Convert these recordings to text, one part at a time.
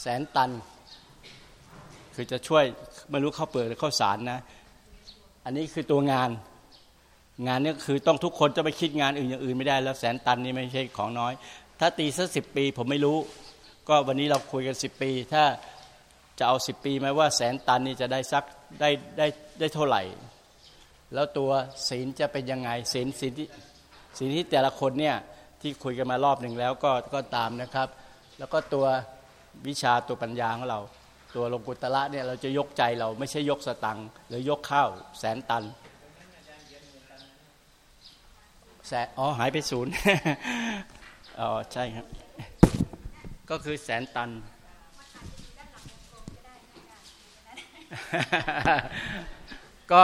แสนตัน คือจะช่วยไม่รู้ข้าวเปลือกหรือข้าวสารนะ อันนี้คือตัวงาน งานนี้คือต้องทุกคนจะไปคิดงานอื่นอย่างอื่นไม่ได้ แล้วแสนตันนี่ไม่ใช่ของน้อย ถ้าตีสักสิบปีผมไม่รู้ ก็วันนี้เราคุยกันสิบปี ถ้าจะเอาสิบปีไหมว่าแสนตันนี่จะได้สักได้ได้ได้เท่าไหร่ แล้วตัวศีลจะเป็นยังไงศีลศีลที่ศีลที่แต่ละคนเนี่ยที่คุยกันมารอบหนึ่งแล้วก็ก็ตามนะครับ แล้วก็ตัว วิชาตัวปัญญาของเรา ตัวลงกุตละเนี่ยเราจะยกใจเราไม่ใช่ยกสตังหรือยกข้าว แสนตันแสนอ๋อหายไปศูนย์อ๋อใช่ครับ ก็คือแสนตันก็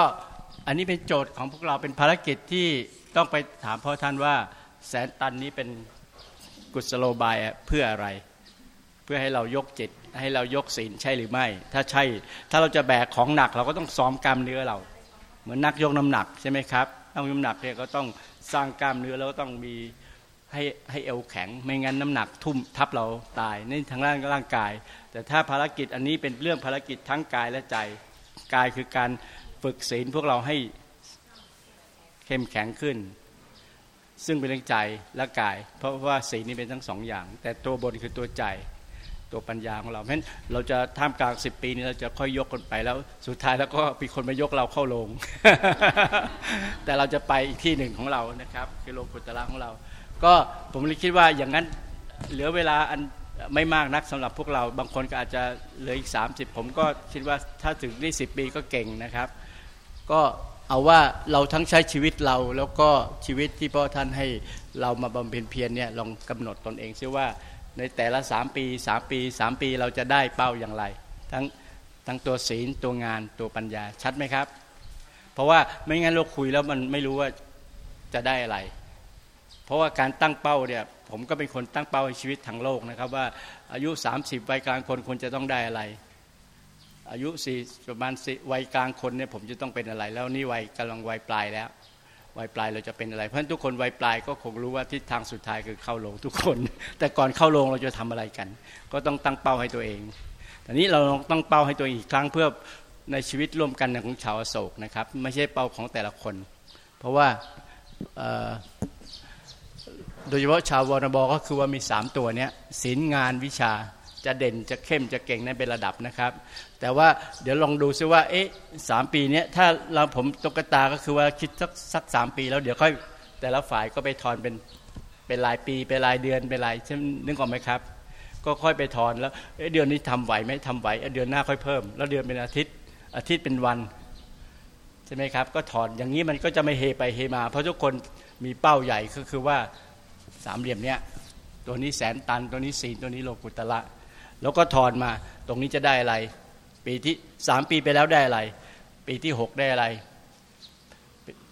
อันนี้เป็นโจทย์ของพวกเราเป็นภารกิจที่ต้องไปถามพ่อท่านว่า แสนตันนี้เป็นกุศโลบายเพื่ออะไร พื่อให้เรายกจิตให้เรายกศีลใช่หรือไม่ ถ้าใช่ ถ้าเราจะแบกของหนักเราก็ต้องซ้อมกล้ามเนื้อเรา เหมือนนักยกน้ำหนักใช่ไหมครับนักยกน้ำหนักเนี่ยก็ต้องสร้างกล้ามเนื้อแล้วก็ต้องมีให้ให้เอวแข็ง ไม่งั้นน้ำหนักทุ่มทับเราตายนี่ทางร่างร่างกาย แต่ถ้าภารกิจอันนี้เป็นเรื่องภารกิจทั้งกายและใจกายคือการฝึกศีลพวกเราให้เข้มแข็งขึ้น ซึ่งเป็นเรื่องใจและกาย เพราะว่าศีลนี้เป็นทั้งสองอย่าง แต่ตัวบนคือตัวใจ ตัวปัญญาของเรา เพราะฉะนั้นเราจะท่ามกลางสิบปีนี้เราจะค่อยยกกันไปแล้ว สุดท้ายแล้วก็มีคนมายกเราเข้าลง แต่เราจะไปอีกที่หนึ่งของเรานะครับคือโลกุตระของเรา ก็ผมเลยคิดว่าอย่างนั้นเหลือเวลาอันไม่มากนักสำหรับพวกเราบางคนก็อาจจะเหลืออีก 30 ผมก็คิดว่าถ้าถึงนี่สิปีก็เก่งนะครับ ก็เอาว่าเราทั้งใช้ชีวิตเราแล้วก็ชีวิตที่พ่อท่านให้เรามาบำเพ็ญเพียรเนี่ยลองกำหนดตนเองซิว่า ในแต่ละสามปีสามปีสามปีเราจะได้เป้าอย่างไร ทั้งทั้งตัวศีลตัวงานตัวปัญญาชัดไหมครับ เพราะว่าไม่งั้นเราคุยแล้วมันไม่รู้ว่าจะได้อะไร เพราะว่าการตั้งเป้าเนี่ยผมก็เป็นคนตั้งเป้าในชีวิตทางโลกนะครับ ว่าอายุ 30วัยกลางคนควรจะต้องได้อะไร อายุสี่ประมาณวัยกลางคนเนี่ยผมจะต้องเป็นอะไร แล้วนี่วัยกำลังวัยปลายแล้ว วัยปลายเราจะเป็นอะไร เพราะฉะนั้นทุกคนวัยปลายก็คงรู้ว่าทิศทางสุดท้ายคือเข้าลงทุกคน แต่ก่อนเข้าลงเราจะทำอะไรกัน ก็ต้องตั้งเป้าให้ตัวเองแต่นี้เราต้องเป้าให้ตัวเองอีกครั้งเพื่อในชีวิตร่วมกันของชาวโศกนะครับ ไม่ใช่เป้าของแต่ละคน เพราะว่าโดยเฉพาะชาววรบก็คือว่ามีสามตัวเนี้ยศีลงานวิชาจะเด่นจะเข้มจะเก่งในเป็นระดับนะครับ แต่ว่าเดี๋ยวลองดูซิว่า เอ๊ะสามปีนี้ถ้าเราผมตกตาก็คือว่าคิดสักสักสามปี แล้วเดี๋ยวค่อยแต่ละฝ่ายก็ไปทอนเป็นเป็นรายปีเป็นรายเดือนเป็นรายเช่นนึกออกไหมครับ ก็ค่อยไปทอนแล้วเดือนนี้ทำไหวไหมทำไหวเดือนหน้าค่อยเพิ่ม แล้วเดือนเป็นอาทิตย์ อาทิตย์เป็นวันใช่ไหมครับ ก็ถอนอย่างนี้มันก็จะไม่เฮไปเฮมา เพราะทุกคนมีเป้าใหญ่ก็คือว่าสามเหลี่ยมเนี้ยตัวนี้แสนตันตัวนี้สีตัวนี้โลกุตละแล้วก็ถอนมาตรงนี้จะได้อะไร ปีที่สามปีไปแล้วได้อะไร ปีที่หกได้อะไร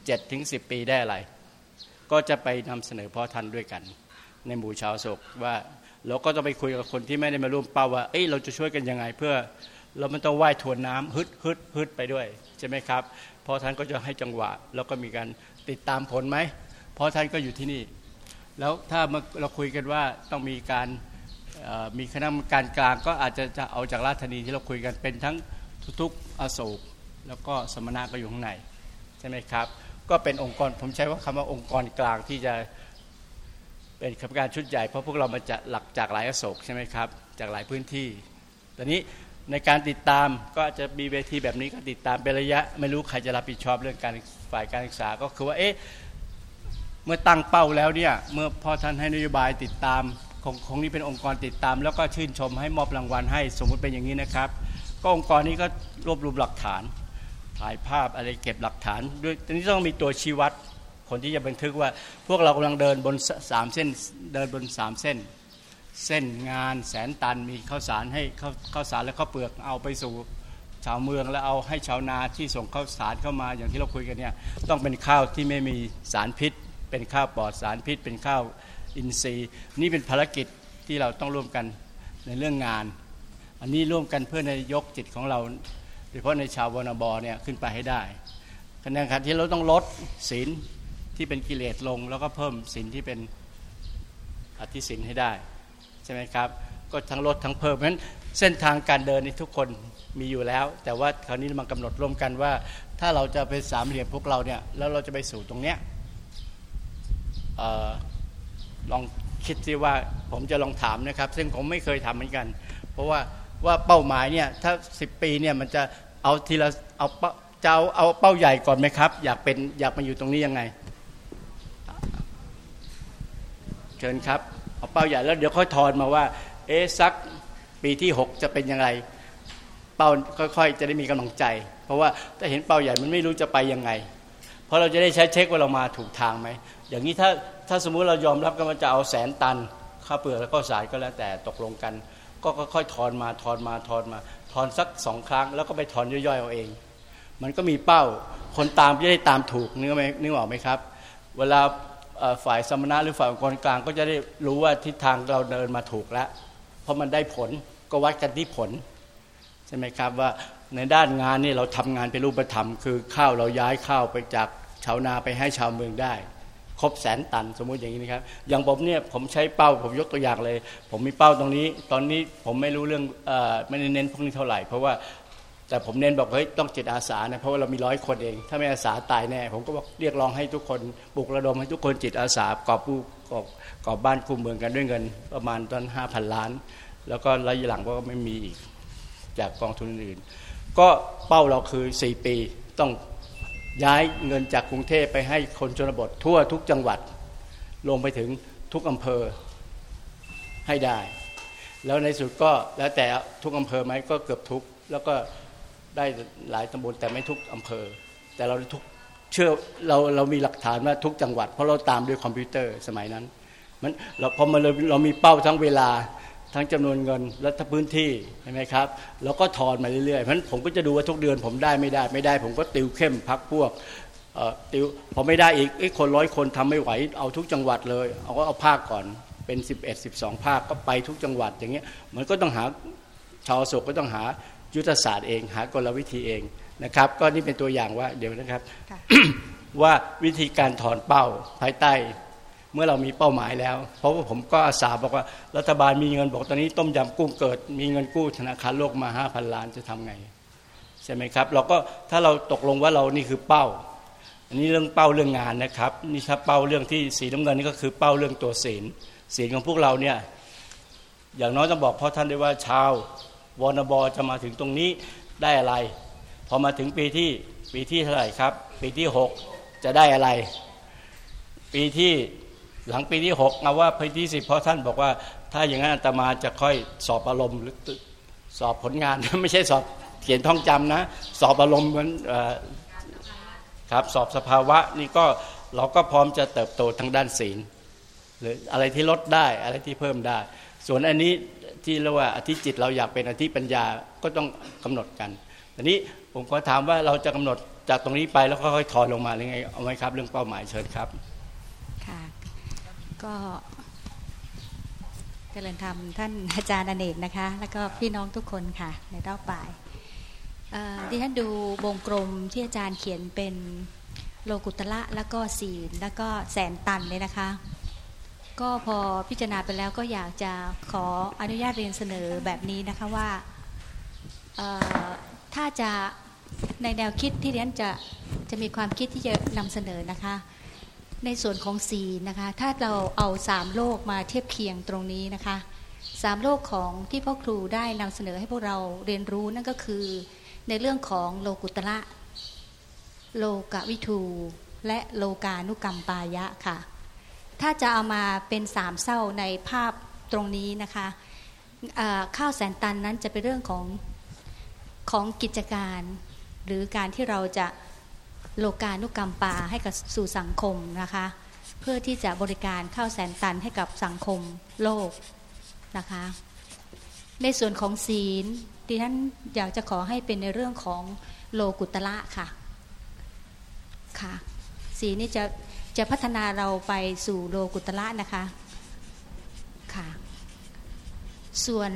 เจ็ดถึงสิบปีได้อะไร ก็จะไปนำเสนอพ่อท่านด้วยกัน ในหมู่ชาวโศกว่าเราก็ต้องไปคุยกับคนที่ไม่ได้มาร่วมเป้าว่าเอ้ยเราจะช่วยกันยังไงเพื่อเรามันต้องว่ายทวนน้ำฮึดฮึดฮึดไปด้วยใช่ไหมครับพ่อท่านก็จะให้จังหวะ แล้วก็มีการติดตามผลไหมพ่อท่านก็อยู่ที่นี่ แล้วถ้าเราคุยกันว่าต้องมีการ มีคณะกรรมการกลางก็อาจจะจะเอาจากราชธานีที่เราคุยกันเป็นทั้งทุกๆอโศกแล้วก็สมณะก็อยู่ข้างในใช่ไหมครับ ก็เป็นองค์กรผมใช้ว่าคำว่าองค์กรกลางที่จะเป็นคณะกรรมการชุดใหญ่เพราะพวกเรามาจากหลักจากหลายอโศกใช่ไหมครับจากหลายพื้นที่ตอนนี้ในการติดตามก็จะมีเวทีแบบนี้ก็ติดตามเป็นระยะ ไม่รู้ใครจะรับผิดชอบเรื่องการฝ่ายการศึกษาก็คือว่าเอ๊ะเมื่อตั้งเป้าแล้วเนี่ยเมื่อพอท่านให้นโยบายติดตาม ของของนี้เป็นองค์กรติดตาม แล้วก็ชื่นชมให้มอบรางวัลให้สมมุติเป็นอย่างนี้นะครับ ก็องค์กรนี้ก็รวบรวมหลักฐาน ถ่ายภาพอะไรเก็บหลักฐาน ด้วยตอนนี้ต้องมีตัวชี้วัด คนที่จะบันทึกว่าพวกเรากำลังเดินบนสามเส้นเดินบนสามเส้น เส้นงานแสนตันมีข้าวสารให้ข้าวข้าวสารและข้าวเปลือกเอาไปสู่ชาวเมืองแล้วเอาให้ชาวนาที่ส่งข้าวสารเข้ามาอย่างที่เราคุยกันเนี่ยต้องเป็นข้าวที่ไม่มีสารพิษ เป็นข้าวปลอดสารพิษ เป็นข้าว อินทรีย์ นี่เป็นภารกิจที่เราต้องร่วมกันในเรื่องงาน อันนี้ร่วมกันเพื่อในยกจิตของเราโดยเฉพาะในชาววนบเนี่ยขึ้นไปให้ได้ขณะที่เราต้องลดศีลที่เป็นกิเลสลง แล้วก็เพิ่มศีลที่เป็นอธิศีลให้ได้ใช่ไหมครับก็ทั้งลดทั้งเพิ่มเพราะฉะนั้นเส้นทางการเดินนี่ทุกคนมีอยู่แล้ว แต่ว่าคราวนี้มากำหนดร่วมกันว่า ถ้าเราจะเป็นสามเหลี่ยมพวกเราเนี่ยแล้วเราจะไปสู่ตรงเนี้ยออ ลองคิดสิว่าผมจะลองถามนะครับ ซึ่งผมไม่เคยทำเหมือนกัน เพราะว่าว่าเป้าหมายเนี่ยถ้าสิบปีเนี่ยมันจะเอาทีละเอาจะเอาเอาเป้าใหญ่ก่อนไหมครับ อยากเป็นอยากมาอยู่ตรงนี้ยังไง เชิญครับ เอาเป้าใหญ่แล้วเดี๋ยวค่อยทอนมาว่า เอ๊สักปีที่หกจะเป็นยังไงเป้าค่อย ๆ จะได้มีกำลังใจ เพราะว่าถ้าเห็นเป้าใหญ่มันไม่รู้จะไปยังไง เพราะเราจะได้ใช้เช็คว่าเรามาถูกทางไหมอย่างนี้ถ้า ถ้าสมมุติเรายอมรับกันว่าจะเอาแสนตันข้าเปลือกแล้วก็สายก็แล้วแต่ตกลงกัน ก็ค่อยๆทอนมาทอนมาทอนมา ทอนสักสองครั้ง แล้วก็ไปทอนย่อยๆเอาเอง มันก็มีเป้าคนตามจะได้ตามถูกนึกไหมนึกออกไหมครับ เวลาฝ่ายสมณะหรือฝ่ายองค์กรกลางก็จะได้รู้ว่าทิศทางเราเดินมาถูกแล้ว เพราะมันได้ผลก็วัดกันที่ผลใช่ไหมครับว่าในด้านงานนี่เราทำงานเป็นรูปธรรม คือข้าวเราย้ายข้าวไปจากชาวนาไปให้ชาวเมืองได้ ครบแสนตัน สมมุติอย่างนี้นะครับ อย่างผมเนี่ยผมใช้เป้าผมยกตัวอย่างเลย ผมมีเป้าตรงนี้ ตอนนี้ผมไม่รู้เรื่องอไม่ได้เน้นพวกนี้เท่าไหร่ เพราะว่าแต่ผมเน้นบอกเฮ้ยต้องจิตอาสานะเพราะว่าเรามีร้อยคนเอง ถ้าไม่อาสาตายแน่ผมก็บอกเรียกร้องให้ทุกคนปลุกระดมให้ทุกคนจิตอาสากอบผู้กอบกอบบ้านคุมเมืองกันด้วยเงิน ประมาณตอนห้าพันล้าน แล้วก็ระยะหลังก็ไม่มีอีกจากกองทุนอื่น ก็เป้าเราคือสี่ปีต้อง ย้ายเงินจากกรุงเทพไปให้คนชนบททั่วทุกจังหวัด ลงไปถึงทุกอำเภอให้ได้ แล้วในสุดก็แล้วแต่ทุกอำเภอไหมก็เกือบทุก แล้วก็ได้หลายตำบลแต่ไม่ทุกอำเภอ แต่เราทุกเชื่อเราเรามีหลักฐานว่าทุกจังหวัด เพราะเราตามด้วยคอมพิวเตอร์สมัยนั้นมันเราพอมาเราเรามีเป้าทั้งเวลา ทั้งจำนวนเงินและทั้งพื้นที่ใช่ไหมครับแล้วก็ทอนมาเรื่อยๆเพราะฉะนั้นผมก็จะดูว่าทุกเดือนผมได้ไม่ได้ไม่ได้ ผมก็ติวเข้มพักพวกติวพอไม่ได้อีกคนร้อยคนทำไม่ไหวเอาทุกจังหวัดเลย เอาก็เอาภาคก่อนเป็น 11 12 ภาคก็ไปทุกจังหวัดอย่างเงี้ยมันก็ต้องหาชาวโศกก็ต้องหายุทธศาสตร์เอง หากลวิธีเองนะครับ ก็นี่เป็นตัวอย่างว่าเดี๋ยวนะครับ ว่าวิธีการถอนเป้าภายใต้ เมื่อเรามีเป้าหมายแล้ว เพราะว่าผมก็อาสาบอกว่ารัฐบาลมีเงินบอกตอนนี้ต้มยำกุ้งเกิด มีเงินกู้ธนาคารโลกมาห้าพันล้านจะทำไงใช่ไหมครับ เราก็ถ้าเราตกลงว่าเรานี่คือเป้า อันนี้เรื่องเป้าเรื่องงานนะครับนี่ถ้าเป้าเรื่องที่สีน้ำเงินนี่ก็คือเป้าเรื่องตัวศีลศีลของพวกเราเนี่ยอย่างน้อยต้องบอกพ่อท่านได้ว่าชาววอนบอจะมาถึงตรงนี้ได้อะไร พอมาถึงปีที่ปีที่เท่าไหร่ครับ ปีที่หกจะได้อะไร ปีที่ หลังปีที่หกเอาว่าปีที่สิบเพราะท่านบอกว่า ถ้าอย่างนั้นอาตมาจะค่อยสอบอารมณ์หรือสอบผลงาน ไม่ใช่สอบเขียนท่องจำนะ สอบอารมณ์เหมือนครับสอบสภาวะนี่ก็เราก็พร้อมจะเติบโตทางด้านศีล หรืออะไรที่ลดได้อะไรที่เพิ่มได้ ส่วนอันนี้ที่เรียกว่าอธิจิตเราอยากเป็นอธิปัญญาก็ต้องกำหนดกันทีนี้ผมขอถามว่าเราจะกำหนดจากตรงนี้ไปแล้วค่อยๆถอนลงมาหรือไงเอาไหมครับ เรื่องเป้าหมายเชิญครับ ก็เจริญธรรมท่านอาจารย์อเนกนะคะ แล้วก็พี่น้องทุกคนค่ะ ในรอบบ่ายดิฉันดูวงกลมที่อาจารย์เขียนเป็นโลกุตละแล้วก็ศีลแล้วก็แสนตันเลยนะคะ ก็พอพิจารณาไปแล้วก็อยากจะขออนุญาตเรียนเสนอแบบนี้นะคะว่าถ้าจะในแนวคิดที่เรียนจะจะมีความคิดที่จะนำเสนอนะคะ ในส่วนของสีนะคะ ถ้าเราเอาสามโลกมาเทียบเคียงตรงนี้นะคะสามโลกของที่พ่อครูได้นำเสนอให้พวกเราเรียนรู้นั่นก็คือ ในเรื่องของโลกุตระโลกวิทูและโลกานุกรรมปายะค่ะ ถ้าจะเอามาเป็นสามเศร้าในภาพตรงนี้นะคะข้าวแสนตันนั้นจะเป็นเรื่องของของกิจการ หรือการที่เราจะ โลกานุกรรมปาให้กับสู่สังคมนะคะ เพื่อที่จะบริการข้าวแสนตันให้กับสังคมโลกนะคะ ในส่วนของศีลดิฉันอยากจะขอให้เป็นในเรื่องของโลกุตละค่ะค่ะศีลนี่จะจะพัฒนาเราไปสู่โลกุตละนะคะค่ะส่วน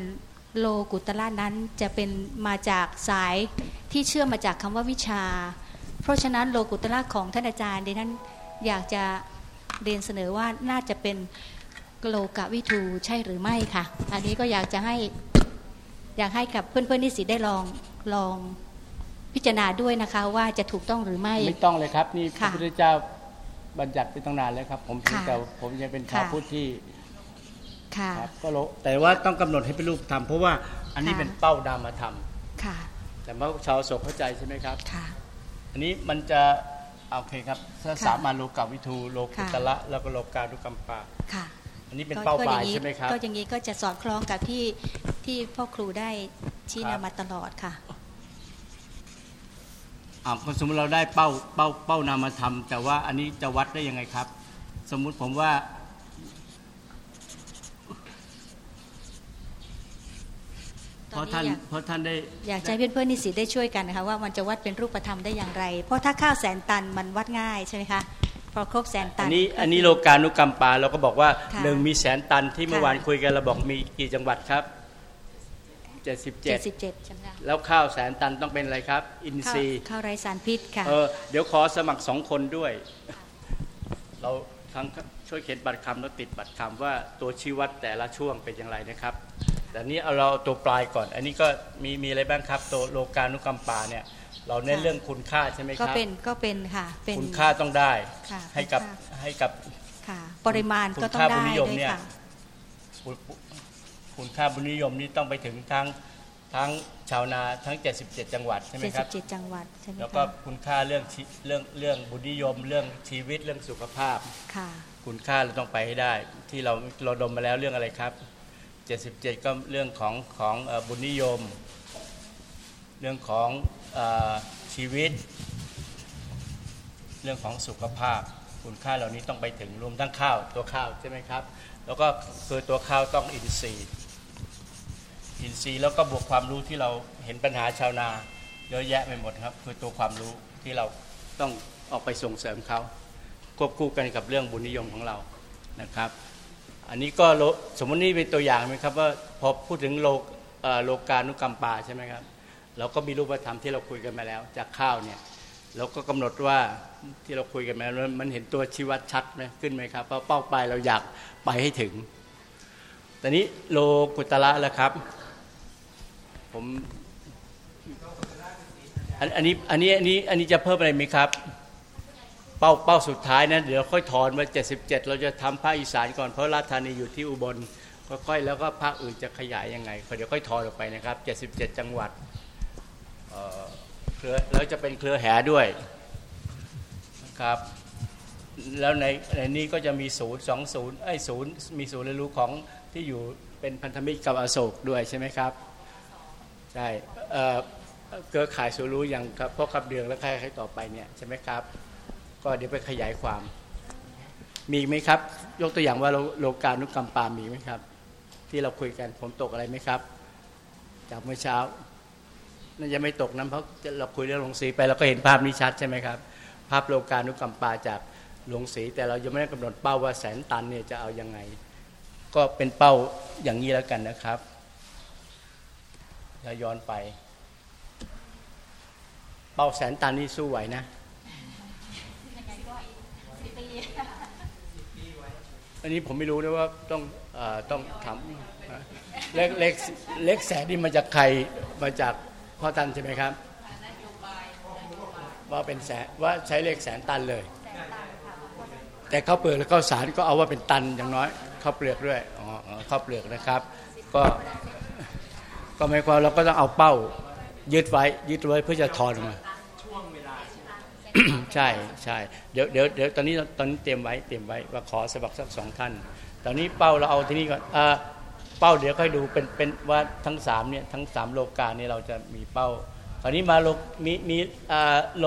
โลกุตละนั้นจะเป็นมาจากสายที่เชื่อมมาจากคำว่าวิชา เพราะฉะนั้นโลกุตละของท่านอาจารย์ดิท่านอยากจะเรียนเสนอว่าน่าจะเป็นโลกะวิทูใช่หรือไม่ค่ะ อันนี้ก็อยากจะให้อยากให้กับเพื่อนเพื่อนๆนิสิตได้ลองลองพิจารณาด้วยนะคะว่าจะถูกต้องหรือไม่ ไม่ต้องเลยครับ นี่พค่ะระพุทธเจ้าบัญญัติไปตั้งนานแล้วครับ ผมเพียงค่ะแต่ผมยังเป็นชาวค่ะพุทธที่ค่ะครับก็รู้แต่ว่าต้องกำหนดให้เป็นรูปธรรมเพราะว่าอันนี้ค่ะเป็นเป้านามธรรมค่ะแต่ว่าชาวโศกเข้าใจใช่ไหมครับค่ะ อันนี้มันจะโอเคครับถ้าค่ะสามาโลกาวิทูโลกุตละแล้วก็โลกาดุกัมปาค่ะ อันนี้เป็นก็เป้าหมายก็องนี้ใช่ไหมครับ ก็อย่างนี้ก็จะสอดคล้องกับที่ที่พ่อครูได้ชี้ครับนำมาตลอดค่ะอ่าสมมติเราได้เป้าเป้าเป้านามธรรม แต่ว่าอันนี้จะวัดได้ยังไงครับ สมมุติผมว่า เพตอนราะนี้ท่านอยากเพราะท่านได้อยากจะให้เพื่อนๆนิสิตได้ช่วยกันนะคะว่ามันจะวัดเป็นรูปธรรมได้อย่างไร เพราะถ้าข้าวแสนตันมันวัดง่ายใช่ไหมคะพอครบแสนตัอันนนี้ก็อันนี้คืโลกานุกรรมปาเราก็บอกว่าค่ะหนึ่งมีแสนตันที่เมื่อค่ะวานคุยกันเราบอกมีกี่จังหวัดครับเจ็ด77สิบเจ็ดใช่ไหมคะแล้วข้าวแสนตันต้องเป็นอะไรครับ อินข้าวทรีย์ข้าวไรสารพิษค่ะเออเดี๋ยวขอสมัครสองคนด้วย เราทั้งช่วยเขียนบัตรคำแล้วติดบัตรคำว่าตัวชี้วัดแต่ละช่วงเป็นอย่างไรนะครับ แต่นี้เอาเราเอาตัวปลายก่อน อันนี้ก็มีมีอะไรบ้างครับตัวโลกานุกรรมปาเนี่ย เราเน้นค่ะเรื่องคุณค่าใช่ไหมคก็รับเป็นก็เป็นค่ะ เป็นคุณค่าต้องได้ค่ะให้กับคุณค่าให้กับค่ะปริมาณก็ต้องคุณค่าได้บุญนิยมด้วยเนี่ยค่ะคุณคุณค่าบุญนิยมนี่ต้องไปถึงทั้งทั้งชาวนาทั้ง 77 จังหวัดใช่ไหมเจ็ดคสิรับบเจ็ดจังหวัดใช่ไหมแล้วก็คะคุณค่าเรื่องชีเรื่องเรื่องบุญนิยม เรื่องชีวิตเรื่องสุขภาพค่ะคุณค่าเราต้องไปให้ได้ ที่เราเราดมมาแล้วเรื่องอะไรครับ 77 ก็เรื่องของของบุญนิยม เรื่องของอชีวิต เรื่องของสุขภาพ คุณค่าเหล่านี้ต้องไปถึงรวมทั้งข้าวตัวข้าวใช่ไหมครับ แล้วก็คือตัวข้าวต้องอินทรีย์ อินทรีย์แล้วก็บวกความรู้ที่เราเห็นปัญหาชาวนาเยอะแยะไปหมดครับ คือตัวความรู้ที่เราต้องออกไปส่งเสริมเขาควบคู่กันกับเรื่องบุญนิยมของเรานะครับ อันนี้ก็สมมตินี่เป็นตัวอย่างไหมครับว่าพอพูดถึงโลกโลกานุกรรมปาใช่ไหมครับ เราก็มีรูปธรรมที่เราคุยกันมาแล้ว จากข้าวเนี่ยเราก็กำหนดว่าที่เราคุยกันมาแล้วมันเห็นตัวชีวัดชัดไหมขึ้นไหมครับเพราะเป้าปลายเราอยากไปให้ถึงแต่นี้โลกุตละแล้วครับ ผมอันนี้อันนี้อันนี้อันนี้จะเพิ่มอะไรไหมครับ เป้าเป้าสุดท้ายนะเดี๋ยวค่อยถอนมา 77 เราจะทำภาคอีสานก่อนเพราะราชธานีอยู่ที่อุบลค่อยๆแล้วก็ภาคอื่นจะขยายยังไงเดี๋ยวค่อยถอนออกไปนะครับ 77 จังหวัดเออเครือแล้วจะเป็นเครือแห่ด้วยนะครับแล้วในในนี้ก็จะมีศูนย์สองศูนย์ไอ้ศูนย์มีศูนย์เรียนรู้ของที่อยู่เป็นพันธมิตรกับอโศกด้วยใช่ไหมครับใช่เอ่อเครือข่ายศูนย์รู้อย่างครับพ่อขับเดืองและใครใครต่อไปเนี่ยใช่ไหมครับ ก็เดี๋ยวไปขยายความ มีไหมครับ ยกตัวอย่างว่าโลโลกานุกรรมปามีไหมครับ ที่เราคุยกันผมตกอะไรไหมครับ จากเมื่อเช้าน่าจะไม่ตกนะเพราะเราคุยเรื่องหลวงศรีไปเราก็เห็นภาพนี้ชัดใช่ไหมครับ ภาพโลกานุกรรมปาจากหลวงศรีแต่เรายังไม่ได้กำหนดเป้าว่าแสนตันเนี่ยจะเอายังไง ก็เป็นเป้าอย่างนี้แล้วกันนะครับเราย้อนไป เป้าแสนตันนี่สู้ไหวนะ อันนี้ผมไม่รู้นะว่าต้องเออต้องทำเล็กเล็กเล็กแสนนี่มาจากใครมาจากพ่อตันใช่ไหมครับว่าเป็นแสนว่าใช้เลขแสนตันเลย แต่ข้าวเปลือกและข้าวสารก็เอาว่าเป็นตันอย่างน้อยข้าวเปลือกด้วยอ๋ออ๋อข้าวเปลือกนะครับ ก็ก็หมายความเราก็ต้องเอาเป้ายึดไว้ยึดไว้เพื่อจะถอนออกมา ใช่ใช่เดี๋ยวเดี๋ยวเดี๋ยวตอนนี้ตอนนี้เตรียมไว้เตรียมไว้ว่าขอสมัครสักสองท่าน ตอนนี้เป้าเราเอาที่นี่ก่อนเออเป้าเดี๋ยวค่อยดูเป็นเป็นว่าทั้งสามเนี่ยทั้งสามโลกาเนี่ยเราจะมีเป้าคราวนี้มาโลมีมีโล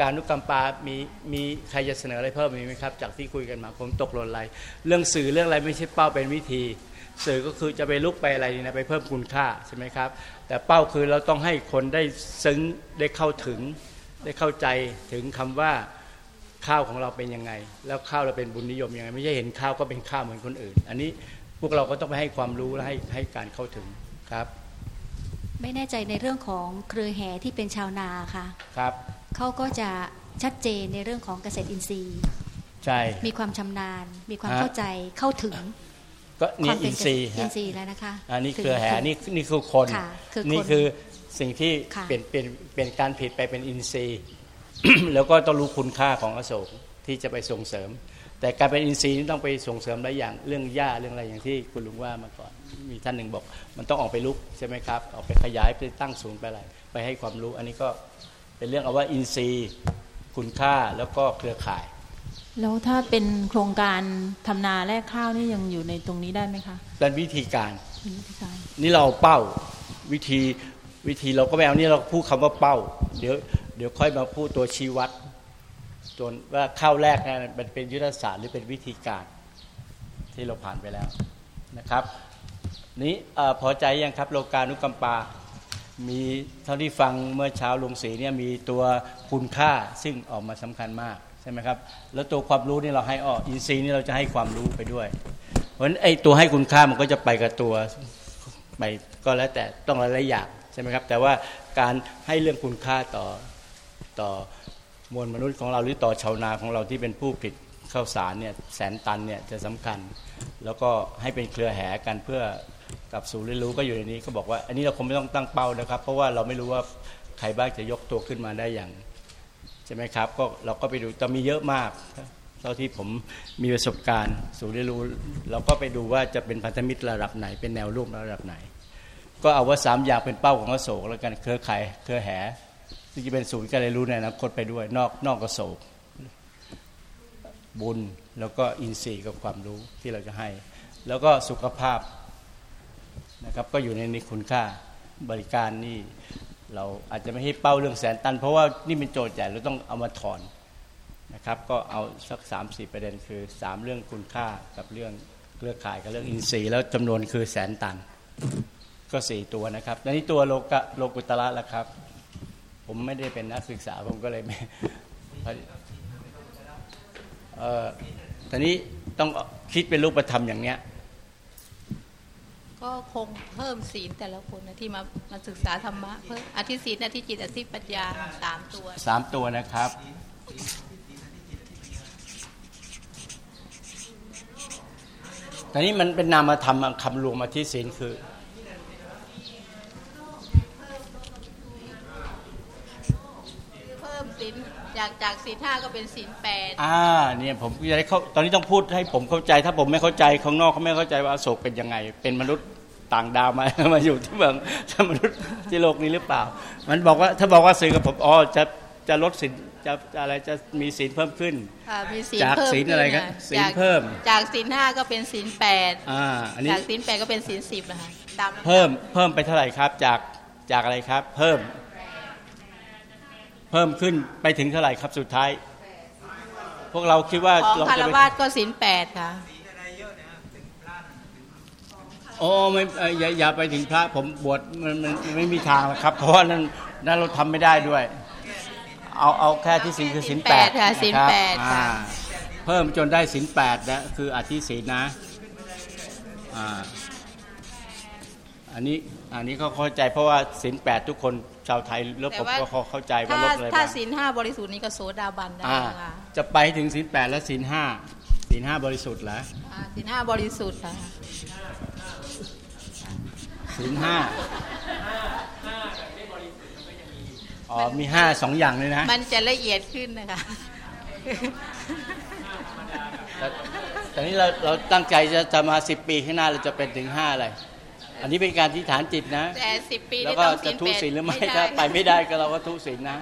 การนุกรรมปา มีมีใครจะเสนออะไรเพิ่มมีไหมครับ จากที่คุยกันมาผมตกหล่นอะไรเรื่องสื่อเรื่องอะไรไม่ใช่เป้าเป็นวิธี สื่อก็คือจะไปลุกไปอะไรนะไปเพิ่มคุณค่าใช่ไหมครับ แต่เป้าคือเราต้องให้คนได้ซึ้งได้เข้าถึง ได้เข้าใจถึงคำว่าข้าวของเราเป็นยังไง แล้วข้าวเราเป็นบุญนิยมยังไง ไม่ใช่เห็นข้าวก็เป็นข้าวเหมือนคนอื่น อันนี้พวกเราก็ต้องไปให้ความรู้และให้ให้การเข้าถึงครับ ไม่แน่ใจในเรื่องของเครือแห่ที่เป็นชาวนาค่ะครับเขาก็จะชัดเจนในเรื่องของเกษตรอินทรีย์ใช่มีความชำนาญ มีความฮะเข้าใจเข้าถึงก็คนี่วามอิเป็นนทรีย์อิฮะนทรีย์แล้วนะคะอันนี้ถึงคือแหถึงนี่นี่คือคนค่ะคือคนนี่คือ สิ่งที่ค่ะเปลี่ยนเปลี่ยนเปลี่ยนการผิดไปเป็นอินทรีย์ แล้วก็ต้องรู้คุณค่าของอโศกที่จะไปส่งเสริม แต่การเป็นอินทรีย์นี่ต้องไปส่งเสริมหลายอย่างเรื่องหญ้าเรื่องอะไรอย่างที่คุณลุงว่ามาก่อน มีท่านหนึ่งบอก มันต้องออกไปลุกใช่ไหมครับ ออกไปขยายไปตั้งศูนย์ไปอะไรไปให้ความรู้ อันนี้ก็เป็นเรื่องเอาว่าอินทรีย์คุณค่าแล้วก็เครือข่าย แล้วถ้าเป็นโครงการทำนาแลกข้าวนี่ยังอยู่ในตรงนี้ได้ไหมคะเป็นวิธีการเป็นวิธีการนี่เราเป้าวิธี วิธีเราก็ไม่เอานี่เราพูดคำว่าเป้า เดี๋ยวเดี๋ยวค่อยมาพูดตัวชี้วัดตัวว่าข้าวแรกนี่ยมันเป็นยุทธศาสตร์หรือเป็นวิธีการที่เราผ่านไปแล้วนะครับ นี้พอใจยังครับโลกานุกัมปา มีเท่าที่ฟังเมื่อเช้าลงศรีเนี่ยมีตัวคุณค่าซึ่งออกมาสำคัญมากใช่ไหมครับ แล้วตัวความรู้นี่เราให้อ้ออินทรีย์นี่เราจะให้ความรู้ไปด้วย เพราะฉะนั้นไอ้ตัวให้คุณค่ามันก็จะไปกับตัวไปก็แล้วแต่ต้องหลายๆอย่าง ใช่ไหมครับ แต่ว่าการให้เรื่องคุณค่าต่อต่อมวลมนุษย์ของเราหรือต่อชาวนาของเราที่เป็นผู้ผลิตข้าวสารเนี่ยแสนตันเนี่ยจะสำคัญ แล้วก็ให้เป็นเครือแห่กันเพื่อกับสู่เรียนรู้ก็อยู่ในนี้ก็บอกว่า อันนี้เราคงไม่ต้องตั้งเป้านะครับ เพราะว่าเราไม่รู้ว่าใครบ้างจะยกตัวขึ้นมาได้อย่างใช่ไหมครับก็เราก็ไปดูแต่มีเยอะมากเท่าที่ผมมีประสบการณ์สู่เรียนรู้ เราก็ไปดูว่าจะเป็นพันธมิตรระดับไหน เป็นแนวร่วมระดับไหน ก็เอาว่าสามอย่างเป็นเป้าของอโศกแล้วกันเครือข่ายเครือแห่ที่จะเป็นศูนย์การเรียนรู้ในอนาคตไปด้วย นอกนอกอโศก บุญแล้วก็อินทรีย์กับความรู้ที่เราจะให้ แล้วก็สุขภาพนะครับก็อยู่ในนี้คุณค่าบริการนี่เราอาจจะไม่ให้เป้าเรื่องแสนตัน เพราะว่านี่เป็นโจทย์ใหญ่เราต้องเอามาถอนนะครับ ก็เอาสักสามสี่ประเด็นคือสามเรื่องคุณค่ากับเรื่องเครือข่ายกับเรื่องอินทรีย์แล้วจำนวนคือแสนตัน ก็สี่ตัวนะครับแล้วนี่ตัวโลกะโลกุตระละครับ ผมไม่ได้เป็นนักศึกษาผมก็เลยไม่เออตอนนี้ต้องคิดเป็นรูปธรรมอย่างเนี้ย ก็คงเพิ่มศีลแต่ละคนนะที่มามาศึกษาธรรมะเพิ่มอธิศีลอธิจิตอธิปัญญาสามตัวสามตัวนะครับแต่นี้มันเป็นนามธรรมคำรวมอธิศีลคือ เพิ่มศีล จากจากศีลห้าก็เป็นศีลแปดอ่าเนี่ยผมจะได้เข้าตอนนี้ต้องพูดให้ผมเข้าใจ ถ้าผมไม่เข้าใจข้างนอกเขาไม่เข้าใจว่าอโศกเป็นยังไง เป็นมนุษย์ต่างดาวมามาอยู่ที่เมืองจะมนุษย์ที่โลกนี้หรือเปล่า มันบอกว่าถ้าบอกว่าสื่อกับผมอ๋อจะจะลดสินจะจะอะไรจะมีศีลเพิ่มขึ้นค่ะมีศีลจากเพิ่มศีลอะไรครับขึ้นศีลจากเพิ่ม จากศีลห้าก็เป็นศีลแปดอ่าอันนี้จากศีลแปดก็เป็นศีลสิบนะคะตามลำดับเพิ่มเพิ่มไปเท่าไหร่ครับ จากจากอะไรครับ เพิ่ม เพิ่มขึ้นไปถึงเท่าไหร่ครับสุดท้าย พวกเราคิดว่าของเราคาจะรไปวาสก็ศีลแปดค่ะโอ้ไม่เอ่ออย่าอย่าไปถึงพระผมบวชมันมันมันไม่มีทางหรอกครับ เพราะว่านั้นนั้นเราทำไม่ได้ด้วย เอาเอาแค่ที่ศีลคือศีลศีลแปแปดดค่ะศีลนะครับแปดค่ะอ่าเพิ่มจนได้ศีลแปดนะคืออธิศีลนะอ่าอันนี้อันนี้เขาเข้าใจเพราะว่าศีลแปดทุกคน ชาวไทยแล้วผมก็เข้าใจว่าถ้าลดอะไรถ้าบ้างศีลห้าบริสุทธิ์นี้ก็โสดาบันได้อ่าค่ะจะไปถึงศีลแปดและศีลห้าศีลห้าบริสุทธิ์เหรออ่าศีลห้าบริสุทธิ์ค่ะศีลห้าอ๋อมีห้าสองอย่างเลยนะ มันจะละเอียดขึ้นนะคะแต่แต่นี้เราเราตั้งใจจะจะมาสิบปีข้างหน้าเราจะเป็นถึงห้าอะไร อันนี้เป็นการที่ฐานจิตนะ แต่สิบปีแล้วนี่ก็ต้องจะทุแปดศีลหรือไม่ด้ถ้าไปไม่ได้ก็เราก็ทุศีลนะ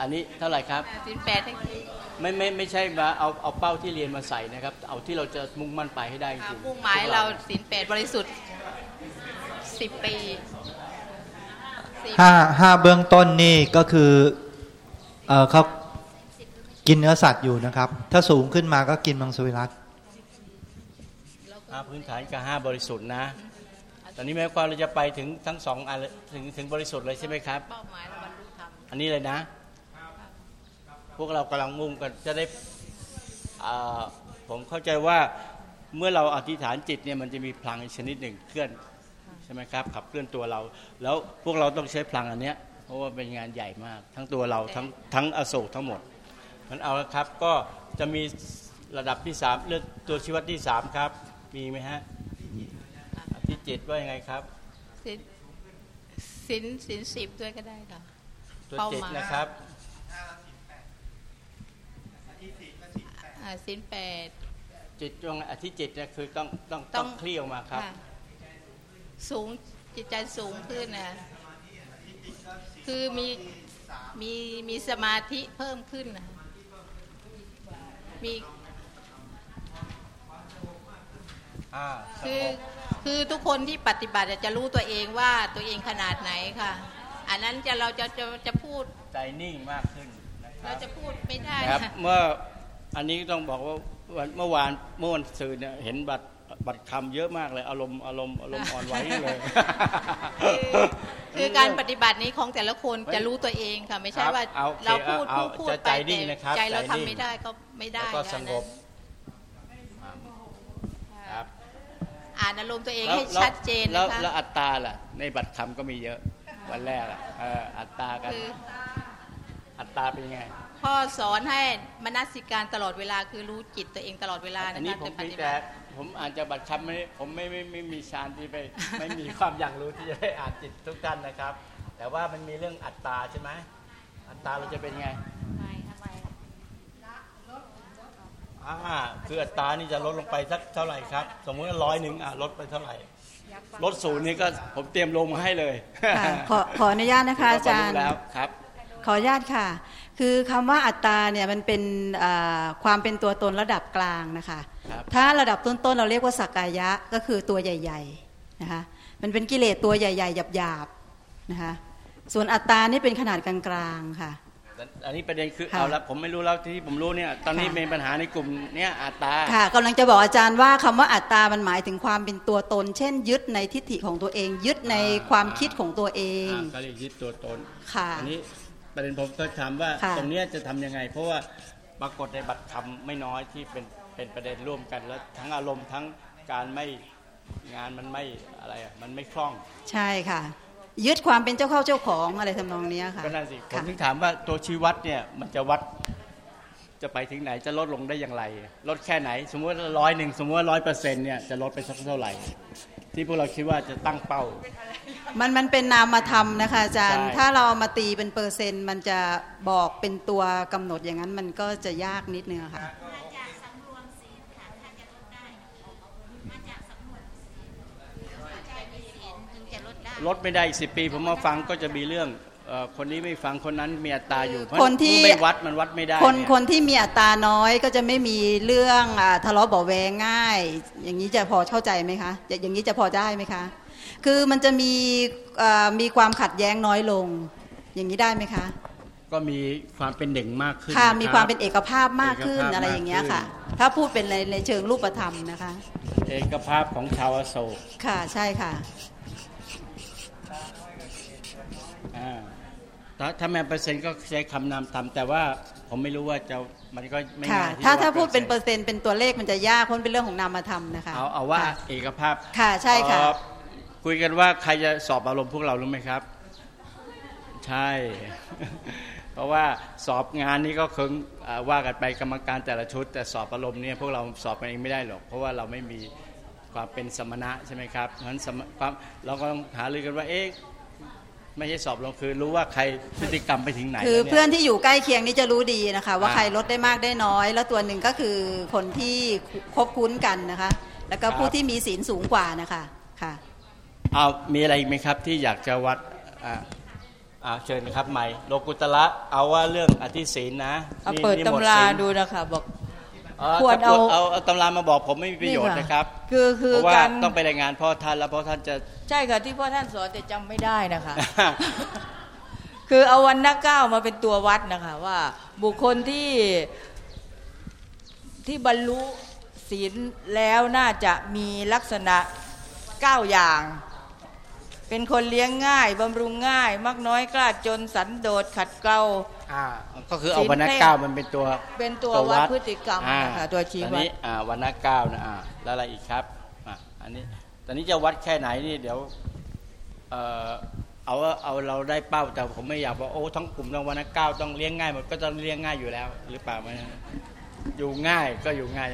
อันนี้เท่าไหร่ครับศีลแปดทั้งทีไม่ไม่ไม่ใช่มาเอาเอาเป้าที่เรียนมาใส่นะครับ เอาที่เราจะมุ่งมั่นไปให้ได้จค่ะริงๆมุ่งหมายเราศีลแปดบริสุทธิ์สิบปีสิบห้าห้าเบื้องต้นนี่ก็คือเออเขากินเนื้อสัตว์อยู่นะครับ ถ้าสูงขึ้นมาก็กินมังสวิรัต อ่าพื้นฐานกับห้าบริสุทธิ์นะ ตอนนี้หมายความเราจะไปถึงทั้งสองอันเลยถึงถึงบริสุทธิ์เลยใช่ไหมครับเป้าหมายเราบรรลุธรรมอันนี้เลยนะ พวกเรากำลังมุ่งกันจะได้อ่าผมเข้าใจว่าเมื่อเราอธิษฐานจิตเนี่ยมันจะมีพลังอีกชนิดหนึ่งเคลื่อนใช่ไหมครับขับเคลื่อนตัวเรา แล้วพวกเราต้องใช้พลังอันเนี้ยเพราะว่าเป็นงานใหญ่มาก ทั้งตัวเราทั้งทั้งอโศกทั้งหมดเพราะฉมันเอาละครับก็จะมีระดับที่สามเลือกตัวชี้วัดที่สามครับ มีไหมฮะที่จิตว่ายังไงครับสินสินสินสิบด้วยก็ได้ค่ะตัวเป้าจิตหมายนะครับอ่าสินแปดจิตตรงอธิจิตเนี่ยคือต้องต้องต้ต้อองงเคลี่ยวมาครับค่ะสูงจิตใจสูงขึ้นนะคือมีมีมีสมาธิเพิ่มขึ้นนะมี คืองบคือทุกคนที่ปฏิบัติจะรู้ตัวเองว่าตัวเองขนาดไหนค่ะ อันนั้นจะเราจะจะจะพูดใจนิ่งมากขึ้นนะคเรารับจะพูดไม่ได้นะครับค่ะเมื่ออันนี้ต้องบอกว่าวันเมื่อวานเมื่อวันสื่อเนี่ยเห็นบัตรบัตรคำเยอะมากเลยอารมณ์อารมณ์อารมณ์อ่อนไหวเลยคือคือการปฏิบัตินี้ของแต่ละคนจะรู้ตัวเองค่ะ ไม่ใช่ว่าครับเอาเราพูดเอาพูดพูดจะไปใจแต่นิ่งนะครับใจเราใจทำนิ่งไม่ได้ก็ไม่ได้แล้วก็สค่ะงบครับ อ่านอารมณ์ตัวเองแล้วให้แล้วชัดเจนแล้วนะคะแล้วอัตตราล่ะ ในบัตรคำก็มีเยอะ วันแรกอะเอออัตตรากันคืออัตตราเป็นยังไงพ่อสอนให้มนสิการตลอดเวลาคือรู้จิตตัวเองตลอดเวลาอันะนนี้คะผมแต่ปมีฏิแต่บัติผมอ่านจากบัตรคำไม่ได้ผมไม่ไม่ไม่ไม่มีฌานที่ไป ไม่มีความอยากรู้ที่จะได้อ่านจิตทุกท่านนะครับ แต่ว่ามันมีเรื่องอัตตราใช่ไหมอัตตราเราจะเป็นไง อ่าคืออัตรานี่จะลดลงไปสักเท่าไหร่ครับ สมมุติว่าร้อยหนึ่งอะลดไปเท่าไหร่ลดศูนย์นี่ก็ผมเตรียมลงมาให้เลยค่ะขอขออนุญาตนะคะอาจารย์แล้วครับ ขออนุญาตค่ะ คือคำว่าอัตตราเนี่ยมันเป็นอ่าความเป็นตัวตนระดับกลางนะคะครับถ้าระดับต้นๆเราเรียกว่าสักกายะก็คือตัวใหญ่ๆนะคะ มันเป็นกิเลสตัวใหญ่ๆหยาบๆนะคะ ส่วนอัตตานี่เป็นขนาดกลางๆค่ะ อันนี้ประเด็นคือค่ะเอาละผมไม่รู้แล้วที่ผมรู้เนี่ยตอนนี้ค่ะมีปัญหาในกลุ่มเนี่ยอัตตราค่ะกำลังจะบอกอาจารย์ว่าคำว่าอัตตามันหมายถึงความเป็นตัวตน เช่น ยึดในทิฏฐิของตัวเอง ยึดในความคิดของตัวเองอ่าก็เลยยึดตัวตนค่ะอันนี้ประเด็นผมก็ถามว่าค่ะตรงเนี้ยจะทำยังไง เพราะว่าปรากฏในบัตรคำไม่น้อยที่เป็นเป็นประเด็นร่วมกันแล้วทั้งอารมณ์ทั้งการไม่งานมันไม่อะไรอะมันไม่คล่อง ใช่ค่ะ ยึดความเป็นเจ้าเข้าเจ้าของอะไรทำนองเนี้ยค่ะก็นั่นสิผมค่ะถึงถามว่าตัวชี้วัดเนี่ยมันจะวัดจะไปถึงไหนจะลดลงได้อย่างไร ลดแค่ไหน สมมติว่าร้อยหนึ่งสมมติว่าร้อยเปอร์เซ็นต์เนี่ยจะลดไปสักเท่าไหร่ ที่พวกเราคิดว่าจะตั้งเป้า มันมันเป็นนามธรรมนะคะอาจารย์ใช่ถ้าเราเอามาตีเป็นเปอร์เซ็นต์ มันจะบอกเป็นตัวกำหนดอย่างนั้นมันก็จะยากนิดนึงอะค่ะ ลดไม่ได้อีกสิปี ผมมาฟังก็จะมีเรื่องเอ่อคนนี้ไม่ฟังคนนั้นมีอัตราอยู่เพราะคนที่เมื่อไม่วัดมันวัดไม่ได้ คนเนี่ยคนที่มีอัตราน้อยก็จะไม่มีเรื่องอาทะเลาะเบาะแวงง่าย อย่างนี้จะพอเข้าใจไหมคะจะอย่างนี้จะพอได้ไหมคะ คือมันจะมีอ่ามีความขัดแย้งน้อยลง อย่างนี้ได้ไหมคะ ก็มีความเป็นเด่งมากขึ้นค่ะรับมีความเป็นเอกภาพมากขึ้นเอกภาพอะไรอย่างเงี้ยมากขึ้นค่ะ ถ้าพูดเป็นในในเชิงรูปธรรมนะคะ เอกภาพของชาวอโศกค่ะใช่ค่ะ ถ้าถ้าแม่เปอร์เซ็นต์ก็ใช้คำนามทำแต่ว่าผมไม่รู้ว่าจะมันก็ไม่ค่ะง่ายที่ถ้าจะถ้าพูดเป็นปเปออร์เซ็นต์เป็นตัวเลขมันจะยากเพราะมันเป็นเรื่องของนามธรรมนะคะเอาเอาว่าค่ะเอกภาพค่ะใช่ค่ะเอ่อคุยกันว่าใครจะสอบอารมณ์พวกเรารู้ไหมครับ ใช่ เพราะว่าสอบงานนี้ก็คงอ่าว่ากันไปกรรมการแต่ละชุด แต่สอบอารมณ์เนี่ยพวกเราสอบกันเองไม่ได้หรอก เพราะว่าเราไม่มีความเป็นสมณะใช่ไหมครับเพราะฉะนั้นสมความเราก็ต้องหารือกันว่าเอ๊ะ ไม่ใช่สอบลงคือรู้ว่าใครพฤติกรรมไปถึงไหนคือแล้วยเพื่อนที่อยู่ใกล้เคียงนี่จะรู้ดีนะคะว่าอ่าใครลดได้มากได้น้อย แล้วตัวหนึ่งก็คือคนที่คบคุ้นกันนะคะ แล้วก็ผู้ครับที่มีศีลสูงกว่านะคะค่ะเอามีอะไรอีกไหมครับที่อยากจะวัดอ่าอ่าเชิญนะครับใหม่โลกุตละเอาว่าเรื่องอธิศีลนะเอานี่เปิดนี่หมตำราศีลดูนะคะบอกอ๋อ ควรถ้เอาเอาเอาตำรามาบอกผมไม่มีประโยชน์นะครับ คือคือเพราะว่าการต้องไปรายงานพ่อท่านแล้วพ่อท่านจะ ใช่ค่ะที่พ่อท่านสอนแต่จำไม่ได้นะคะ คือเอาวันนักเก้ามาเป็นตัววัดนะคะว่าบุคคลที่ที่บรรลุศีลแล้วน่าจะมีลักษณะเก้าอย่าง เป็นคนเลี้ยงง่ายบำรุงง่าย มักน้อยกล้าจนสันโดษขัดเกลา อ่าก็คือเอาศีลวันนักเพ่งเก้ามันเป็นตัวเป็นตัววัดพฤติกรรมอ่านะคะตัวชี้ตอนวัดนี้อ่าวันนักเก้านะอ่าแล้วอะไรอีกครับอ่าอันนี้ตอนนี้จะวัดแค่ไหนนี่เดี๋ยวเอ่อเอาว่าเอาเราได้เป้าแต่ผมไม่อยากว่าโอ้ทั้งกลุ่มทั้งวันนะเก้าต้องเลี้ยงง่ายหมดก็ต้องเลี้ยงง่ายอยู่แล้ว หรือเปล่ามันอยู่ง่ายก็อยู่ง่าย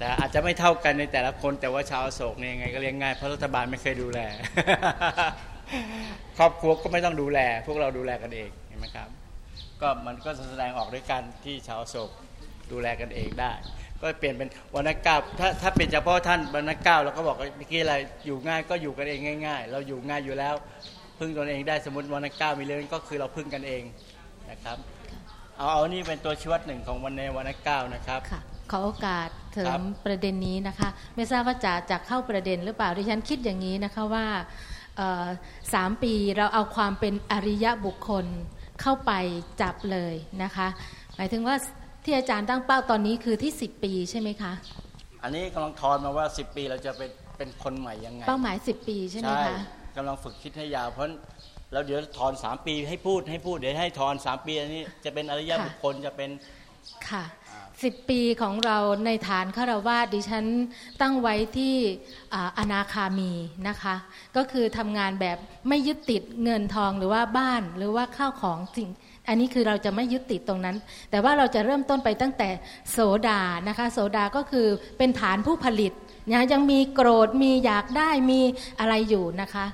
แต่อาจจะไม่เท่ากันในแต่ละคนแต่ว่าชาวโศกเนี่ยยังไงก็เลี้ยงง่ายเพราะรัฐบาลไม่เคยดูแล ครอบครัวก็ไม่ต้องดูแล พวกเราดูแลกันเองเห็นไหมครับ ก็มันก็แสดงออกด้วยกันที่ชาวโศกดูแลกันเองได้ ก็เปลี่ยนเป็นวันนักเก้าถ้าถ้าเป็นเฉพาะท่านวันนักเก้าเราก็บอกเมื่อกี้อะไรอยู่ง่ายก็อยู่กันเองง่าย ๆ เราอยู่ง่ายอยู่แล้วพึ่งตนเองได้สมมติวันนักเก้ามีเรื่องก็คือเราพึ่งกันเองนะครับเอาเอานี่เป็นตัวชี้วัดหนึ่งของวันในวันนักเก้านะครับค่ะ ขอโอกาสเสริครัมบประเด็นนี้นะคะ ไม่ทราบว่าจะจะเข้าประเด็นหรือเปล่าดิฉันคิดอย่างนี้นะคะว่าเอ่อสามปีเราเอาความเป็นอริยะบุคคลเข้าไปจับเลยนะคะ หมายถึงว่าที่อาจารย์ตั้งเป้าตอนนี้คือที่ 10 ปีใช่ไหมคะ อันนี้กำลังทอนมาว่า 10 ปีเราจะเป็นเป็นคนใหม่ยังไง เป้าหมาย 10 ปีใช่ไหมคะกำลังฝึกคิดให้ยาวเพราะเราเดี๋ยวถอน3ปีให้พูดให้พูดเดี๋ยวให้ถอน3ปีอันนี้จะเป็นอริยะค่ะบุคคลจะเป็นค่ะ สิบปีของเราในฐานคารวาสดิฉันตั้งไว้ที่อนาคามีนะคะ ก็คือทำงานแบบไม่ยึดติดเงินทองหรือว่าบ้านหรือว่าข้าวของสิ่ง อันนี้คือเราจะไม่ยึดติดตรงนั้น แต่ว่าเราจะเริ่มต้นไปตั้งแต่โสดานะคะ โสดาก็คือเป็นฐานผู้ผลิตนะยังมีโกรธมีอยากได้มีอะไรอยู่นะคะ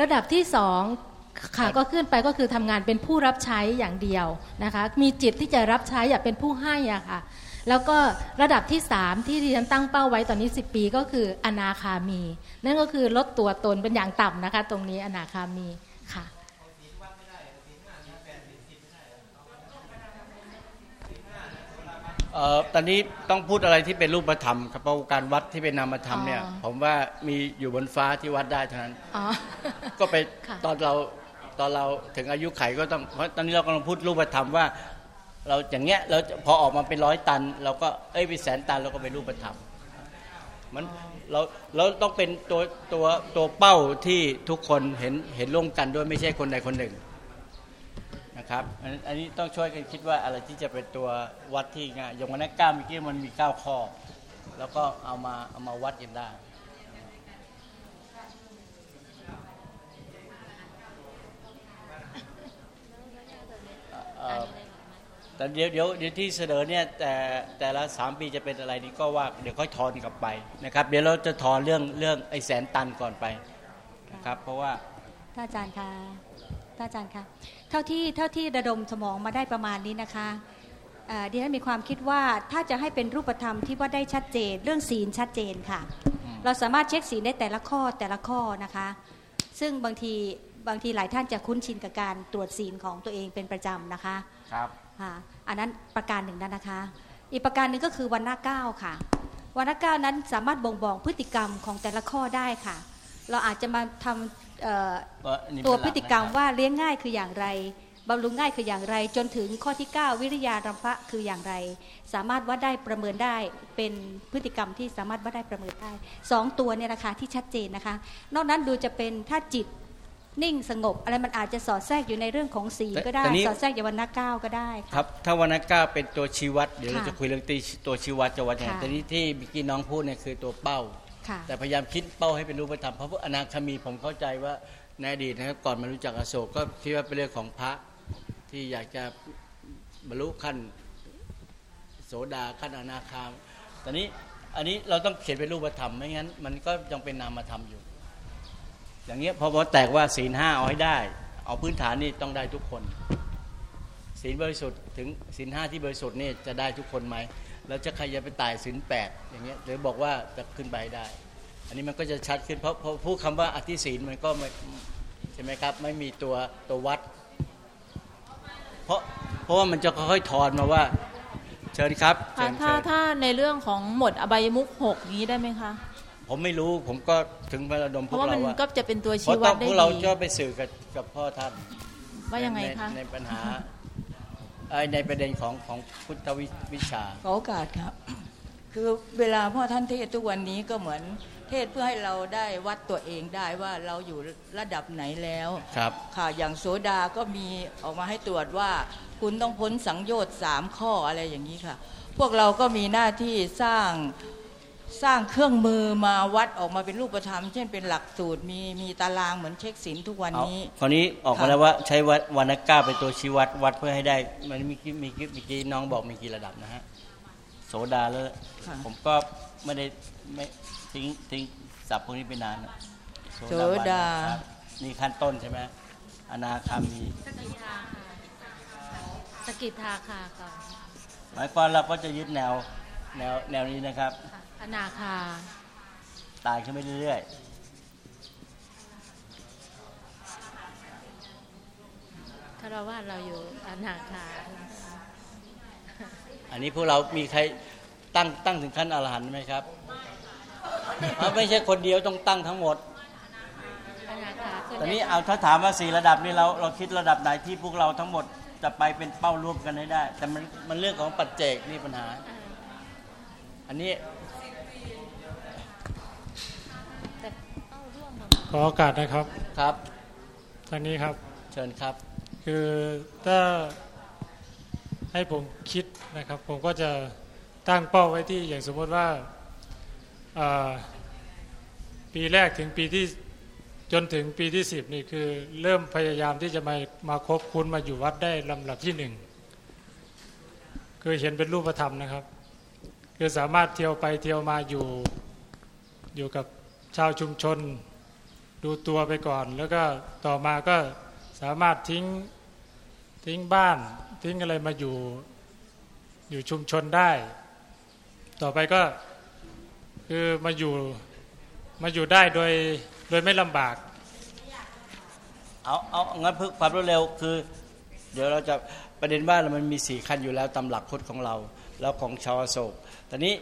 ระดับที่สองค่ะก็ขึ้นไปก็คือทำงานเป็นผู้รับใช้อย่างเดียวนะคะ มีจิตที่จะรับใช้อยากเป็นผู้ให้อะค่ะ แล้วก็ระดับที่สามที่ดิฉันตั้งเป้าไว้ตอนนี้ 10 ปีก็คืออนาคามี นั่นก็คือลดตัวตนเป็นอย่างต่ำนะคะ ตรงนี้อนาคามีค่ะเอ่อตอนนี้ต้องพูดอะไรที่เป็นรูปธรรมครับเพราะการวัดที่เป็นนามธรรมเนี่ยอ๋อผมว่ามีอยู่บนฟ้าที่วัดได้เท่านั้นอ๋อก็ไปค่ะตอนเราตอนเราถึงอายุไขก็ต้องเพราะตอนนี้เรากำลังพูดรูปธรรมว่า เราอย่างเงี้ยเราพอออกมาเป็นร้อยตัน เราก็เอ้ยเป็นแสนตันเราก็เป็นรูปธรรมมันเราเราต้องเป็นตัวตัวตัวเป้าที่ทุกคนเห็นเห็นร่วมกันด้วยไม่ใช่คนใดคนหนึ่งนะครับอันนี้ต้องช่วยกันคิดว่าอะไรที่จะเป็นตัววัดที่ง่ายอย่างวันนั้นก้าเมื่อกี้มันมีเก้าข้อ แล้วก็เอามาเอามาวัดกันได้เอ่อ แต่เดี๋ยวเดี๋ยวเดี๋ยวที่เสนอเนี่ยแต่แต่ละสามปีจะเป็นอะไรนี่ก็ว่าเดี๋ยวค่อยทอนกลับไปนะครับ เดี๋ยวเราจะทอนเรื่องเรื่องไอ้แสนตันก่อนไปนะครับ เพราะว่าท่านอาจารย์คะท่านอาจารย์คะเท่าที่เท่าที่ระดมสมองมาได้ประมาณนี้นะคะเอ่อดิฉันมีความคิดว่าถ้าจะให้เป็นรูปธรรมที่ว่าได้ชัดเจน เรื่องศีลชัดเจนค่ะ เราสามารถเช็คศีลได้แต่ละข้อแต่ละข้อนะคะ ซึ่งบางทีบางทีหลายท่านจะคุ้นชินกับการตรวจศีลของตัวเองเป็นประจำนะคะครับ ค่ะอันนั้นประการหนึ่งนั่นนะคะ อีกประการหนึ่งก็คือวันหน้าเก้าค่ะ วันหน้าเก้านั้นสามารถบ่งบอกพฤติกรรมของแต่ละข้อได้ค่ะ เราอาจจะมาทำตัวพฤติกรรมว่าเลี้ยงง่ายคืออย่างไรบำรุงง่ายคืออย่างไร จนถึงข้อที่ 9 วิริยารัมภะคืออย่างไร สามารถวัดได้ประเมินได้เป็นพฤติกรรมที่สามารถวัดได้ประเมินได้สองตัวเนี่ยนะคะที่ชัดเจนนะคะ นอกนั้นดูจะเป็นถ้าจิต นิ่งสงบ อะไรมันอาจจะสอดแทรกอยู่ในเรื่องของศีลก็ได้แต่นี่สอดแทรกอยู่วันหน้าเก้าก็ได้ค่ะครับ ถ้าวันนั้นเก้าเป็นตัวชี้วัดเดี๋ยวเราค่ะจะคุยเรื่องตีตัวชี้วัดจะวัดยังไงค่ะแต่นี้ที่เมื่อกี้น้องพูดเนี่ยคือตัวเป้าค่ะแต่พยายามคิดเป้าให้เป็นรูปธรรมเพราะว่าอนาคามีผมเข้าใจว่าในอดีตนะครับก่อนมารู้จักอโศกก็คิดว่าเป็นเรื่องของพระที่อยากจะบรรลุขั้นโสดาขั้นอนาคามตอนนี้อันนี้เราต้องเขียนเป็นรูปธรรมไม่งั้น มันก็ยังเป็นนามธรรมอยู่ อย่างเงี้ยพอพอแตกว่าศีลห้าเอาให้ได้ เอาพื้นฐานนี่ต้องได้ทุกคน ศีลบริสุทธิ์ถึงศีลห้าที่บริสุทธิ์นี่จะได้ทุกคนไหมแล้วจะใครจะไปตายศีลแปดอย่างเงี้ยหรือบอกว่าจะขึ้นไปให้ได้ อันนี้มันก็จะชัดขึ้นเพราะพูดคำว่าอธิศีลมันก็ไม่ใช่ไหมครับไม่มีตัวตัววัด เพราะเพราะว่ามันจะค่อยๆถอนมาว่า เชิญครับถ้าถ้าเชิญถ้าในเรื่องของหมดอบายมุขหกนี้ได้ไหมคะ ผมไม่รู้ผมก็ถึงพระดมเพพวราะกว่ามัเรานว่าก็จะเป็นตัวเพชี้ราะวัต้ดองได้พวกเราดีจะไปสื่อกับกับพ่อท่านว่ายังไงในคะในปัญหาเอ่อในประเด็นของของพุทธวิวิชา ขอโอกาสครับ คือเวลาพ่อท่านเทศทุกวันนี้ก็เหมือนเทศเพื่อให้เราได้วัดตัวเองได้ว่าเราอยู่ระดับไหนแล้วครับ ค่ะอย่างโสดาก็มีออกมาให้ตรวจว่า คุณต้องพ้นสังโยชน์สามข้ออะไรอย่างนี้ค่ะ พวกเราก็มีหน้าที่สร้าง สร้างเครื่องมือมาวัดออกมาเป็นรูปธรรม เช่นเป็นหลักสูตรมีมีตารางเหมือนเช็คสินทุกวันเอานี้คราวนี้ออกมาค่ะแล้วว่าใช้วัดวรรณก้าเป็นตัวชี้วัดวัดเพื่อให้ได้มันมีกี่มีกี่มีกี่น้องบอกมีกี่ระดับนะฮะโสดาแล้วค่ะผมก็ไม่ได้ไม่ทิ้งทิ้งสับพวกนี้ไปนานนะโสดาครับนี่ขั้นต้นใช่ไหมอนาคามีสกิทาค่ะสกิทาคาก่อนหมายความเราก็จะยึดแนวแนวแนวนี้นะครับค่ะ อนาคา ตายขึ้นไปเรื่อยคารวะเราอยู่อนาคาๆอันนี้พวกเรามีใครตั้งตั้งถึงขั้นอรหันต์ไหมครับเพราะไม่ใช่คนเดียวต้องตั้งทั้งหมดอนาคาส่วตอนใหญ่นี้เอาถ้าถามว่าสี่ระดับนี่เราเราคิดระดับไหนที่พวกเราทั้งหมดจะไปเป็นเป้าร่วมกันให้ได้ แต่มันมันเรื่องของปัจเจกนี่ปัญหา อันนี้ ของขอโอกาสนะครับ ครับทางนี้ครับ เชิญครับ คือถ้าให้ผมคิดนะครับ ผมก็จะตั้งเป้าไว้ที่อย่างสมมติว่าอ่าปีแรกถึงปีที่จนถึงปีที่สิบนี่คือเริ่มพยายามที่จะมามาคบคุ้นมาอยู่วัดได้ลำดับที่หนึ่งคือเห็นเป็นรูปธรรมนะครับ คือสามารถเที่ยวไปเที่ยวมาอยู่อยู่กับชาวชุมชน ดูตัวไปก่อน แล้วก็ต่อมาก็สามารถทิ้งทิ้งบ้าน ทิ้งอะไรมาอยู่อยู่ชุมชนได้ ต่อไปก็คือมาอยู่มาอยู่ได้โดยโดยไม่ลำบาก เอาเอางั้นเพื่อความรวดเร็วคือ เดี๋ยวเราจะประเด็นว่ามันมีสี่ขั้นอยู่แล้วตามหลักพุทธของเรา แล้วของชาวโศกตอนนี้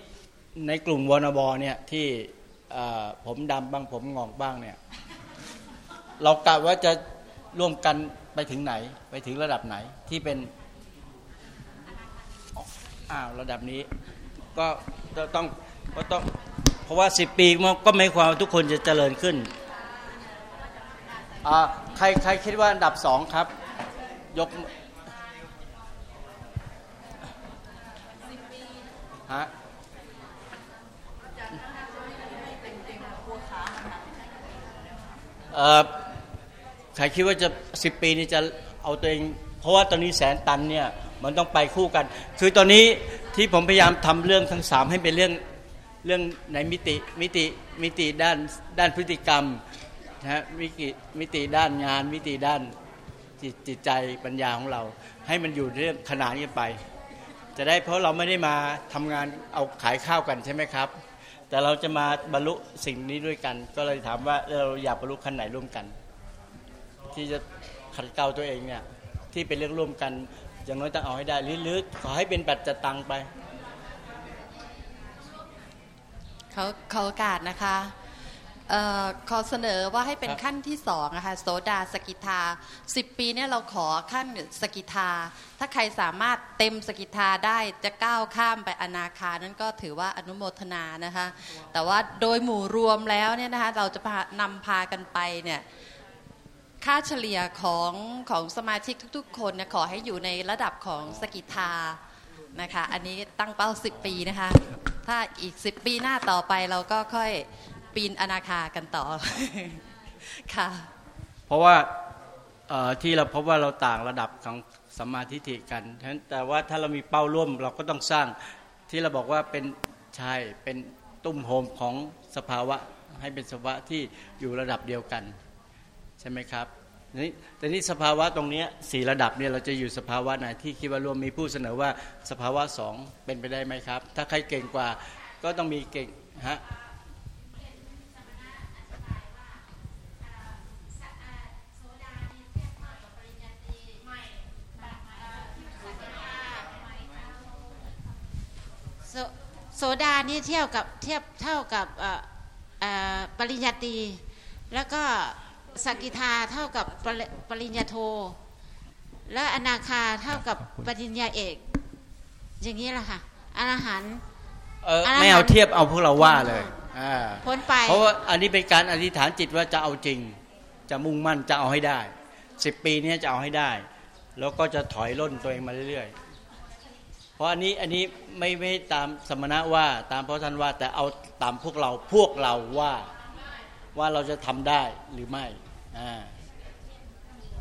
ในกลุ่มวนบอเนี่ยที่ผมดำบ้างผมงอกบ้างเนี่ย เรากะว่าจะร่วมกันไปถึงไหน ไปถึงระดับไหนที่เป็นอ้าวระดับนี้ ก็ต้องก็ต้อง เพราะว่าสิบปีมันก็ไม่ความทุกคนจะเจริญขึ้นอ่าใครใครคิดว่าอันดับสองครับ ยกฮะเอ่อ ใครคิดว่าจะสิบปีนี้จะเอาตัวเอง เพราะว่าตอนนี้แสนตันเนี่ยมันต้องไปคู่กัน คือตอนนี้ที่ผมพยายามทำเรื่องทั้งสามให้เป็นเรื่องเรื่องในมิติมิติมิติด้านด้านพฤติกรรมนะฮะมิติมิติด้านงาน มิติด้านจิตจิตใจปัญญาของเรา ให้มันอยู่เรื่องขนานกันไป จะได้เพราะเราไม่ได้มาทำงานเอาขายข้าวกันใช่ไหมครับ แต่เราจะมาบรรลุสิ่งนี้ด้วยกัน ก็เลยถามว่าเราอยากบรรลุขั้นไหนร่วมกัน ที่จะขัดเกลาตัวเองเนี่ยที่เป็นเรื่องร่วมกัน อย่างน้อยต้องเอาให้ได้หรือหรือขอให้เป็นปัจจตังไปเขาเขาโอกาสนะคะเออขอเสนอว่าให้เป็นครับขั้นที่สองนะคะโสดาสกิทาสิบปีเนี่ยเราขอขั้นสกิทา ถ้าใครสามารถเต็มสกิทาได้จะก้าวข้ามไปอนาคานั้นก็ถือว่าอนุโมทนานะคะ แต่ว่าโดยหมู่รวมแล้วเนี่ยนะคะเราจะพานำพากันไปเนี่ย ค่าเฉลี่ยของของสมาชิกทุกๆ คนนี่ยขอให้อยู่ในระดับของสกิทานะคะ อันนี้ตั้งเป้า 10 ปีนะคะ ถ้าอีก 10 ปีหน้าต่อไปเราก็ค่อยปีนอนาคากันต่อค่ะ เพราะว่าที่เราพบว่าเราต่างระดับของสมาธิฐิกันฉะนั้นแต่ว่าถ้าเรามีเป้าร่วมเราก็ต้องสร้างที่เราบอกว่าเป็นใช่เป็นตุ้มโฮมของสภาวะให้เป็นสภาวะที่อยู่ระดับเดียวกัน ช่ไหมครับนี่แต่นี่สภาวะตรงนี้สี่ระดับเนี่ยเราจะอยู่สภาวะไหนที่คิดว่ารวมมีผู้เสนอว่าสภาวะสองเป็นไปได้ไหมครับ ถ้าใครเก่งกว่าก็ต้องมีเก่งฮะโสดานี่เทียบกับเทียบเท่ากับเอ่อปริญญาตรีแล้วก็ สกิทาเท่ากับปริปริญญาโท และอนาคาเท่ากับปริญญาเอก อย่างนี้แหละค่ะอรหันต์เอออรหันต์ไม่เอาเทียบเอาพวกเราว่าเลยอ่าพ้นไปเพราะว่าอันนี้เป็นการอธิษฐานจิตว่าจะเอาจริง จะมุ่งมั่นจะเอาให้ได้สิบปีเนี้จะเอาให้ได้ แล้วก็จะถอยล่นตัวเองมาเรื่อยเพราะอันนี้อันนี้ไม่ไม่ตามสมณะว่าตามพระท่านว่า แต่เอาตามพวกเราพวกเราว่าว่าเราจะทำได้หรือไม่อ่า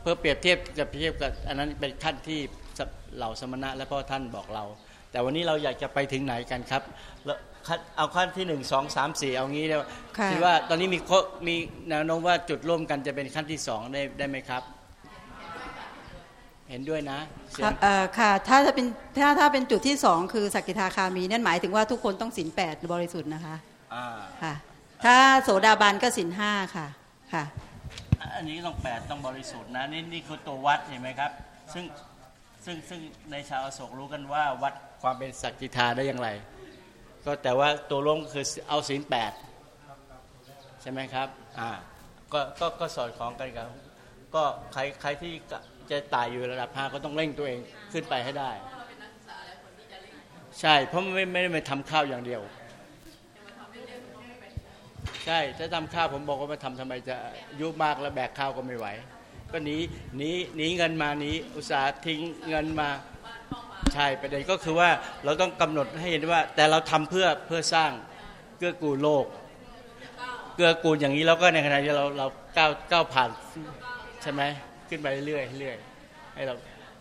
เพื่อเปรียบเทียบจะเทียบกับอันนั้นเป็นขั้นที่เหล่าสมณะและพ่อท่านบอกเรา แต่วันนี้เราอยากจะไปถึงไหนกันครับแล้วเอาขั้นที่หนึ่งสองสามสี่เอางี้เลยคิดว่าตอนนี้มีมีแนวโน้มว่าจุดร่วมกันจะเป็นขั้นที่สองได้ได้ไหมครับ เห็นด้วยนะค่ะถ้าจะเป็นถ้าถ้าเป็นจุดที่สองคือสักกิทาคามีนั่นหมายถึงว่าทุกคนต้องสินแปดบริสุทธิ์นะคะค่ะ ถ้าโสดาบันก็สินห้าค่ะค่ะ อันนี้ต้องแปดต้องบริสุทธิ์นะนี่นี่คือตัววัดเห็นไหมครับ ซึ่งซึ่งซึ่งในชาวอโศกรู้กันว่าวัดความเป็นสักกิทาได้อย่างไร ก็แต่ว่าตัวลงคือเอาศีลแปดใช่ไหมครับอ่าก็ก็ก็สอดคล้องกันครับก็ใครใครที่จะตายอยู่ระดับห้าก็ต้องเร่งตัวเองขึ้นไปให้ได้ ใช่เพราะไม่ไม่ได้มาทำข้าวอย่างเดียว ใช่ถ้าทำข้าวผมบอกว่ามาทำทำไมจะยุบมากแล้วแบกข้าวก็ไม่ไหว ก็หนีหนีหนีเงินมาหนีอุตสาห์ทิ้งเงินมาใช่ประเด็นก็คือว่าเราต้องกำหนดให้เห็นว่า แต่เราทำเพื่อเพื่อสร้างเกื้อกูลโลก เกื้อกูลอย่างนี้แล้วก็ในขณะที่เราเราก้าวก้าวผ่านใช่ไหมขึ้นไปเรื่อยเรื่อยให้เรา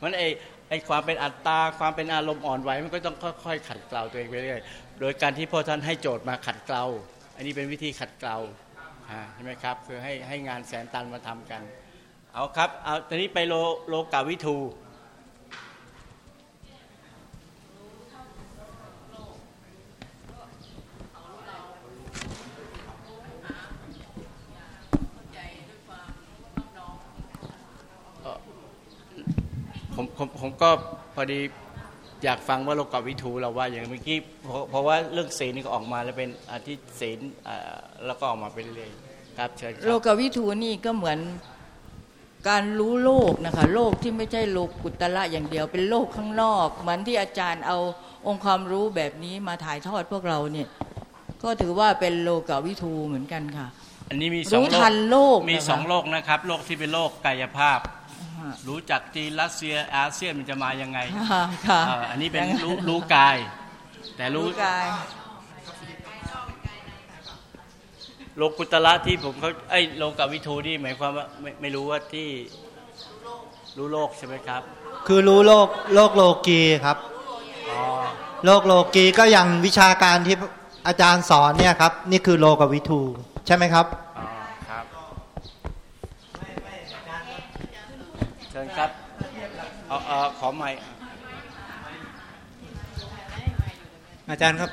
มันไอไอความเป็นอัตตาความเป็นอารมณ์อ่อนไหวมันก็ต้องค่อยๆขัดเกลาตัวเองไปเรื่อยโดยการที่พ่อท่านให้โจทย์มาขัดเกลา อันนี้เป็นวิธีขัดเกลาใช่ไหมครับคือให้ให้งานแสนตันมาทำกัน เอาครับเอาตอนนี้ไปโลโลกาวิทูผมผมผมก็พอดี อยากฟังว่าโลกวิทูเราว่าอย่างเมื่อกี้เพราะว่าเรื่องศีลนี่ก็ออกมาแล้วเป็นอาทิศีลแล้วก็ออกมาเป็นเรื่อยครับเชิญโลกวิทูนี่ก็เหมือนการรู้โลกนะคะโลกที่ไม่ใช่โลกกุตละอย่างเดียว เป็นโลกข้างนอก เหมือนที่อาจารย์เอาองค์ความรู้แบบนี้มาถ่ายทอดพวกเราเนี่ยก็ถือว่าเป็นโลกวิทูเหมือนกันค่ะ อันนี้มีสองโลกมีสองโลกนะครับ โลกที่เป็นโลกกายภาพ รู้จักจีนรัสเซียอาเซียนมันจะมายังไงอันนี้เป็นรู้รู้กาย แต่รู้กายโลกุตละที่ผมเขาไอ้โลกาวิทูนี่หมายความว่าไม่ไม่รู้ว่าที่รู้โลกใช่ไหมครับ คือรู้โลกโลกโลกีครับโลกโลกีก็อย่างวิชาการที่อาจารย์สอนเนี่ยครับ นี่คือโลกวิทูใช่ไหมครับเชิญครับ เอาเอาขอใหม่อาจารย์ครับ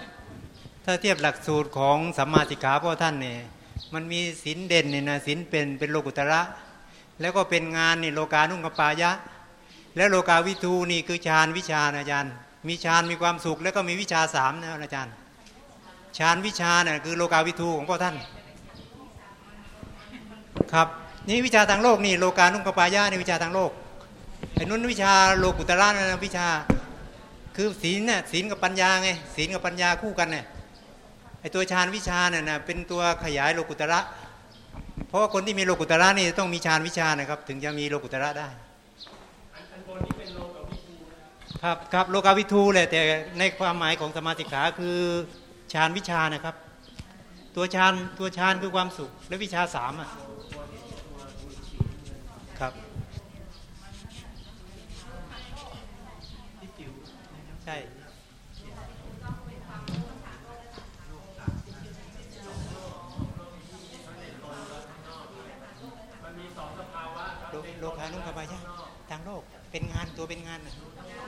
ถ้าเทียบหลักสูตรของสัมมาสิกขาพ่อท่านเนี่ยมันมีศีลเด่นเนี่ยนะศีลเป็นเป็นโลกุตระ แล้วก็เป็นงานนี่โลกานุ่งกปายะ แล้วโลกาวิทูนี่คือฌานวิชาอาจารย์ มีฌานมีความสุข แล้วก็มีวิชาสามนะอาจารย์ฌานวิชาเนี่ยคือโลกาวิทูของพ่อท่าน ครับนี่วิชาทางโลกนี่โลกานุกปายะในวิชาทางโลก ไอ้นู้นวิชาโลกุตระนะวิชา คือศีลเนี่ยศีลกับปัญญาไงศีลกับปัญญาคู่กันเนี่ยไอ้ตัวฌานวิชาเนี่ยนะเป็นตัวขยายโลกุตระ เพราะว่าคนที่มีโลกุตระนี่ต้องมีฌานวิชานะครับ ถึงจะมีโลกุตระได้ครับครับโลกาวิทูเลยแต่ในความหมายของสมาธิขาคือฌานวิชานะครับ ตัวฌานตัวฌานคือความสุขและวิชาสามอะครับใช่โลกานุกับไปใช่ทางโลก เป็นงานตัวเป็นงาน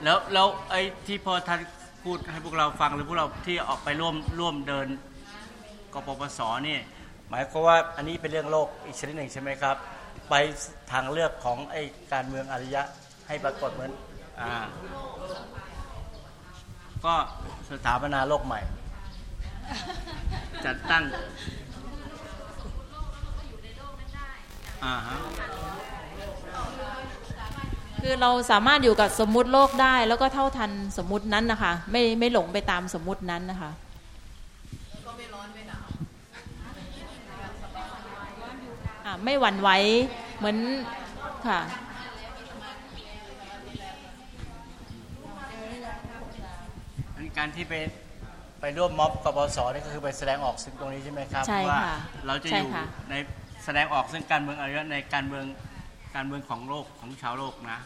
แล้วแล้วไอ้ที่พอท่านพูดให้พวกเราฟังหรือพวกเราที่ออกไปร่วมร่วมเดินกปปสนี่หมายความว่าอันนี้เป็นเรื่องโลกอีกชนิดหนึ่งใช่ไหมครับ ไปทางเลือกของไอ้การเมืองอริยะให้ปรากฏเหมือนอ่าก็สถาปนาโลกใหม่ จัดตั้งอ่าฮะ คือเราสามารถอยู่กับสมมุติโลกได้ แล้วก็เท่าทันสมมุตินั้นนะคะ ไม่ไม่หลงไปตามสมมุตินั้นนะคะไม่หวั่นไหวเหมือนค่ะการที่ไปไปร่วมม็อบกบสนี่ก็คือไปแสดงออกซึ่งตรงนี้ใช่ไหมครับใช่ค่ะว่าเราจะใช่อยู่ค่ะในแสดงออกซึ่งการเมืองอะไรยะในการเมือง การเมืองของโลกของชาวโลกนะ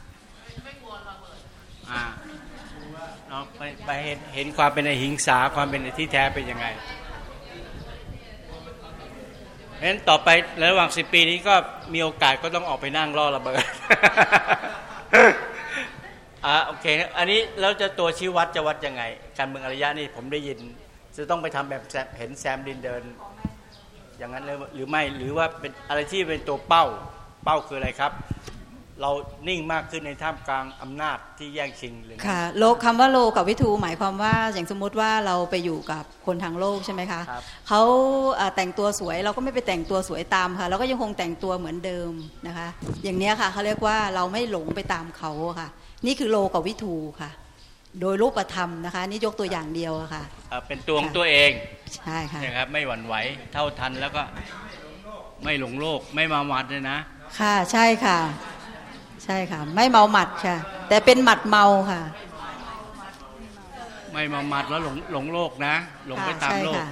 เราไปไปเห็นเห็นความเป็นอหิงสาความเป็นที่แท้เป็นยังไงเพราะฉะนั้นต่อไประหว่างสิปีนี้ก็มีโอกาสก็ต้องออกไปนั่งล่อระเบิดอ่าโอเค อันนี้แล้วจะตัวชี้วัดจะวัดยังไง การเมืองอารยะนี่ผมได้ยิน จะต้องไปทำแบบแซมเห็นแซมดินเดิน อย่างนั้นเลยหรือไม่หรือว่าเป็นอะไรที่เป็นตัวเป้า เป้าคืออะไรครับ เรานิ่งมากขึ้นในท่ามกลางอำนาจที่แย่งชิงหรือค่ะโลคำว่าโลกับวิทูหมายความว่าอย่างสมมุติว่าเราไปอยู่กับคนทางโลกใช่ไหมคะครับเขาเอ่อแต่งตัวสวยเราก็ไม่ไปแต่งตัวสวยตามค่ะเราก็ยังคงแต่งตัวเหมือนเดิมนะคะ อย่างเนี้ยค่ะเขาเรียกว่าเราไม่หลงไปตามเขาค่ะ นี่คือโลกับวิทูค่ะ โดยรูปธรรมนะคะ นี่ยกตัวอย่างเดียวอะค่ะเอ่อเป็นตัวของตัวเองใช่ค่ะนะครับไม่หวั่นไหวเท่าทันแล้วก็ไม่หลงโลกไม่มาหมัดเลยนะ ค่ะใช่ค่ะ ใช่ค่ะ ไม่เมาหมัดค่ะ แต่เป็นหมัดเมาค่ะ ไม่มาหมัดแล้วหลงหลงโลกนะ หลงไปตามใช่โลกค่ะ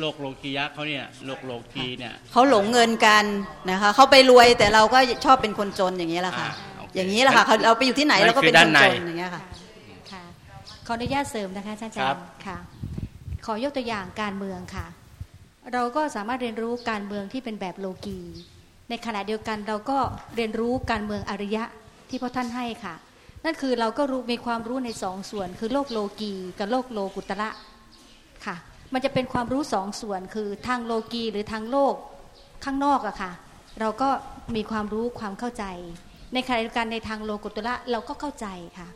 โลกโลกียะเขาเนี่ยโลกโลกีเนี่ยเขาหลงเงินกันนะคะเขาไปรวยแต่เราก็ชอบเป็นคนจนอย่างนี้แหละค่ะ อย่างนี้แหละค่ะเขาเราไปอยู่ที่ไหนเราก็เป็นคนจนอย่างเงี้ยค่ะค่ะขออนุญาตเสริมนะคะอาจารย์ครับค่ะ ขอยกตัวอย่างการเมืองค่ะ เราก็สามารถเรียนรู้การเมืองที่เป็นแบบโลกี ในขณะเดียวกันเราก็เรียนรู้การเมืองอริยะที่พ่อท่านให้ค่ะ นั่นคือเราก็รู้มีความรู้ในสองส่วน คือโลกโลกีกับโลกโลกุตระค่ะ มันจะเป็นความรู้สองส่วนคือทางโลกีหรือทางโลกข้างนอกอะค่ะ เราก็มีความรู้ความเข้าใจ ในขณะเดียวกันในทางโลกุตระเราก็เข้าใจค่ะ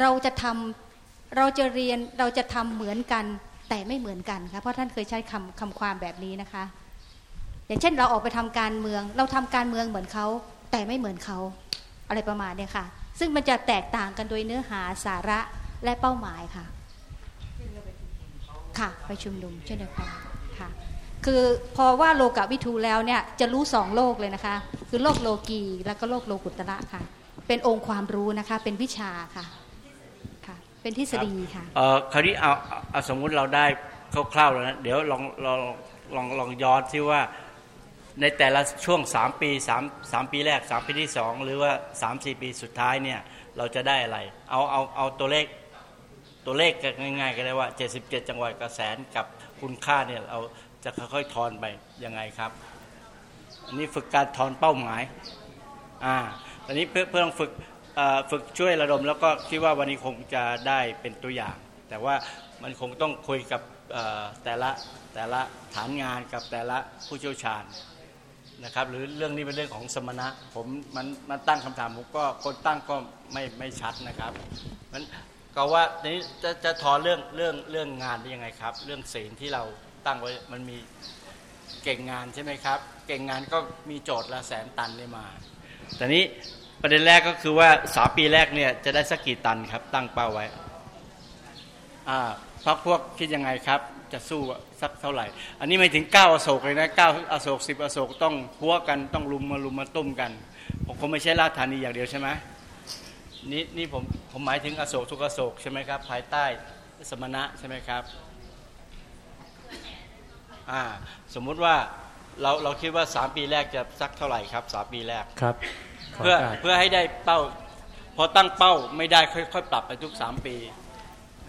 เราจะทำเราจะเรียนเราจะทำเหมือนกันแต่ไม่เหมือนกันค่ะเพราะท่านเคยใช้คำคำความแบบนี้นะคะ อย่างเช่นเราออกไปทำการเมือง เราทำการเมืองเหมือนเขาแต่ไม่เหมือนเขาอะไรประมาณเนี้ยค่ะ ซึ่งมันจะแตกต่างกันโดยเนื้อหาสาระและเป้าหมายค่ะ ค่ะไปชุมนุมเช่นเดียวกันค่ะ คือพอว่าโลกวิทูแล้วเนี่ยจะรู้สองโลกเลยนะคะ คือโลกโลกีแล้วก็โลกโลกุตระค่ะ เป็นองค์ความรู้นะคะ เป็นวิชาค่ะค่ะ เป็นทฤษฎีค่ะเออคราวนี้เอาเอาเอาสมมุติเราได้คร่าวๆแล้วนะเดี๋ยวลองลองลองลองย้อนที่ว่า ในแต่ละช่วง 3 ปี3 3ปีแรก 3 ปีที่ 2 หรือว่า 3 4 ปีสุดท้ายเนี่ยเราจะได้อะไร เอาเอาเอาตัวเลขตัวเลขกง่ายๆก็ได้ว่า 77 จังหวัดกระแสนกับคุณค่าเนี่ยเราจะค่อยๆทอนไปยังไงครับ อันนี้ฝึกการทอนเป้าหมายอ่าตอนนี้เพื่อเพื่อลองฝึกฝึกช่วยระดมแล้วก็คิดว่าวันนี้คงจะได้เป็นตัวอย่าง แต่ว่ามันคงต้องคุยกับแต่ละแต่ละฐานงานกับแต่ละผู้เชี่ยวชาญ นะครับ หรือเรื่องนี้เป็นเรื่องของสมณะ ผมมันมันตั้งคำถามผมก็คนตั้งก็ไม่ไม่ชัดนะครับมันก็ว่าทีนี้จะจะถอนเรื่องเรื่องเรื่องงานได้ยังไงครับ เรื่องศีลที่เราตั้งไว้มันมีเก่งงานใช่ไหมครับ เก่งงานก็มีโจทย์ละแสนตันได้มาแต่นี้ประเด็นแรกก็คือว่าสาปีแรกเนี่ยจะได้สักกี่ตันครับ ตั้งเป้าไว้อ่าพักพวกคิดยังไงครับ จะสู้สักเท่าไหร่ อันนี้ไม่ถึงเก้าอโศกเลยนะเก้าอโศกสิบอโศกต้องพัวกันต้องลุมมาลุมมาตุ้มกันผมคงไม่ใช่ราชธานีอย่างเดียวใช่ไหมนี่นี่ผมผมหมายถึงอโศกทุกอโศกใช่ไหมครับ ภายใต้สมณะใช่ไหมครับอ่าสมมุติว่าเราเราคิดว่าสามปีแรกจะสักเท่าไหร่ครับสามปีแรกครับขอเพื่อโอกาสเพื่อให้ได้เป้า พอตั้งเป้าไม่ได้ค่อยๆปรับไปทุกสามปี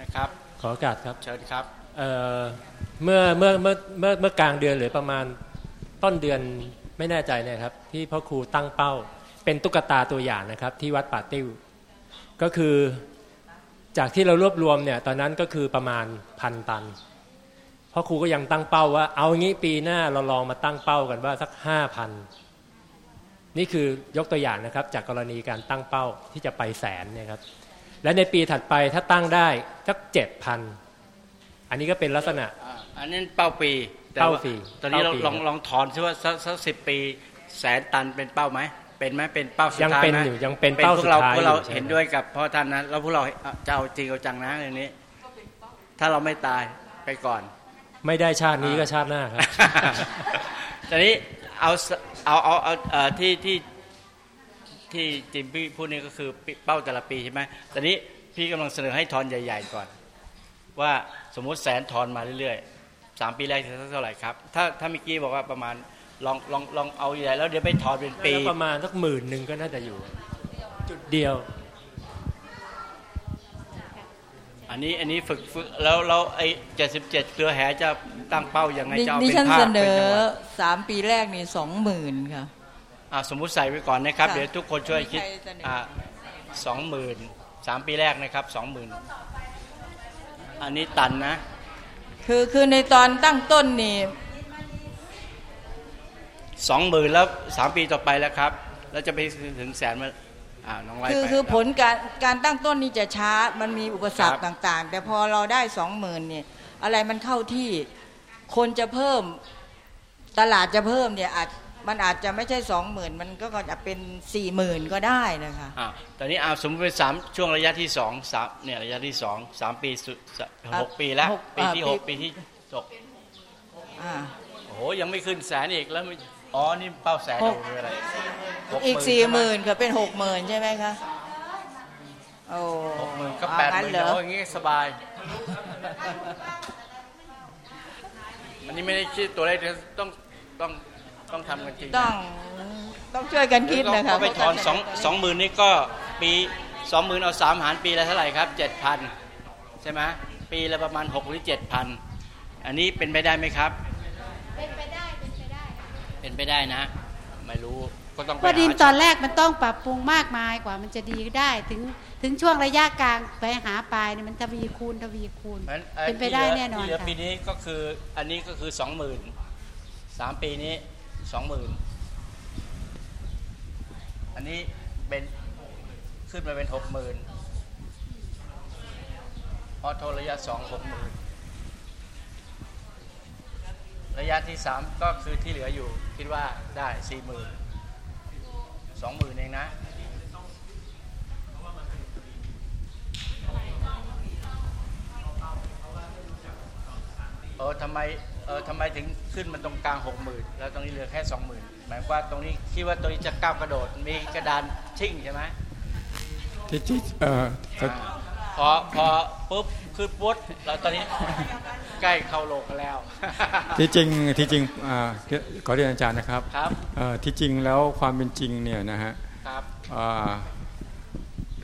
นะครับ ขอโอกาสครับเชิญครับ เมื่อเมื่อเมื่อเมื่อเมื่อกลางเดือนหรือประมาณต้นเดือนไม่แน่ใจเนะครับที่พ่อครูตั้งเป้า เป็นตุ๊กตาตัวอย่างนะครับ ที่วัดป่าติ้ว ก็คือจากที่เรารวบรวมเนี่ยตอนนั้นก็คือประมาณพันตันพ่อครูก็ยังตั้งเป้าว่า เอางี้ปีหน้าเราลองมาตั้งเป้ากันว่าสักห้าพันนี่คือยกตัวอย่างนะครับ จากกรณีการตั้งเป้าที่จะไปแสนเนี่ยครับและในปีถัดไปถ้าตั้งได้สักเจ็ดพัน อันนี้ก็เป็นลักษณะอ่าอันนี้เป้าปีแต่ว่เป้าปีตอนนี้เราเป้าปีลองครับลองถอนซิว่าสักสักสิบปีแสนตันเป็นเป้าไหมเป็นไหมเป็นเป้าสุดยังท้ายเป็นไหมอยู่ยังเป็นเป้าพวกเราสุดท้ายพวกเราอยู่ใช่ไหมเห็นด้วยกับพ่อท่านนะแล้วพวกเราจะเอาจริงเอาจังนะเรื่องนี้ ถ้าเราไม่ตายไปก่อน ไม่ได้ชาตินี้ก็ชาติหน้าครับตอนนี้เอาสเอาเอาเอาเอ่อที่ที่ที่จิมพี่พูดนี่ก็คือเป้าแต่ละปีใช่ไหมตอนนี้พี่กำลังเสนอให้ทอนใหญ่ ๆ ก่อน ว่าสมมุติแสนทอนมาเรื่อยๆสามปีแรกจะเท่าไหร่ครับ ถ้าถ้าเมื่อกี้บอกว่าประมาณลองลองลองเอาใหญ่แล้วเดี๋ยวไปถอนเป็นปีแล้วประมาณสักหมื่นหนึ่งก็น่าจะอยู่ จุดเดียว อันนี้อันนี้ฝึกฝึกแล้วแล้วไอ้เจ็ดสิบเจ็ดเครือแหจะตั้งเป้ายังไงดิจะเอาดิเป็นฉันภาเสคนเป็นอจังหวะสามปีแรกนี่สองหมื่นค่ะ อ่าสมมุติใส่ไว้ก่อนนะครับ ค่ะเดี๋ยวทุกคนช่วยคิดมีใครเสนออ่ อ่าสองหมื่นสามปีแรกนะครับสองหมื่น อันนี้ตันนะ คือคือในตอนตั้งต้นนี่สองหมื่นแล้วสามปีต่อไปแล้วครับ แล้วจะไปถึงแสนมาอ่าน้องไล่คือไปคือรับผลการการตั้งต้นนี่จะช้ามันมีอุปสรรคครับต่าง ๆ แต่พอเราได้สองหมื่นเนี่ยอะไรมันเข้าที่คนจะเพิ่มตลาดจะเพิ่มเนี่ยอาจ มันอาจจะไม่ใช่สองหมื่นมันก็จะเป็นสี่หมื่นก็ได้นะคะอ่าตอนนี้เอาสมมติเป็นสามช่วงระยะที่สองสามเนี่ยระยะที่สองสามปีสุดหกปีแล้วหกปีที่อ่าหกปีปีที่หกอ่าโอ้โหยังไม่ขึ้นแสนอีกแล้วไม่อ๋อนี่เป้าแสนหอยู่กคืออะไรอีกสี่หมื่นก็เป็นหกหมื่นใช่ไหมคะโอ้หกหมื่นก็เอาแปดหงั้นมื่นเหรอโอ้อย่างงี้สบายอันนี้ไม่ได้คิดตัวเลขต้องต้อง ต้องทำกันจริงนะต้องต้องช่วยกันคิดนะคะก็ไปถอนสองสองหมื่นนี่ก็ปีสองหมื่นเอาสามหารปีละเท่าไหร่ครับเจ็ดพันใช่ไหมปีละประมาณหกหรือเจ็ดพันอันนี้เป็นไปได้ไหมครับ เป็นไปได้เป็นไปได้ เป็นไปได้นะ ไม่รู้ก็ต้องไปว่าดินหาตอนแรกมันต้องปรับปรุงมากมายกว่ามันจะดีได้ถึงถึงช่วงระยะกลางไปหาปลายเนี่ยมันทวีคูณทวีคูณเพราะฉะนั้นอ่อเป็นไปได้ที่หลืแน่นอนที่เหลือค่ะ ปีนี้ก็คืออันนี้ก็คือสองหมื่นสามปีนี้ สองหมื่นอันนี้เป็นขึ้นมาเป็นหกหมื่นพอโทรระยะสองหกหมื่นระยะที่สามก็คือที่เหลืออยู่ คิดว่าได้สี่หมื่นสองหมื่นเองนะเออทำไม เออทำไมถึงขึ้นมาตรงกลางหกหมื่นแล้วตรงนี้เหลือแค่สองหมื่นหมายความว่าตรงนี้คิดว่าตรงนี้จะก้าวกระโดดมีกระดานชิ่งใช่ไหมที่ที่เอ่อก็พอพอปุ๊บขึ้นปุ๊บแล้วตอนนี้ใกล้เข้าโลกกันแล้วที่จริงที่จริงอ่าขอเรียนอาจารย์นะครับครับเอ่อที่จริงแล้วความเป็นจริงเนี่ยนะฮะครับอ่า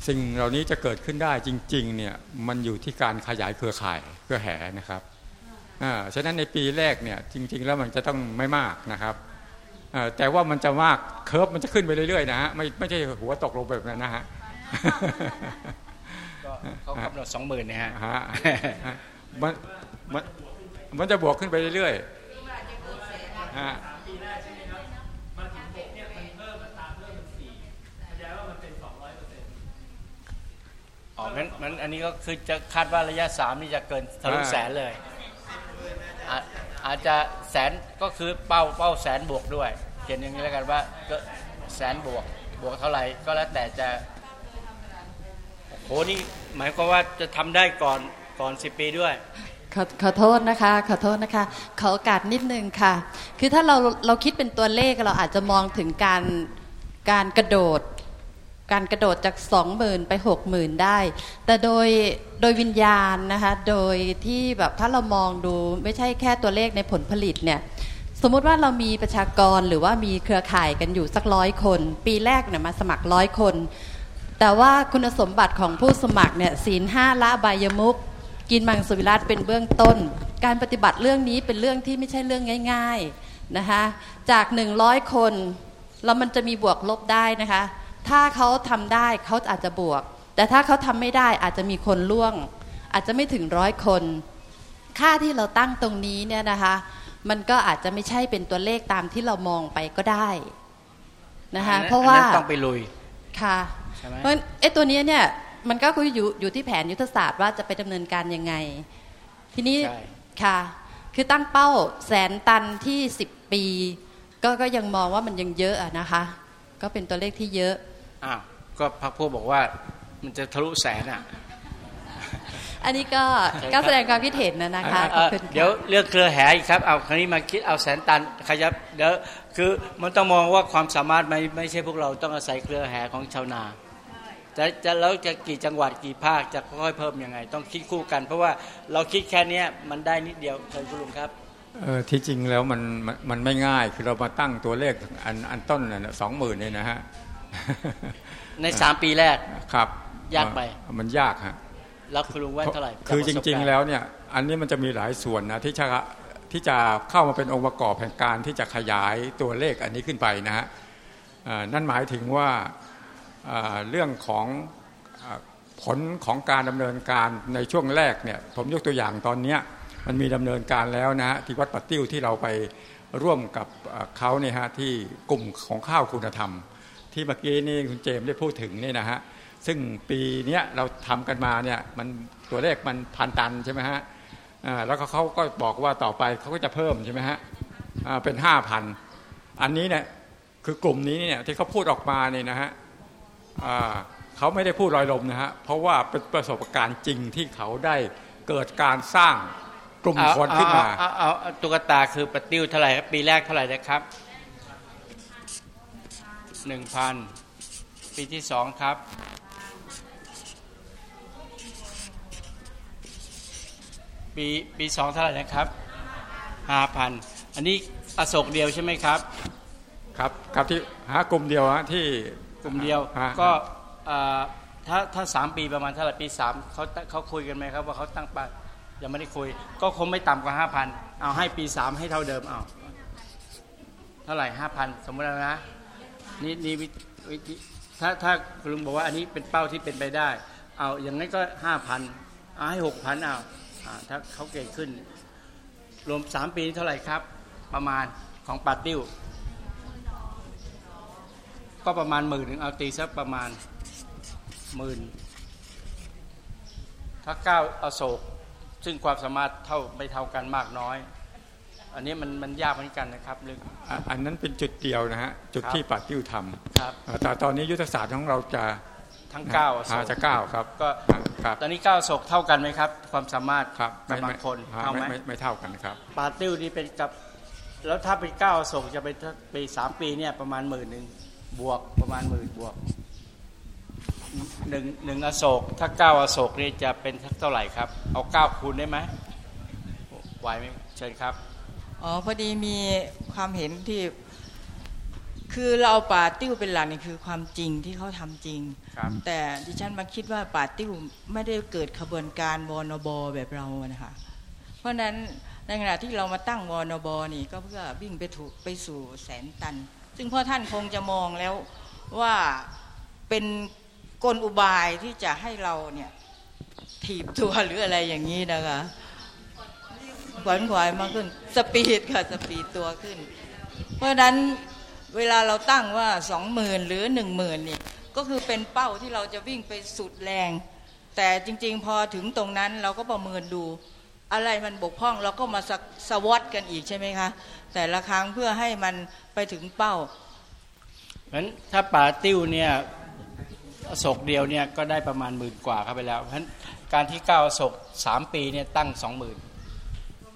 สิ่งเหล่านี้จะเกิดขึ้นได้จริงๆเนี่ยมันอยู่ที่การขยายเครือข่ายเครือแห่นะครับอ่า ฉะนั้นในปีแรกเนี่ยจริง ๆ แล้วมันจะต้องไม่มากนะครับอ่าแต่ว่ามันจะมากเคิร์ฟมันจะขึ้นไปเรื่อยๆนะฮะไม่ไม่ใช่หัวตกลงแบบนั้นนะฮะก็เขากำหนดสองหมื่นนะฮะฮะมันมันมันจะบวกขึ้นไปเรื่อยๆฮะอ๋องั้นงั้นอันนี้ก็คือจะคาดว่าระยะสามนี่จะเกินทะลุอ่าแสนเลย อาอาจจะแสนก็คือเป้าเป้าแสนบวกด้วยเขียนอย่างนี้แล้วกันว่าก็แสนบวกบวกเท่าไหร่ก็แล้วแต่จะโหนี่หมายความว่าจะทำได้ก่อนก่อนสิปีด้วยขอขอโทษนะคะ ขอโทษนะคะ ขอโอกาสนิดนึงค่ะ คือถ้าเราเราคิดเป็นตัวเลขเราอาจจะมองถึงการการกระโดด การกระโดดจากสองหมื่นไปหกหมื่นได้ แต่โดยโดยวิญญาณนะคะโดยที่แบบถ้าเรามองดูไม่ใช่แค่ตัวเลขในผลผลิตเนี่ยสมมติว่าเรามีประชากรหรือว่ามีเครือข่ายกันอยู่สักร้อยคน ปีแรกเนี่ยมาสมัครร้อยคน แต่ว่าคุณสมบัติของผู้สมัครเนี่ยศีลห้าละบายมุกกินมังสวิรัตเป็นเบื้องต้น การปฏิบัติเรื่องนี้เป็นเรื่องที่ไม่ใช่เรื่องง่าย ๆนะคะจาก 100 คนแล้วมันจะมีบวกลบได้นะคะ ถ้าเขาทำได้เขาอาจจะบวก แต่ถ้าเขาทำไม่ได้อาจจะมีคนล่วง อาจจะไม่ถึงร้อยคน ค่าที่เราตั้งตรงนี้เนี่ยนะคะ มันก็อาจจะไม่ใช่เป็นตัวเลขตามที่เรามองไปก็ได้นะคะอันนั้นเพราะว่าอันนั้นต้องไปลุยค่ะใช่ไหมเพราะฉะนั้นไอ้ตัวเนี้ยเนี่ยมันก็คืออยู่อยู่ที่แผนยุทธศาสตร์ว่าจะไปดำเนินการยังไง ทีนี้ใช่ค่ะ คือตั้งเป้าแสนตันที่ 10 ปี ก็ก็ยังมองว่ามันยังเยอะอะนะคะ ก็เป็นตัวเลขที่เยอะ อ้าวก็พักพวกบอกว่ามันจะทะลุแสนอะ อันนี้ก็ก็แสดงความคิดเห็นนะนะคะขเอ่อบอคุณค่ะเดี๋ยวเรื่องเครือแหอีกครับ เอาคราวนี้มาคิดเอาแสนตันขยับเดี๋ยวคือมันต้องมองว่าความสามารถไม่ไม่ใช่พวกเราต้องอาศัยเครือแหของชาวนาจะจะแล้วจะกี่จังหวัดกี่ภาคจะค่อยๆเพิ่มยังไง ต้องคิดคู่กัน เพราะว่าเราคิดแค่เนี้ยมันได้นิดเดียวเชิญคุณลุงครับเออที่จริงแล้วมันมันมันไม่ง่ายคือเรามาตั้งตัวเลขอันอันต้นสองหมื่นเนี่ยนะฮะ ในสามปีแรกครับ ยากไปมันยากฮะแล้วคุณลุงว่าเท่าไหร่คือจจากปะสบริงกาๆแล้วเนี่ย อันนี้มันจะมีหลายส่วนนะที่จะที่จะเข้ามาเป็นองค์ประกอบแห่งการที่จะขยายตัวเลขอันนี้ขึ้นไปนะฮะเอ่อนั่นหมายถึงว่าเอ่อเรื่องของเอ่อผลของการดำเนินการในช่วงแรกเนี่ยผมยกตัวอย่างตอนเนี้ยมันมีดำเนินการแล้วนะฮะที่วัดปัตติ้วที่เราไปร่วมกับเอ่อเขาเนี่ยฮะที่กลุ่มของข้าวคุณธรรม ที่เมื่อกี้นี่คุณเจมส์ได้พูดถึงนี่นะฮะซึ่งปีเนี้ยเราทำกันมาเนี่ยมันตัวเลขมันพันตันใช่ไหมฮะแล้วก็เขาก็บอกว่าต่อไปเขาก็จะเพิ่มใช่ไหมฮะเป็นห้าพันอันนี้เนี่ยคือกลุ่มนี้เนี่ยที่เขาพูดออกมาเนี่ยนะฮะเขาไม่ได้พูดลอยลมนะฮะเพราะว่าเป็นประสบการณ์จริงที่เขาได้เกิดการสร้างกลุ่มคนขึ้นมาเอาเอาตุ๊กตาคือปะติ้วเท่าไหร่ปีแรกเท่าไหร่นะครับ หนึ่งพันปีที่สองครับ ปีปีสองเท่าไหร่นะครับห้าพันอันนี้อโศกเดียวใช่ไหมครับ ครับครับที่หากลุ่มเดียวฮะที่กลุ่มเดียวฮะก็เอ่อถ้าถ้าสามปีประมาณเท่าไหร่ปีสามเขาตั้งเขาคุยกันไหมครับว่าเขาตั้งเป้ายังไม่ได้คุย ก็คงไม่ต่ำกว่าห้าพันเอาให้ปีสามให้เท่าเดิมเอาเท่าไหร่ห้าพันสมมติแล้วนะ นี่นี่วิธีถ้าถ้าคุณลุงบอกว่าอันนี้เป็นเป้าที่เป็นไปได้ เอาอย่างนั้นก็ห้าพันเอาให้หกพันเอาถ้าเขาเก่งขึ้น รวมสามปีนี้เท่าไหร่ครับ ประมาณของปาติ้วก็ประมาณหมื่นหนึ่งเอาตีสักประมาณหมื่นถ้าเก้าอโศก ซึ่งความสามารถเท่าไม่เท่ากันมากน้อย อันนี้มันมันยากเหมือนกันนะครับเรื่องอะอันนั้นเป็นจุดเดียวนะฮะจุดครับที่ปัดติ้วทครับำอ่าแต่ตอนนี้ยุทธศาสตร์ของเราจะทั้งเก้าอโศอ่ากจะเก้าครับก็ครับตอนนี้เก้าอโศกเท่ากันไหมครับ ความสามารถครับไม่กำลัไม่งคนอ่าเท่าไม่ไหมไม่ไม่เท่ากันครับปาติ้วนี่เป็นกับ แล้วถ้าเป็นเก้าอโศกจะเป็นปีสามปีเนี่ยประมาณหมื่นหนึ่งบวกประมาณหมื่นบวกหนึ่งหนึ่งอโศก ถ้าเก้าอโศกนี่จะเป็นสักเท่าไหร่ครับ เอาเก้าคูณได้ไหมไหวไหมเชิญครับ อ๋อพอดีมีความเห็นที่คือเราเอาป่าติ้วเป็นหลักนี่คือความจริงที่เขาทำจริง ครับแต่ดิฉันมาคิดว่าป่าติ้วไม่ได้เกิดขบวนการวนบแบบเรานะคะ เพราะฉะนั้นในขณะที่เรามาตั้งวนบนี่ก็เพื่อวิ่งไปถูกไปสู่แสนตัน ซึ่งพ่อท่านคงจะมองแล้วว่าเป็นกลอุบายที่จะให้เราเนี่ยถีบตัวหรืออะไรอย่างนี้นะคะ ขวนขวายมากขึ้น speed ค่ะ speed ตัวขึ้น เพราะฉะนั้นเวลาเราตั้งว่าสองหมื่นหรือหนึ่งหมื่นนี่ก็คือเป็นเป้าที่เราจะวิ่งไปสุดแรง แต่จริง ๆ พอถึงตรงนั้นเราก็ประเมินดู อะไรมันบกพร่องเราก็มา SWOT กันอีกใช่ไหมคะ แต่ละครั้งเพื่อให้มันไปถึงเป้าเพราะฉะนั้นถ้าป่าติ้วเนี่ยโศกเดียวเนี่ยก็ได้ประมาณหมื่นกว่าเข้าไปแล้ว เพราะฉะนั้นการที่ก้าอโศกสามปีเนี่ยตั้งสองหมื่น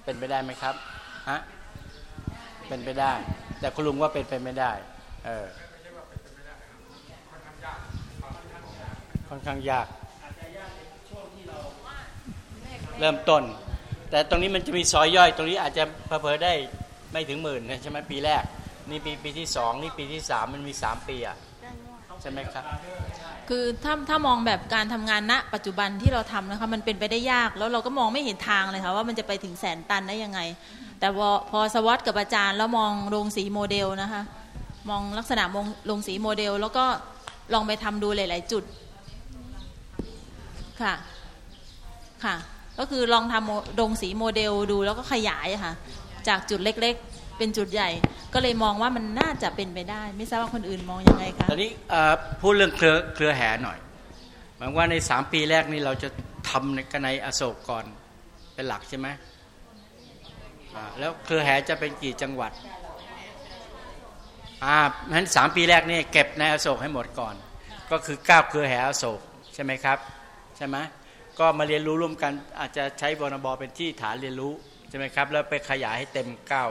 เป็นไปได้ไหมครับฮะเป็นไปได้ แต่คุณลุงว่าเป็นไปไม่ได้ เออค่อนข้างยากเริ่มต้น แต่ตรงนี้มันจะมีซอยย่อย ตรงนี้อาจจะเผลอได้ไม่ถึงหมื่นนะใช่ไหมปีแรก นี่ปีปีที่สองนี่ปีที่สามมันมีสามปีอะ ใช่ไหมครับ คือถ้าถ้ามองแบบการทำงานณ ปัจจุบันที่เราทำนะคะมันเป็นไปได้ยากแล้วเราก็มองไม่เห็นทางเลยค่ะว่ามันจะไปถึงแสนตันได้ยังไง แต่พอพอ SWOT กับอาจารย์แล้วมองโรงสีโมเดลนะคะ มองลักษณะมองโรงสีโมเดล แล้วก็ลองไปทำดูหลาย ๆ จุดค่ะค่ะ ก็คือลองทำโรงสีโมเดลดูแล้วก็ขยายค่ะ จากจุดเล็ก ๆ เป็นจุดใหญ่ ก็เลยมองว่ามันน่าจะเป็นไปได้ ไม่ทราบว่าคนอื่นมองยังไงคะตอนนี้พูดเรื่องเครือเครือแหหน่อยหมายว่าในสามปีแรกนี่เราจะทำในกันในอโศกก่อนเป็นหลักใช่ไหมอ่าแล้วเครือแหจะเป็นกี่จังหวัดอ่างั้นสามปีแรกนี่เก็บในอโศกให้หมดก่อน ก็คือเก้าเครือแหอโศกใช่ไหมครับใช่ไหมก็มาเรียนรู้ร่วมกันอาจจะใช้บนบเป็นที่ฐานเรียนรู้ใช่ไหมครับ แล้วไปขยายให้เต็มเก้า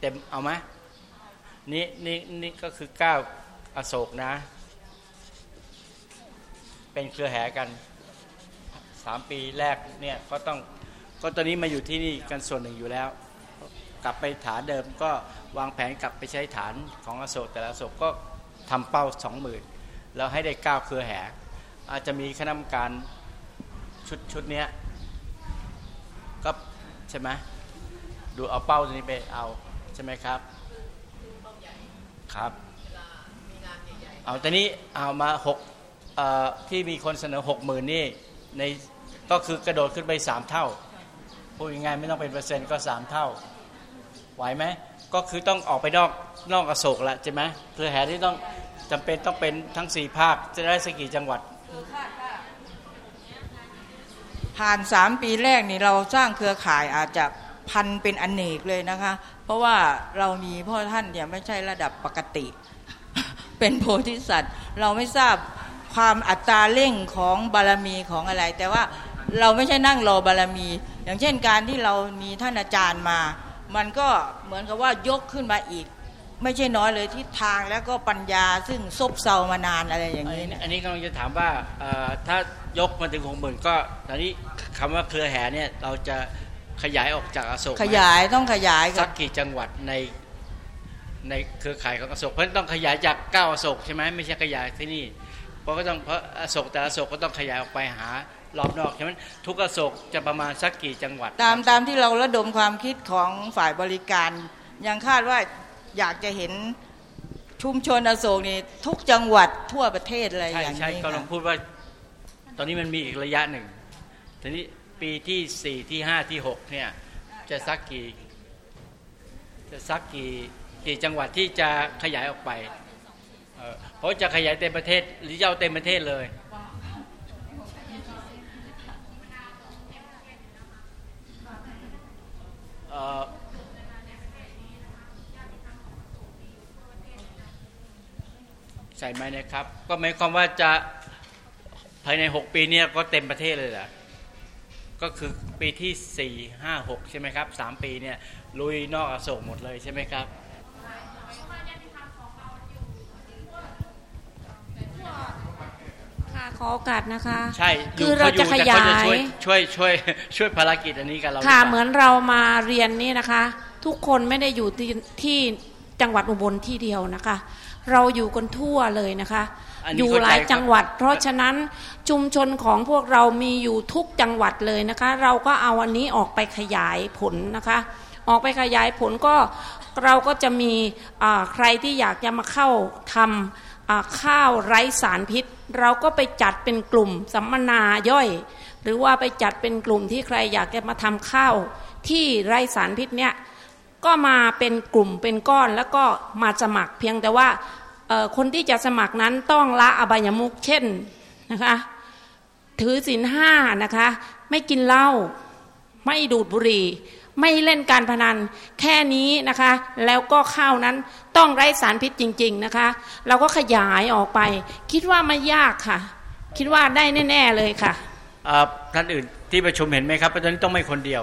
เต็มเอาไหมนี่นี่นี่ก็คือเก้าอโศกนะ เป็นเครือแห่กันสามปีแรกเนี่ยก็ต้องก็ตอนนี้มาอยู่ที่นี่กันส่วนหนึ่งอยู่แล้ว กลับไปฐานเดิมก็วางแผนกลับไปใช้ฐานของอโศกแต่ละอโศกก็ทำเป้าสองหมื่นแล้วให้ได้เก้าเครือแห่อาจจะมีคณะกรรมการชุดชุดเนี้ยก็ใช่ไหมดูเอาเป้าตัวนี้ไปเอา ช่ไหมครับครับเอาตอนนี้เอามาหกเอ่อที่มีคนเสนอหกหมื่นนี่ในก็คือกระโดดขึ้นไปสามเท่าพูดง่ายๆไม่ต้องเป็นเปอร์เซ็นต์ก็สามเท่า ไหวไหมก็คือต้องออกไปนอกนอกอโศกละใช่ไหมเครือแห่ที่ต้องจำเป็นต้องเป็นทั้งสี่ภาคจะได้สักกี่จังหวัดผ่านสามปีแรกนี่เราสร้างเครือข่ายอาจจะ พันเป็นอนเนกเลยนะคะ เพราะว่าเรามีพ่อท่านเนี่ยไม่ใช่ระดับปกติ เป็นโพธิสัตว์ เราไม่ทราบความอัตราเร่งของบารมีของอะไร แต่ว่าเราไม่ใช่นั่งรอบารมี อย่างเช่นการที่เรามีท่านอาจารย์มา มันก็เหมือนกับว่ายกขึ้นมาอีก ไม่ใช่น้อยเลยทิศทางแล้วก็ปัญญาซึ่งซบเซามานานอะไรอย่างนี้เนี่ยอันนี้กำลังจะถามว่าเอ่อถ้ายกมาถึงหกหมื่นก็ตอนนี้คำว่าเครือแห่เนี่ยเราจะ ขยายออกจากอโศกไหมขยายต้องขยายคสัรับกกี่จังหวัดในในเครือข่ายของอโศกเพราะฉะนั้นต้องขยายจากเก้าอโศกใช่ไหมไม่ใช่ขยายที่นี่ เพราะก็ต้องเพราะอโศกแต่ละอโศกก็ต้องขยายออกไปหารอบนอกใช่ไหมทุกอโศกจะประมาณสักกี่จังหวัด ตามตามที่เราระดมความคิดของฝ่ายบริการ ยังคาดว่าอยากจะเห็นชุมชนอโศกนี่ทุกจังหวัดทั่วประเทศอะไรใช่อย่างใช่นี้ก็ลองค่ะพูดว่า ตอนนี้มันมีอีกระยะหนึ่งทีนี้ ปีที่สี่ที่ห้าที่หกเนี่ยจะสักกี่จะสักกี่กี่จังหวัดที่จะขยายออกไปเพราะจะขยายเต็มประเทศหรือจะเอาเต็มประเทศเลยใส่ไหมนะครับ ก็หมายความว่าจะภายใน 6 ปีเนี้ก็เต็มประเทศเลยเหรอ ก็คือปีที่ 4 5 6 ใช่ไหมครับ 3 ปีเนี่ยลุยนอกอโศกหมดเลยใช่ไหมครับค่ะขอโอกาสนะคะ ใช่คือเราจะขยาแต่เขยช่วยช่วยช่วยช่วยภารกิจอันนี้กับเราค่ะรืปล่าเหมือนเรามาเรียนนี่นะคะ ทุกคนไม่ได้อยู่ที่ที่จังหวัดอุบลที่เดียวนะคะ เราอยู่กันทั่วเลยนะคะ อันนี้อยู่เข้าใจหลายครับจังหวัด เพราะฉะนั้นชุมชนของพวกเรามีอยู่ทุกจังหวัดเลยนะคะ เราก็เอาอันนี้ออกไปขยายผลนะคะ ออกไปขยายผลก็เราก็จะมีอ่าใครที่อยากจะมาเข้าทำอ่าข้าวไร้สารพิษ เราก็ไปจัดเป็นกลุ่มสัมมนาย่อย หรือว่าไปจัดเป็นกลุ่มที่ใครอยากจะมาทำข้าวที่ไร้สารพิษเนี่ยก็มาเป็นกลุ่มเป็นก้อนแล้วก็มาสมัครเพียงแต่ว่าเอ่อ คนที่จะสมัครนั้นต้องละอบายมุขเช่นนะคะถือศีลห้านะคะไม่กินเหล้าไม่ดูดบุหรี่ ไม่เล่นการพนันแค่นี้นะคะ แล้วก็ข้าวนั้นต้องไร้สารพิษจริง ๆนะคะ เราก็ขยายออกไป คิดว่าไม่ยากค่ะ คิดว่าได้แน่ ๆเลยค่ะเอ่อท่านอื่นที่ประชุมเห็นไหมครับเพราะฉะนั้นต้องไม่คนเดียว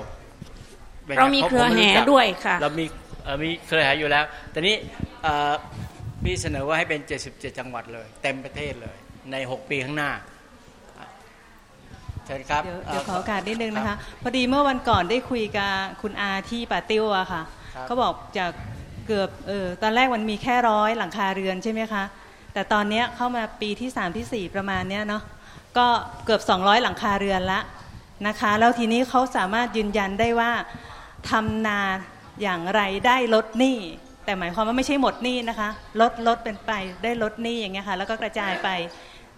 เรามีเครือแห่ด้วยค่ะ เรามีเอ่อมีเครือแห่อยู่แล้วแต่นี้เอ่อ พี่เสนอว่าให้เป็น 77 จังหวัดเลย เต็มประเทศเลย ใน 6 ปีข้างหน้าเชิญครับเดี๋ยวเดี๋ยวขอโอกาสนิดนึงนะคะ พอดีเมื่อวันก่อนได้คุยกับคุณอาที่ป่าติ้วอะค่ะครับเขาบอกจากเกือบเออตอนแรกมันมีแค่ร้อยหลังคาเรือนใช่ไหมคะ แต่ตอนเนี้ยเข้ามาปีที่ 3ทีสี่ 4 ประมาณเนี้ยเนาะก็เกือบ 200 หลังคาเรือนละนะคะ แล้วทีนี้เขาสามารถยืนยันได้ว่าทำนาอย่างไรได้ลดหนี้ แต่หมายความว่าไม่ใช่หมดหนี้นะคะ ลดลดเป็นไปได้ลดหนี้อย่างเงี้ยค่ะแล้วก็กระจายไป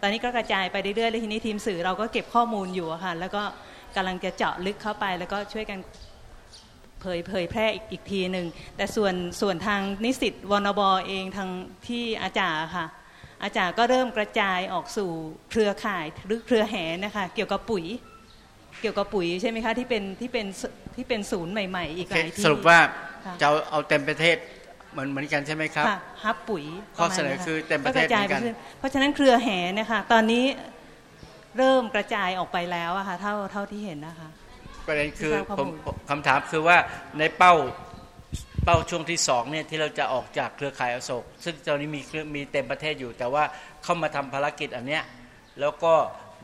ตอนนี้ก็กระจายไปเรื่อยๆแล้วทีนี้ทีมสื่อเราก็เก็บข้อมูลอยู่อะค่ะ แล้วก็กำลังจะเจาะลึกเข้าไป แล้วก็ช่วยกันเผยเผยแพร่อีกอีกทีหนึ่งแต่ส่วนส่วนทางนิสิตวนบเองทางที่อาจารย์ค่ะ อาจารย์ก็เริ่มกระจายออกสู่เครือข่ายหรือเครือแห่นะคะเกี่ยวกับปุ๋ย เกี่ยวกับปุ๋ยใช่ไหมคะที่เป็นที่เป็นที่เป็นศูนย์ใหม่ ๆ อีกหลายที่สรุปว่าค่ะจะเอาเอาเต็มประเทศ เหมือนเหมือนกันใช่ไหมครับค่ะฮับปุ๋ยข้อประมาณเสนอนี้ยคือเต็มประเทศก็กจายเหมือนกันไปรื่อยเพราะฉะนั้นเครือแห่เนี่ยค่ะตอนนี้เริ่มกระจายออกไปแล้วอะค่ะเท่าเท่าที่เห็นนะคะประเด็นคือที่ทราบข้อผมมูลคำถามคือว่าในเป้าเป้าช่วงที่สองเนี่ยที่เราจะออกจากเครือข่ายอโศก ซึ่งตอนนี้มีเครือมีเต็มประเทศอยู่ แต่ว่าเข้ามาทำภารกิจอันเนี้ยแล้วก็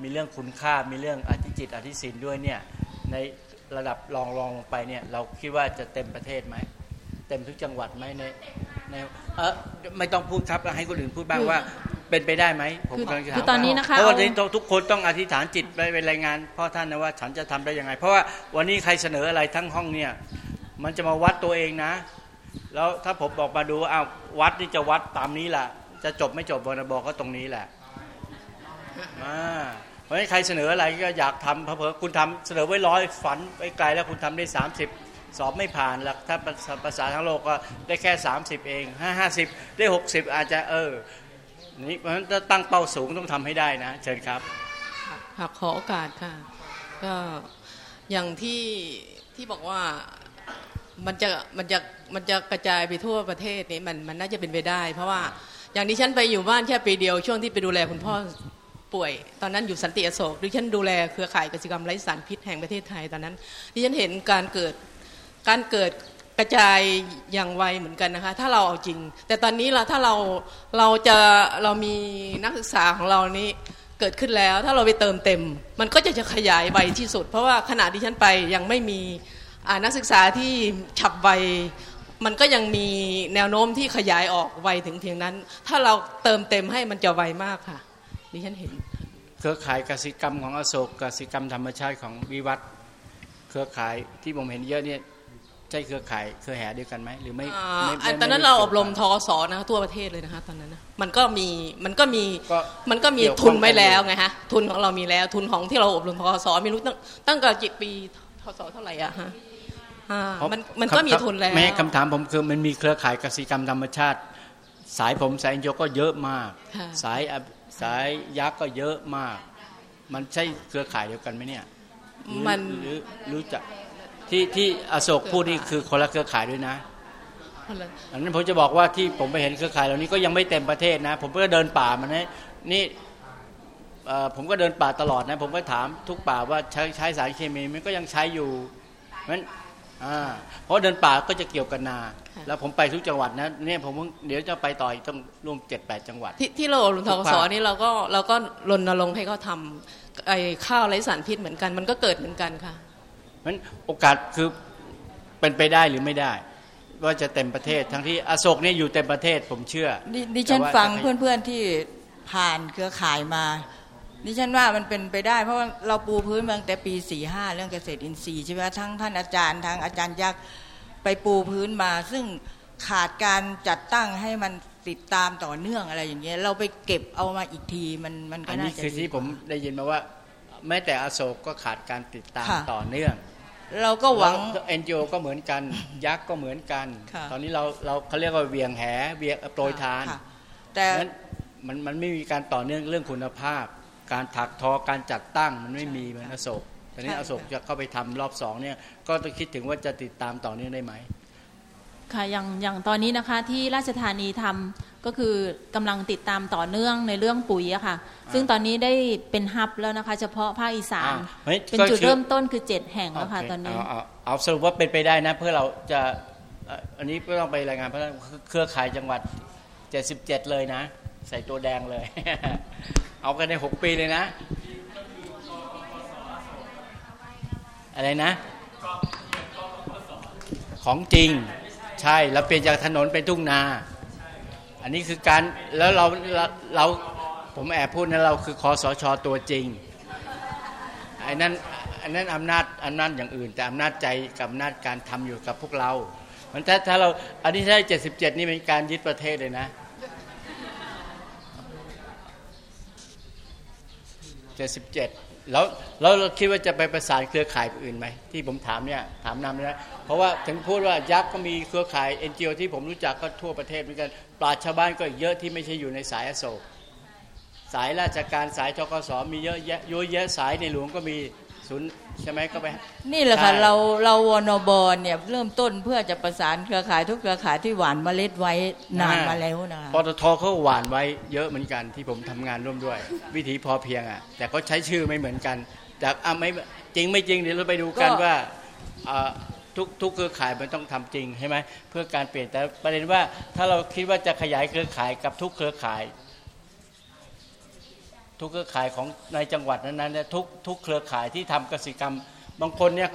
มีเรื่องคุณค่ามีเรื่องอธิจิตอธิศินด้วยเนี่ยในระดับรองรองลงไปเนี่ยเราคิดว่าจะเต็มประเทศไหมเต็มทุกจังหวัดไหมในในเออไม่ต้องพูดครับให้คนอื่นพูดบ้างว่าเป็นไปได้ไหมผมกำลังจะถามคือตอนนี้นะคะเพราะว่าเอาทุกคนต้องอธิษฐานจิตไปเป็นรายงานพ่อท่านนะว่าฉันจะทำได้ยังไง เพราะว่าวันนี้ใครเสนออะไรทั้งห้องเนี่ย มันจะมาวัดตัวเองนะ แล้วถ้าผมบอกมาดูว่าอ้าววัดนี่จะวัดตามนี้แหละจะจบไม่จบบนบอกก็ตรงนี้แหละอ่าเพราะฉะนั้นใครเสนออะไรก็อยากทำเพอๆคุณทำเสนอไว้ร้อยฝันไว้ไกลแล้วคุณทำได้30ส สอบไม่ผ่านหลักถ้าภาษาทั้งโลกก็ได้แค่ 30 เอง5 50ได้ 60 อาจจะเออนี่เพราะฉะนั้นถ้าตั้งเป้าสูงต้องทำให้ได้นะ เชิญครับค่ะขอโอกาสค่ะ ก็อย่างที่ที่บอกว่ามันจะมันจะมันจะกระจายไปทั่วประเทศนี้มันมันน่าจะเป็นไปได้ เพราะว่าอย่างที่ฉันไปอยู่บ้านแค่ปีเดียว ช่วงที่ไปดูแลคุณพ่อป่วย ตอนนั้นอยู่สันติอโศกดิฉันดูแลเครือข่ายกิจกรรมไร้สารพิษแห่งประเทศไทยตอนนั้นดิฉันเห็นการเกิด การเกิดกระจายอย่างไวเหมือนกันนะคะ ถ้าเราเอาจริง แต่ตอนนี้เราถ้าเราเราจะเรามีนักศึกษาของเรานี้เกิดขึ้นแล้ว ถ้าเราไปเติมเต็ม มันก็จะจะขยายไวที่สุด เพราะว่าขณะที่ฉันไปยังไม่มีนักศึกษาที่ฉับไวมันก็ยังมีแนวโน้มที่ขยายออกไวถึงเพียงนั้น ถ้าเราเติมเต็มให้มันจะไวมากค่ะดิฉันเห็น เครือข่ายกสิกรรมของอโศกกสิกรรมธรรมชาติของวิวัฒน์เครือข่ายที่ผมเห็นเยอะเนี่ย ใช่เครือข่ายเครือแห่เดียวกันไหมหรือไม่อ่าไม่อันไม่ตอนนั้นไม่เรากี่ยวอบรมทอสอนะคะทั่วประเทศเลยนะคะตอนนั้นนะมันก็มีมันก็มีมันก็มีเกี่ยวข้องทุนไว้แล้วกันอยู่ไงฮะทุนของเรามีแล้วทุนของที่เราอบรมทอสอไม่รู้ตั้งตั้งแต่กี่ปีทอสอเท่าไหร่อะฮะอ่าเพราะมันมันก็มีทุนแล้วแม่คำถามผมคือมันมีเครือข่ายกสิกรรมธรรมชาติ สายผมสายโยก็เยอะมากค่ะสายอสายยักษ์ก็เยอะมาก มันใช่เครือข่ายเดียวกันไหมเนี่ยหรือมันหรือรู้จัก ที่ที่อโศกพูดนี่คือคนละเครือข่ายด้วยนะอันนั้นผมจะบอกว่าที่ผมไปเห็นเครือข่ายเหล่านี้ก็ยังไม่เต็มประเทศนะ ผมก็เดินป่ามันนะนี่เอ่อผมก็เดินป่าตลอดนะผมก็ถามทุกป่าว่าใช้ใช้สารเคมีมันก็ยังใช้อยู่เพราะฉะนั้นอ่าเพราะเดินป่าก็จะเกี่ยวกับนา แล้วผมไปทุกจังหวัดนะเนี่ยผมเดี๋ยวจะไปต่ออีกต้องรวมเจ็ดแปดจังหวัด ที่ที่เราอบรมทกศนี่เราก็เราก็รณรงค์ให้เขาทำไอ้ข้าวไร้สารพิษเหมือนกัน มันก็เกิดเหมือนกันค่ะ เพราะฉะนั้นโอกาสคือเป็นไปได้หรือไม่ได้ ว่าจะเต็มประเทศ ทั้งที่อโศกเนี่ยอยู่เต็มประเทศผมเชื่อดิดิฉันแต่ว่าฟังจะเพื่อนๆที่ผ่านเครือข่ายมาดิฉันว่ามันเป็นไปได้เพราะว่าเราปูพื้นมาตั้งแต่ปีสี่ห้าเรื่องเกษตรอินทรีย์ใช่ไหมทั้งท่านอาจารย์ทางอาจารย์ยักษ์ไปปูพื้นมา ซึ่งขาดการจัดตั้งให้มันติดตามต่อเนื่องอะไรอย่างเงี้ยเราไปเก็บเอามาอีกทีมันมันก็อันน่านี้จะคือดีที่ผมได้ยินมาว่า แม้แต่อโศกก็ขาดการติดตามค่ะต่อเนื่อง เราก็หวังเอ็นจีโอก็เหมือนกัน ยักษ์ก็เหมือนกันค่ะตอนนี้เราเราเขาเรียกว่าเวียงแหเวียงโปรยทานค่ะแต่นั้นมันมันไม่มีการต่อเนื่องเรื่องคุณภาพ การถักทอการจัดตั้งมันไม่มีเหมือนอโศกแต่นี้ค่ะอโศกจะเข้าไปทำรอบสองเนี่ยก็ต้องคิดถึงว่าจะติดตามต่อเนื่องได้ไหม ค่ะอย่างอย่างตอนนี้นะคะที่ราชธานีทำก็คือกำลังติดตามต่อเนื่องในเรื่องปุ๋ยอะค่ะ ซึ่งตอนนี้ได้เป็นฮับแล้วนะคะ เฉพาะภาคอีสานอ่าเฮ้ยเป็นก็จุดคือเริ่มต้นคือเจ็ดแห่งแล้วค่ะโเคตอนนี้เอาเอาเอาสรุปว่าเป็นไปได้นะ เพื่อเราจะเอ่ออันนี้ไม่ต้องไปรายงานเพราะเครือข่ายจังหวัด 77 เลยนะ ใส่ตัวแดงเลย เอากันใน 6 ปีเลยนะ อะไรนะ ของจริง ใช่แล้วเปลี่ยนจากถนนเป็นทุ่งนา อันนี้คือการแล้วเราเราผมแอบพูดนะเราคือคอสชตัวจริงไอ้นั่นอันนั้นอำนาจอำนาจอย่างอื่น แต่อำนาจใจกับอำนาจการทำอยู่กับพวกเรา มันถ้าถ้าเราอันนี้ถ้าเจ็ดสิบเจ็ดนี่เป็นการยึดประเทศเลยนะเจ็ดสิบเจ็ด แล้วแล้วเราคิดว่าจะไปประสานเครือข่ายอื่นไหมที่ผมถามเนี่ยถามนำนะเพราะว่าถึงพูดว่ายักษ์ก็มีเครือข่ายเอ็นจีโอที่ผมรู้จักก็ทั่วประเทศเหมือนกันปราชญ์ชาวบ้านก็เยอะที่ไม่ใช่อยู่ในสายอโศกสายราชการสายทกศมีเยอะแยะเยอะแยะสายในหลวงก็มีศูนย์ ใช่ไหมก็ไป นี่แหละค่ะใช่ เราเราวนบเนี่ยเริ่มต้นเพื่อจะประสานเครือข่ายทุกเครือข่ายที่หวานเมล็ดไว้นานมาแล้วนะคะปตทเขาหวานไว้เยอะเหมือนกันที่ผมทำงานร่วมด้วย วิถีพอเพียงอะ แต่ก็ใช้ชื่อไม่เหมือนกัน แต่อะไม่จริงไม่จริงเดี๋ยวเราไปดูกันก็ว่าอ่าทุกทุกเครือข่ายมันต้องทำจริงใช่ไหมเพื่อการเปลี่ยนแต่ประเด็นว่าถ้าเราคิดว่าจะขยายเครือข่ายกับทุกเครือข่าย ททุกเครือข่ายของในจังหวัดนั้นๆเนี่ยทุกทุกเครือข่ายที่ทำกสิกรรม บางคนเนี่ย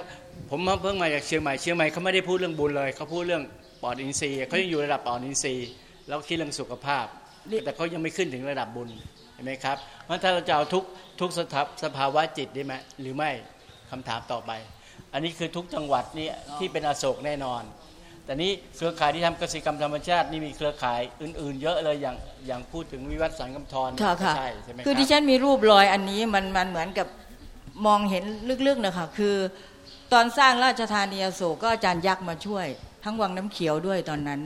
ผมเพิ่งมาจากเชียงใหม่เชียงใหม่เขาไม่ได้พูดเรื่องบุญเลยเขาพูดเรื่องปอดอินทรีย์เขายังอยู่ระดับปอดอินทรีย์ แล้วคิดเรื่องสุขภาพ แต่เขายังไม่ขึ้นถึงระดับบุญเห็นไหมครับเพราะถ้าเราจะเอาทุกทุกสถาสภาวะจิตได้ไหมหรือไม่คำถามต่อไป อันนี้คือทุกจังหวัดนี่ที่เป็นอโศกแน่นอน แต่นี้เครือข่ายที่ทำเกษตรกรรมธรรมชาตินี่มีเครือข่ายอื่น ๆ เยอะเลยอย่างอย่างพูดถึงวิวัฒน์สันกำธรค่ะค่ะใช่ใช่ไหมคือรับที่ฉันมีรูปรอยอันนี้มันมันเหมือนกับมองเห็นลึกๆนะคะคือ ตอนสร้างราชธานีอโศกก็อาจารย์ยักษ์มาช่วย ทั้งวังน้ำเขียวด้วยตอนนั้น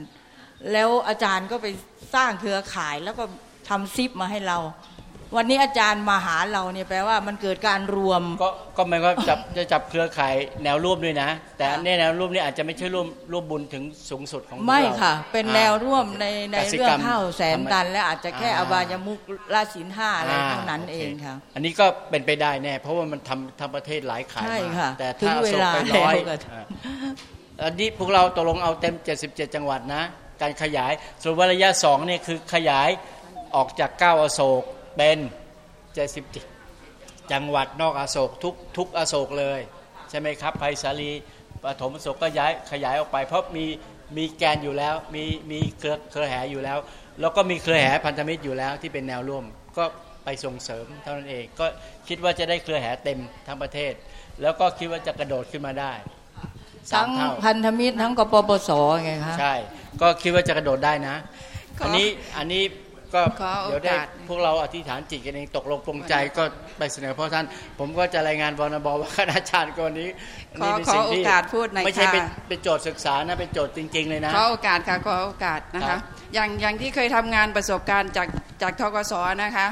แล้วอาจารย์ก็ไปสร้างเครือข่ายแล้วก็ทำซิปมาให้เรา วันนี้อาจารย์มาหาเราเนี่ยแปลว่ามันเกิดการรวม ก็ก็หมายความว่าจับจะจับเครือข่ายแนวร่วมด้วยนะ แต่เนี่ยแนวร่วมนี่อาจจะไม่ใช่ร่วมร่วมบุญถึงสูงสุดของไม่เราค่ะ เป็นแนวร่วมในในกสิเรื่องกรรมข้าวแสนตัน และอาจจะแค่อ่าอบายมุกราศีลห้าอะไรอ่เท่านั้นโคเองค่ะ อันนี้ก็เป็นไปได้แน่เพราะว่ามันทำทั้งประเทศหลายขายใช่มาค่ะแต่ถึถ้างเวส่งลาไปร้อยแล้วอ่าอันนี้พวกเราตกลงเอาเต็ม 77 จังหวัดนะ การขยายส่วนวาระยะสองเนี่ยคือขยายออกจาก9อโศก เป็น77จังหวัดนอกอโศกทุกทุกอโศกเลย ใช่ไหมครับไผ่สาลีปฐมอโศกก็ย้ายขยายออกไป เพราะมีมีแกนอยู่แล้วมีมีเครือเครือแหอยู่แล้ว แล้วก็มีเครือแหพันธมิตรอยู่แล้วที่เป็นแนวร่วมก็ไปส่งเสริมเท่านั้นเองก็คิดว่าจะได้เครือแหเต็มทั้งประเทศ แล้วก็คิดว่าจะกระโดดขึ้นมาได้สาทั้มงเท่าพันธมิตรทั้งกปปสไงคะใช่ ก็คิดว่าจะกระโดดได้นะขออัอันนี้อันนี้ ก็ขอโอกาสเดี๋ยวได้พวกเราอธิษฐานจิตกันเองตกลงปรงใจก็ไปเสนอพ่อท่าน ผมก็จะรายงานวรนบว่าคณาจารย์คนนี้ขอนี่เป็นขอสิ่งโอที่กาสพูดหน่อยไม่ใช่เป็นค่ะเป็นโจทย์ศึกษานะเป็นโจทย์จริง ๆ เลยนะขอโอกาสค่ะขอโอกาสนะครัคะบอย่างอย่างที่เคยทำงานประสบการณ์จากจากทกศนะคะ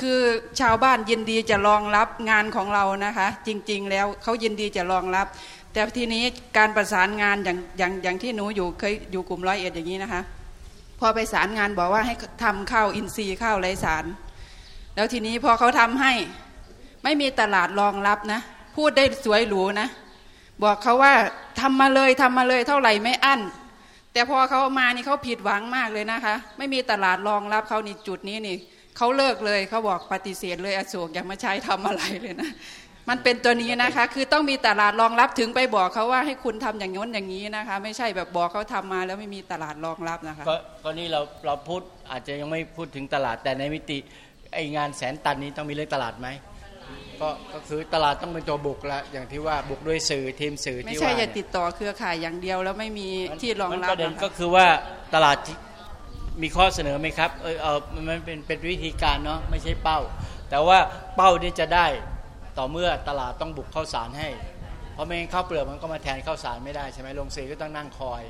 คือชาวบ้านยินดีจะรองรับงานของเรานะคะ จริง ๆ แล้วเขายินดีจะรองรับ แต่ทีนี้การประสานงานอย่างอย่างอย่างที่หนูอยู่เคยอยู่กลุ่มร้อยเอ็ดอย่างนี้นะคะ พอไปสารงานบอกว่าให้ทำข้าวอินทรีย์ข้าวไรสาร แล้วทีนี้พอเขาทำให้ไม่มีตลาดรองรับนะ พูดได้สวยหรูนะ บอกเขาว่าทำมาเลยทำมาเลยเท่าไหร่ไม่อั้น แต่พอเขาเอามานี่เขาผิดหวังมากเลยนะคะ ไม่มีตลาดรองรับเขานี่จุดนี้นี่เขาเลิกเลยเขาบอกปฏิเสธเลยอโศกอย่ามาใช้ทำอะไรเลยนะ มันเป็นตัวนี้นะคะ คือต้องมีตลาดรองรับถึงไปบอกเขาว่าให้คุณทำอย่างน้นอย่างนี้นะคะ ไม่ใช่แบบบอกเขาทำมาแล้วไม่มีตลาดรองรับนะคะก็ก็นี่เราเราพูดอาจจะยังไม่พูดถึงตลาดแต่ในมิติไองานแสนตันนี้ต้องมีเรื่องตลาดไหมก็ก็คือตลาดต้องเป็นตัวบุกละอย่างที่ว่าบุกด้วยสื่อทีมสื่อไม่ที่ใช่ว่าจะเนี่ยติดต่อเครือข่ายอย่างเดียวแล้วไม่มีที่รองมันรับประเด็นนะคะก็คือว่าตลาดที่มีข้อเสนอไหมครับเออเออมันเป็นเป็นวิธีการเนาะไม่ใช่เป้า แต่ว่าเป้านี่จะได้ ต่อเมื่อตลาดต้องบุกข้าวสารให้ เพราะไม่งั้นข้าวเปลือกมันก็มาแทนข้าวสารไม่ได้ใช่ไหมโรงสีก็ต้องนั่งคอย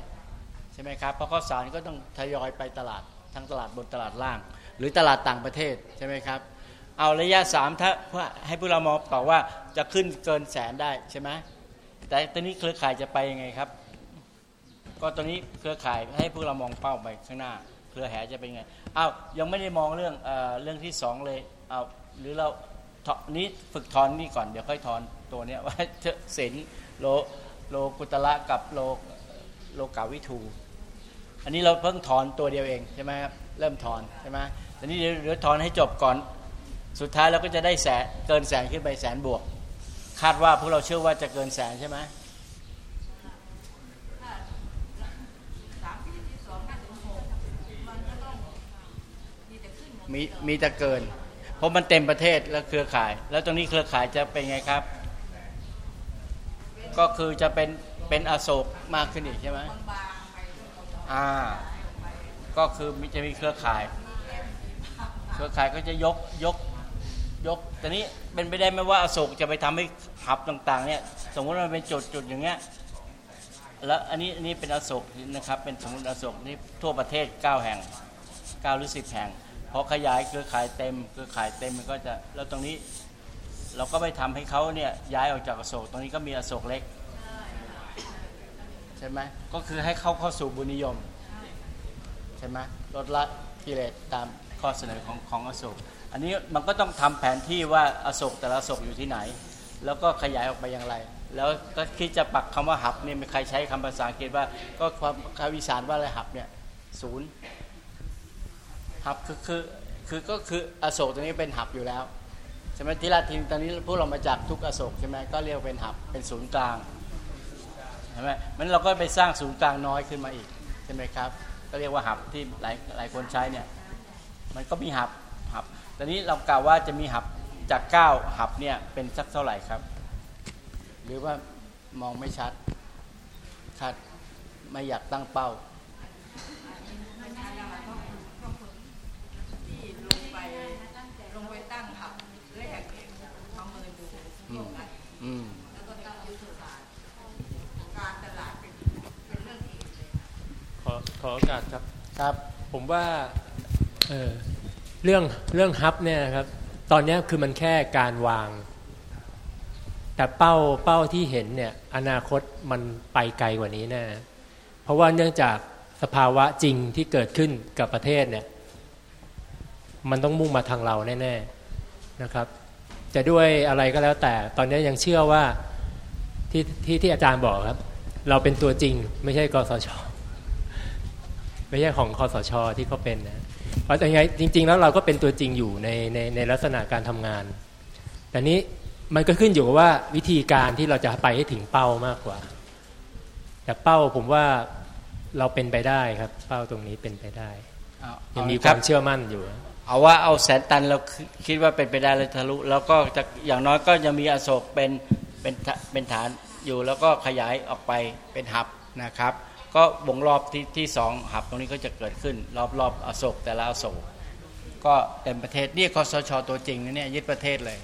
ใช่ไหมครับเพราะข้าวสารก็ต้องทยอยไปตลาดทั้งตลาดบนตลาดล่าง หรือตลาดต่างประเทศใช่ไหมครับ เอาระยะสามถ้าเพื่อให้พวกเรามองต่อว่าจะขึ้นเกินแสนได้ใช่ไหมแต่ตอนนี้เครือข่ายจะไปยังไงครับ ก็ตอนนี้เครือข่ายให้พวกเรามองเป้าไปข้างหน้า เครือแหจะเป็นไงอ้าวยังไม่ได้มองเรื่องเอเรื่องที่สองเลยเอาหรือเรา นี้ฝึกถอนนี่ก่อนเดี๋ยวค่อยถอนตัวเนี้ยว่าเสนโลโลกุตละกับโลโลกาวิทู อันนี้เราเพิ่งถอนตัวเดียวเองใช่ไหมครับเริ่มถอนใช่ไหมตอนนี้เดี๋ยวเดี๋ยวถอนให้จบก่อน สุดท้ายเราก็จะได้แสนเกินแสนขึ้นไปแสนบวก คาดว่าพวกเราเชื่อว่าจะเกินแสนใช่ไหมมีมีแต่เกิน เพราะมันเต็มประเทศแล้วเครือข่าย แล้วตรงนี้เครือข่ายจะเป็นไงครับ ก็คือจะเป็นเป็นอโศกมากขึ้นอีกใช่ไหมอ่า ก็คือมจะมีเครือข่าย เครือข่ายก็จะยกยกยกแต่นี้เป็นไปได้ไหมว่าอโศกจะไปทำให้หับต่าง ๆ เนี่ย สมมติว่ามันเป็นจุดจุดอย่างเงี้ยแล้วอันนี้อันนี้เป็นอโศกนะครับ เป็นสมมติอโศกนี่ทั่วประเทศ9แห่ง9หรือ10 แห่ง อขยายเครือข่ายเต็มเครือข่ายเต็มมันก็จะแล้วตรงนี้เราก็ไปทำให้เขาเนี่ยย้ายออกจากอโศกตรงนี้ก็มีอโศกเล็กใช่ไหมก็คือให้เข้าเข้าสู่บุญนิยมใช่ไหมลดละกิเลสตามข้อเสนอของของอโศกอันนี้มันก็ต้องทำแผนที่ว่าอโศกแต่ละอโศกอยู่ที่ไหน แล้วก็ขยายออกไปอย่างไร แล้วก็คิดจะปักคำว่าหับเนี่ยมีใครใช้คำภาษาอังกฤษว่าก็ความคำวิสานว่าอะไรหับเนี่ยศูนย์ หับคือคือคือก็คืออโศกตรงนี้เป็นหับอยู่แล้วใช่ไหมทีละทีตอนนี้พวกเรามาจากทุกอโศกใช่ไหมก็เรียกเป็นหับเป็นศูนย์กลางใช่ไหมมันเราก็ไปสร้างศูนย์กลางน้อยขึ้นมาอีกใช่ไหมครับ ก็เรียกว่าหับที่หลายหลายคนใช้เนี่ยมันก็มีหับหับตอนนี้เรากล่าวว่าจะมีหับจากเก้าหับเนี่ยเป็นสักเท่าไหร่ครับ หรือว่ามองไม่ชัดคาดไม่อยากตั้งเป้า ลงไปลงไปตั้งหับแรกประเมินดู อืมอืม แล้วก็ตั้งยุทธศาสตร์การตลาดเป็นเป็นเรื่องเอกเลยขอขอโอกาสครับครับ ผมว่าเออเรื่องเรื่องฮับเนี่ยนะครับตอนนี้คือมันแค่การวาง แต่เป้าเป้าที่เห็นเนี่ยอนาคตมันไปไกลกว่านี้แน่เพราะว่าเนื่องจากสภาวะจริงที่เกิดขึ้นกับประเทศเนี่ยมันต้องมุ่งมาทางเราแน่ๆนะครับ จะด้วยอะไรก็แล้วแต่ ตอนนี้ยังเชื่อว่าที่ที่ที่อาจารย์บอกครับ เราเป็นตัวจริง ไม่ใช่กสช ไม่ใช่ของคอสช ที่เขาเป็นนะเพราะยังไงจริง ๆ แล้วเราก็เป็นตัวจริงอยู่ในในในลักษณะการทำงาน แต่นี้มันก็ขึ้นอยู่กับว่าวิธีการที่เราจะไปให้ถึงเป้ามากกว่า แต่เป้าผมว่าเราเป็นไปได้ครับ เป้าตรงนี้เป็นไปได้เอายังเอามีคครัวาบมเชื่อมั่นอยู่ เอาว่าเอาแสนตันเราคิดว่าเป็นไปได้เลยทะลุแล้วก็จะอย่างน้อยก็ยังมีอโศกเป็นเป็นฐานเป็นฐานอยู่แล้วก็ขยายออกไปเป็นหับนะครับ ก็วงรอบที่ที่สองหับตรงนี้ก็จะเกิดขึ้น รอบรอบอโศกแต่ละอโศกก็เต็มประเทศนี่คอสชตัวจริงนะเนี่ยยึดประเทศเลย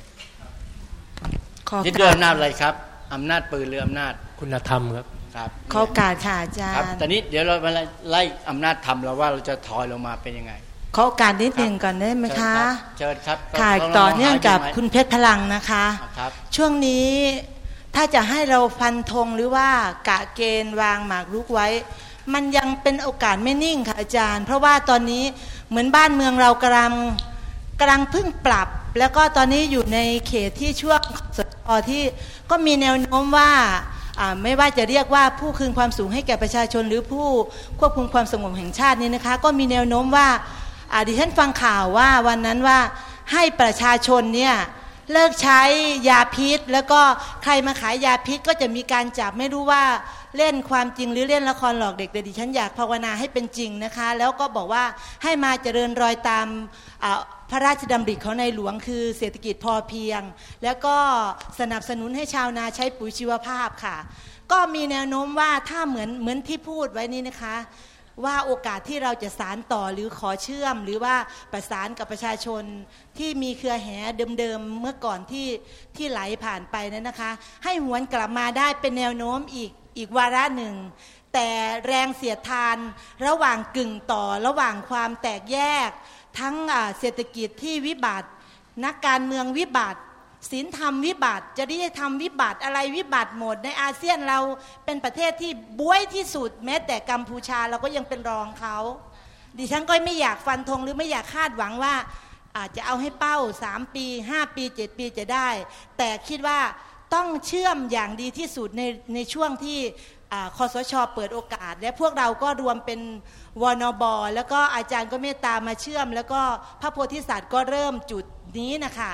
ขอยึดด้วยอำนาจอะไรครับอำนาจปืนหรืออำนาจคุณธรรมครับครับขอโอกาสค่ะอาจาครับรย์ตอนนี้เดี๋ยวเรามาไล่อำนาจทำเราว่าเราจะถอยลงมาเป็นยังไง ขอโอกาสนิดหนึ่งก่อนได้ไหมคะเชิญครับค่ะต้งต่อเนื่องกับหายู่ไหมคุณเพชรพลังนะคะครับช่วงนี้ถ้าจะให้เราฟันธงหรือว่ากะเกณฑ์วางหมากรุกไว้ มันยังเป็นโอกาสไม่นิ่งค่ะอาจารย์ เพราะว่าตอนนี้เหมือนบ้านเมืองเรากำลังกำลังเพิ่งปรับ แล้วก็ตอนนี้อยู่ในเขตที่ช่วงสตที่ก็มีแนวโน้มว่าอ่าไม่ว่าจะเรียกว่าผู้คืนความสูงให้แก่ประชาชนหรือผู้ควบคุมความสงบแห่งชาตินี้นะคะ ก็มีแนวโน้มว่าอ่า ดิฉันฟังข่าวว่าวันนั้นว่าให้ประชาชนเนี่ยเลิกใช้ยาพิษ แล้วก็ใครมาขายยาพิษก็จะมีการจับไม่รู้ว่าเล่นความจริงหรือเล่นละครหลอกเด็กแต่ดิฉันอยากภาวนาให้เป็นจริงนะคะ แล้วก็บอกว่าให้มาเจริญรอยตามพระราชดำริของในหลวงคือเศรษฐกิจพอเพียง แล้วก็สนับสนุนให้ชาวนาใช้ปุ๋ยชีวภาพค่ะ ก็มีแนวโน้มว่าถ้าเหมือนเหมือนที่พูดไว้นี่นะคะ ว่าโอกาสที่เราจะสารต่อหรือขอเชื่อม หรือว่าประสานกับประชาชนที่มีเครือแห่เดิมๆเมื่อก่อนที่ที่ไหลผ่านไปนั้นนะคะ ให้หวนกลับมาได้เป็นแนวโน้มอีกอีกวาระหนึ่ง แต่แรงเสียดทานระหว่างกึ่งต่อระหว่างความแตกแยก ทั้งเศรษฐกิจที่วิบัติ นักการเมืองวิบัติ ศีลธรรมวิบัติจริยธรรมวิบัติอะไรวิบัติหมด ในอาเซียนเราเป็นประเทศที่บวยที่สุดแม้แต่กัมพูชาเราก็ยังเป็นรองเขาดิฉันก็ไม่อยากฟันธงหรือไม่อยากคาดหวังว่าอาจจะเอาให้เป้า 3 ปี 5 ปี 7 ปีจะได้ แต่คิดว่าต้องเชื่อมอย่างดีที่สุดในในช่วงที่คอสชเปิดโอกาส และพวกเราก็รวมเป็นวนบแล้วก็อาจารย์ก็เมตตามาเชื่อม แล้วก็พระโพธิสัตว์ก็เริ่มจุดนี้นะคะ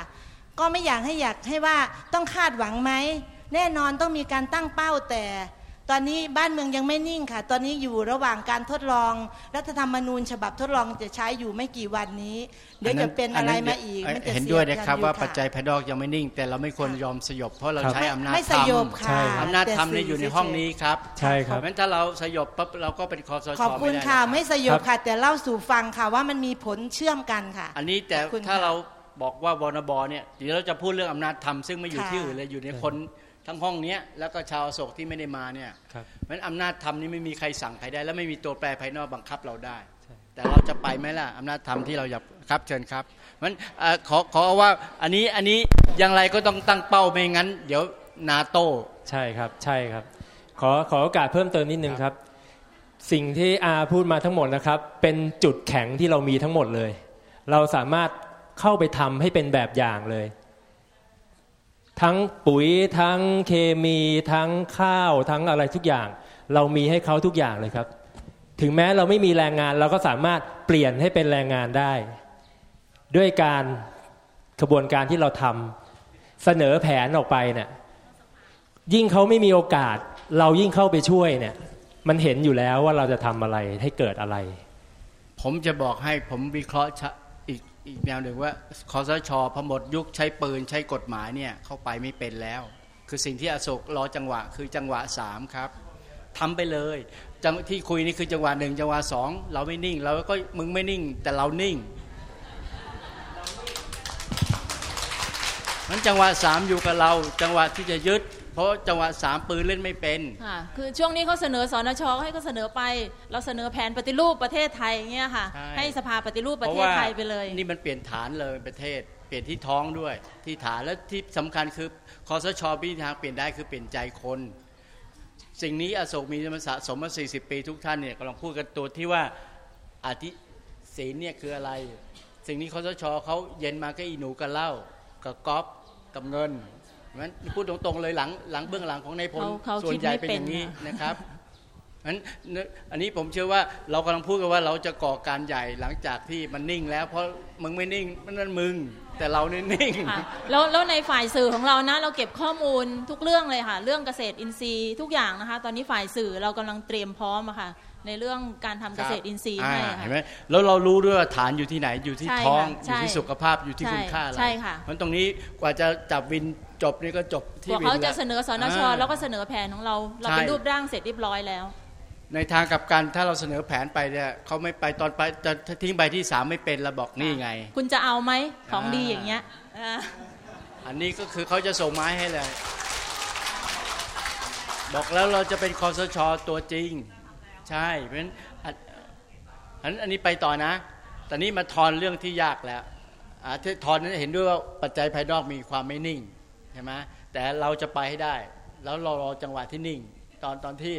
ก็ไม่อยากให้อยากให้ว่าต้องคาดหวังไหม แน่นอนต้องมีการตั้งเป้าแต่ ตอนนี้บ้านเมืองยังไม่นิ่งค่ะ ตอนนี้อยู่ระหว่างการทดลอง รัฐธรรมนูญ ฉบับทดลองจะใช้อยู่ไม่กี่วันนี้ เดี๋ยวจะเป็นอะไรมาอีกมันจะเห็นสีด้วยนะครับกัอว่าปัจจัยภายนอกยังไม่นิ่ง แต่เราไม่ควรยอมสยบเพราะเราครับใช้อำนาจไม่ธสรรมยบค่ะอำนาจธรรมแต่เนี่ยอยู่ในสื่อห้องนี้ครับใช่ครับเพาะฉะนั้นถ้าเราสยบปั๊บเราก็เป็นคอสชขอบคุณไม่ได้ค่ะนรับไม่สยบค่ะ แต่เล่าสู่ฟังค่ะว่ามันมีผลเชื่อมกันค่ะ อันนี้แต่ขอบคุณถ้าค่ะเรา บอกว่าวนบเนี่ยเดี๋ยวเราจะพูดเรื่องอำนาจธรรมซึ่งไม่อยู่ค่ะที่อื่นเลยอยู่ในคนทั้งห้องเนี้ยแล้วก็ชาวอโศกที่ไม่ได้มาเนี่ยครับเพราะฉะนั้นอำนาจธรรมนี่ไม่มีใครสั่งใครได้ และไม่มีตัวแปรภายนอกบังคับเราได้ แต่เราจะไปไหมล่ะอำนาจธรรมที่เราอยากครับเชิญครับมันเอ่อขอขอว่าอันนี้อันนี้อย่างไรก็ต้องตั้งเป้าไม่งั้น เดี๋ยวนาโต้ใช่ครับใช่ครับ ขอขอโอกาสเพิ่มเติมนิดนึงครับ สิ่งที่อาพูดมาทั้งหมดนะครับ เป็นจุดแข็งที่เรามีทั้งหมดเลย เราสามารถ เข้าไปทำให้เป็นแบบอย่างเลย ทั้งปุ๋ยทั้งเคมีทั้งข้าวทั้งอะไรทุกอย่าง เรามีให้เขาทุกอย่างเลยครับ ถึงแม้เราไม่มีแรงงานเราก็สามารถเปลี่ยนให้เป็นแรงงานได้ ด้วยการกระบวนการที่เราทำเสนอแผนออกไปเนี่ยยิ่งเขาไม่มีโอกาส เรายิ่งเข้าไปช่วยเนี่ย มันเห็นอยู่แล้วว่าเราจะทำอะไรให้เกิดอะไร ผมจะบอกให้ผมวิเคราะห์ อีกแนวหนึ่งว่าคอสชพอหมดยุคใช้ปืนใช้กฎหมายเนี่ยเข้าไปไม่เป็นแล้ว คือสิ่งที่อโศกรอจังหวะคือจังหวะสามครับทำไปเลยจังที่คุยนี่คือจังหวะหนึ่งจังหวะสองเราไม่นิ่ง เราก็มึงไม่นิ่ง แต่เรานิ่งมันจังหวะสามอยู่กับเรา จังหวะที่จะยึด เพราะจังหวะสามปืนเล่นไม่เป็นค่ะคือช่วงนี้เขาเสนอสนชให้เขาเสนอไป เราเสนอแผนปฏิรูปประเทศไทยเงี้ยค่ะใช่ให้สภาปฏิรูปประเทศไทยไปเลย นี่มันเปลี่ยนฐานเลยประเทศ เปลี่ยนที่ท้องด้วย ที่ฐานและที่สำคัญคือคอสชพิทางเปลี่ยนได้คือเปลี่ยนใจคน สิ่งนี้อโศกมีมาสะสมมา 40 ปีทุกท่านเนี่ยกำลังพูดกันตัวที่ว่าอาทิศีลเนี่ยคืออะไร สิ่งนี้คอสชเขาเย็นมาก็อีหนูกับเหล้ากับก๊อฟกับเงิน มันพูดตรงๆเลยหลังหลังเบื้องหลังของนายพลเขาเขาส่วนใหญ่คิดไม่เป็นอย่างนี้เป็นนะครับอันอันนี้ผมเชื่อว่าเรากำลังพูดกันว่าเราจะก่อการใหญ่หลังจากที่มันนิ่งแล้ว เพราะมึงไม่นิ่งมันนั่นมึง แต่เราเนี่ยนิ่งค่ะแล้วแล้วในฝ่ายสื่อของเรานะ เราเก็บข้อมูลทุกเรื่องเลยค่ะ เรื่องเกษตรอินทรีย์ทุกอย่างนะคะ ตอนนี้ฝ่ายสื่อเรากำลังเตรียมพร้อมอะค่ะ ในเรื่องการทำเกษตรอินทรีย์ให้อ่าค่ะเห็นไหมแล้วเรารู้ด้วยว่าฐานอยู่ที่ไหนอยู่ที่ใช่ท้องอค่ะใช่ยู่ที่สุขภาพอยู่ที่ใช่คุณค่าอะไรใช่ค่ะมันตรงนี้กว่าจะจับวินจบนี่ก็จบที่กว่าวินเขาจะแล้วเสนอสนชาแล้วก็เสนอแผนของเรา เราใช่เป็นรูปร่างเสร็จเรียบร้อยแล้ว ในทางกลับกันถ้าเราเสนอแผนไปเนี่ยเขาไม่ไปตอนไปจะทิ้งใบที่สามไม่เป็นเราบอกนี่ไง คุณจะเอาไหมของอ่าดีอย่างเงี้ยอ่าอันนี้ก็คือเขาจะส่งไม้ให้เลย บอกแล้วเราจะเป็นคอสชตัวจริง ใช่เพราะฉะนั้นอันอันนี้ไปต่อนะตอนนี้มาทอนเรื่องที่ยากแล้วอทอนนั้นเห็นด้วยว่าปัจจัยภายนอกมีความไม่นิ่งใช่ไหมแต่เราจะไปให้ได้ แล้วเรารอจังหวะที่นิ่ง ตอนตอนที่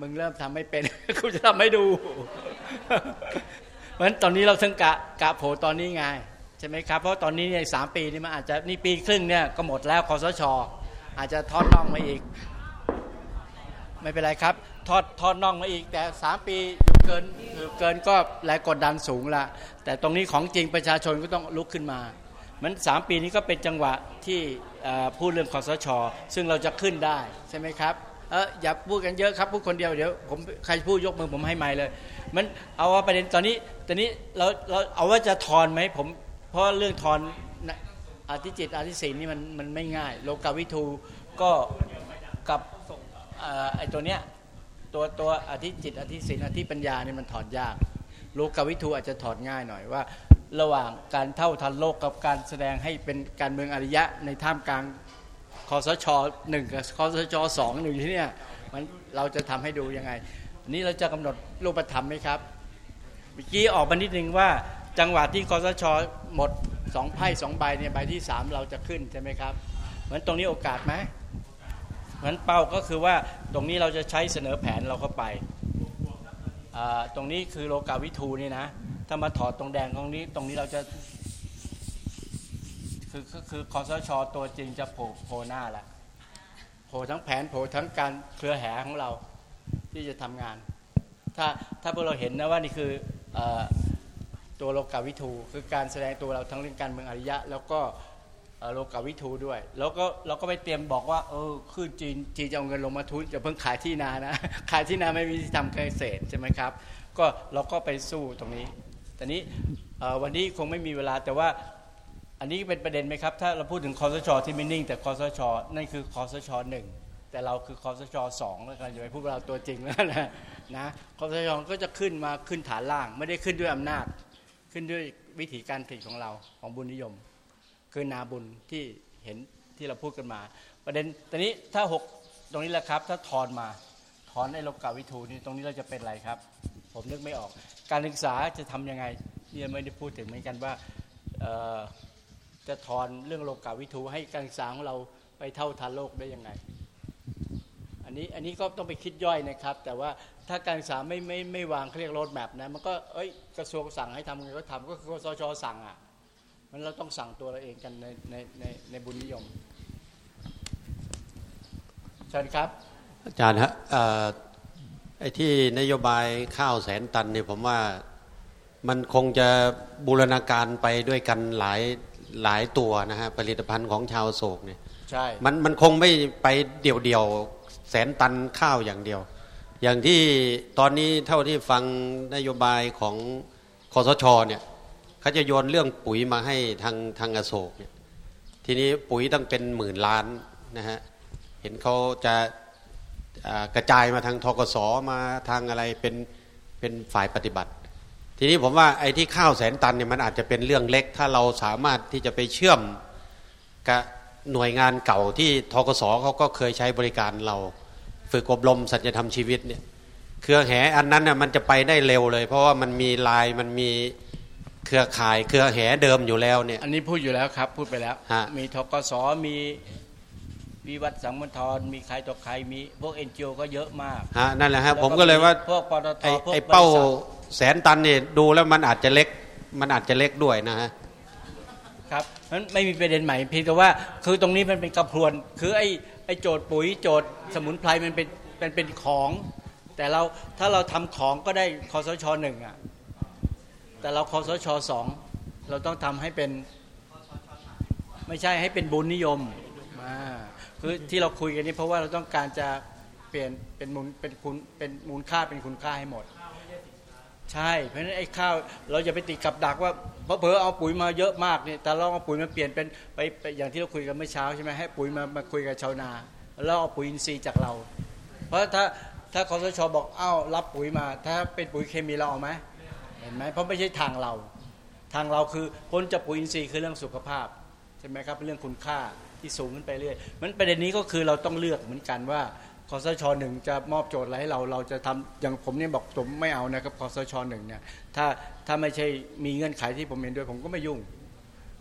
มึงเริ่มทำไม่เป็นกูจะทำให้ดู เพราะฉะนั้นตอนนี้เราถึงกะกะโผตอนนี้ไงใช่ไหมครับ เพราะตอนนี้เนี่ยสามปีนี่มันอาจจะนี่ปีครึ่งเนี่ยก็หมดแล้วคอสชอาจจะทอดน่องมาอีก ไม่เป็นไรครับ ทอดทอดน่องมาอีก แต่สามปีอยู่เกินอยู่เกินก็แรงกดดันสูงละแต่ตรงนี้ของจริงประชาชนก็ต้องลุกขึ้นมามันสามปีนี้ก็เป็นจังหวะที่พูดเรื่องคอสชซึ่งเราจะขึ้นได้ใช่ไหมครับเอออย่าพูดกันเยอะครับพูดคนเดียวเดี๋ยวผมใครพูดยกมือผมให้ไม่เลย มันเอาว่าประเด็นตอนนี้ตอนนี้เราเราเอาว่าจะทอนไหมผม เพราะเรื่องทอนอาทิจิตอาทิศีนี่มันมันไม่ง่าย โลกาวิทูก็กับไอ้ตัวเนี้ย ตัวตัวอธิจิตอธิศีลอธิปัญญาเนี่ยมันถอนยากโลกาวิทูอาจจะถอนง่ายหน่อยว่า ระหว่างการเท่าทันโลกกับการแสดงให้เป็นการเมืองอริยะในท่ามกลางคอสชหนึ่งกับคอสชสองอยู่ที่เนี่ยมันเราจะทำให้ดูยังไงนี้เราจะกำหนดรูปธรรมไหมครับเมื่อกี้ออกมานิดนึงว่าจังหวะที่คอสชหมดสองไพ่สองใบเนี่ยใบที่สามเราจะขึ้นใช่ไหมครับเหมือนตรงนี้โอกาสไหม เหมือนเป้าก็คือว่าตรงนี้เราจะใช้เสนอแผนเราเข้าไป ตรงนี้คือโลกาวิทูนี่นะ ถ้ามาถอดตรงแดงตรงนี้ ตรงนี้เราจะคือคือคอสชตัวจริงจะโผล่โผล่หน้าละโผล่ทั้งแผนโผล่ทั้งการเครือแห่ของเราที่จะทำงาน ถ้าถ้าพวกเราเห็นนะว่านี่คืออตัวโลกาวิทูคือการแสดงตัวเราทั้งเรื่องการเมืองอริยะ แล้วก็ โลกาวิทูด้วย แล้วก็เราก็ไปเตรียมบอกว่าเออขึ้นจีนจีนจะเอาเงินลงมาทุนจะเพิ่งขายที่นานะ ขายที่นาไม่มีที่ทำเกษตรใช่ไหมครับ ก็เราก็ไปสู้ตรงนี้แต่นี้วันนี้คงไม่มีเวลาแต่ว่าอันนี้เป็นประเด็นไหมครับ ถ้าเราพูดถึงคอสช ที่ไม่นิ่ง แต่คอสช นั่นคือคอสชหนึ่งแต่เราคือคอสชสองแล้วกันจะไปพูดว่าเราตัวจริงแล้วนะนะคอสชก็จะขึ้นมาขึ้นฐานล่าง ไม่ได้ขึ้นด้วยอำนาจ ขึ้นด้วยวิธีการผลิตของเราของบุญนิยม คือนาบุญที่เห็นที่เราพูดกันมา ประเด็นตอนนี้ถ้าหกตรงนี้แหละครับ ถ้าถอนมาถอนไอ้โลกาวิทูนี่ตรงนี้เราจะเป็นอะไรครับ ผมนึกไม่ออก การศึกษาจะทำยังไงเนี่ยไม่ได้พูดถึงเหมือนกันว่าจะถอนเรื่องโลกาวิทูให้การศึกษาของเราไปเท่าทันโลกได้ยังไง อันนี้อันนี้ก็ต้องไปคิดย่อยนะครับ แต่ว่าถ้าการศึกษาไม่ไม่ไม่วางเขาเรียกโรดแมพนะมันก็เอ้ยกระทรวงสั่งให้ทำไงก็ทำก็คือกสชสั่งอะ มันเราต้องสั่งตัวเราเองกันในในในในบุญนิยมเชิญครับ อาจารย์ฮะเอ่อไอ้ที่นโยบายข้าวแสนตันเนี่ยผมว่ามันคงจะบูรณาการไปด้วยกันหลายหลายตัวนะฮะผลิตภัณฑ์ของชาวโศกเนี่ยใช่มันมันคงไม่ไปเดี่ยวเดียวๆแสนตันข้าวอย่างเดียว อย่างที่ตอนนี้เท่าที่ฟังนโยบายของคอสชเนี่ย เขาจะโยนเรื่องปุ๋ยมาให้ทางทางอโศกเนี่ยทีนี้ปุ๋ยต้องเป็นหมื่นล้านนะฮะเห็นเขาจะกระจายมาทางทกสมาทางอะไรเป็นเป็นฝ่ายปฏิบัติ ทีนี้ผมว่าไอ้ที่ข้าวแสนตันเนี่ยมันอาจจะเป็นเรื่องเล็ก ถ้าเราสามารถที่จะไปเชื่อมกับหน่วยงานเก่าที่ทกสเขาก็เคยใช้บริการเรา ฝึกอบรมสัจธรรมชีวิตเนี่ยเครือแหอันนั้นน่ะมันจะไปได้เร็วเลย เพราะว่ามันมีลายมันมี เครือข่ายเครือแหเดิมอยู่แล้วเนี่ย อันนี้พูดอยู่แล้วครับ พูดไปแล้วฮะมีทกสมีวิวัฒน์สังวทรมีใครต่อใครมีพวกเอ็นจีโอก็เยอะมากฮะนั่นแหละฮะแวผมก็เลยว่าพวกปตทไอ้พวกไอ้เป้าบริษัทแสนตันเนี่ยดูแล้วมันอาจจะเล็กมันอาจจะเล็กด้วยนะฮะครับนั้นไม่มีประเด็นใหม่เพียงแต่ว่าคือตรงนี้มันเป็นกระพรวน คือไอ้ไอ้โจทย์ปุ๋ยโจทย์สมุนไพรมันเป็นเป็นเป็นของ แต่เราถ้าเราทำของก็ได้คอสชหนึ่งอะ แต่เราคอสชสองเราต้องทำให้เป็นไม่ใช่ให้เป็นบุญนิยมอ่าคือที่เราคุยกันนี้เพราะว่าเราต้องการจะเปลี่ยนเป็นมูลเป็นคุณเป็นมูลค่าเป็นคุณค่าให้หมด ใช่ เพราะฉะนั้นไอ้ข้าวเราจะไปติดกับดักว่าเพราะเผลอเอาปุ๋ยมาเยอะมากเนี่ยแต่เราเอาปุ๋ยมาเปลี่ยนเป็นไปอย่างที่เราคุยกันเมื่อเช้าใช่ไหมให้ปุ๋ยมามาคุยกับชาวนา แล้วเอาปุ๋ยอินทรีย์จากเรา เพราะถ้าถ้าคอสชบอกเอ้ารับปุ๋ยมา ถ้าเป็นปุ๋ยเคมีเราเอาไหม ห็นไหมเพราะไม่ใช่ทางเรา ทางเราคือพ้นจากปุ๋ยอินทรีย์คือเรื่องสุขภาพใช่ไหมครับเป็นเรื่องคุณค่าที่สูงขึ้นไปเรื่อยมันประเด็นนี้ก็คือเราต้องเลือกเหมือนกันว่าคอสชหนึ่งจะมอบโจทย์อะไรให้เราเราจะทำอย่างผมเนี่ยบอกผมไม่เอานะครับคอสชหนึ่งเนี่ยถ้าถ้าไม่ใช่มีเงื่อนไขที่ผมเห็นด้วยผมก็ไม่ยุ่ง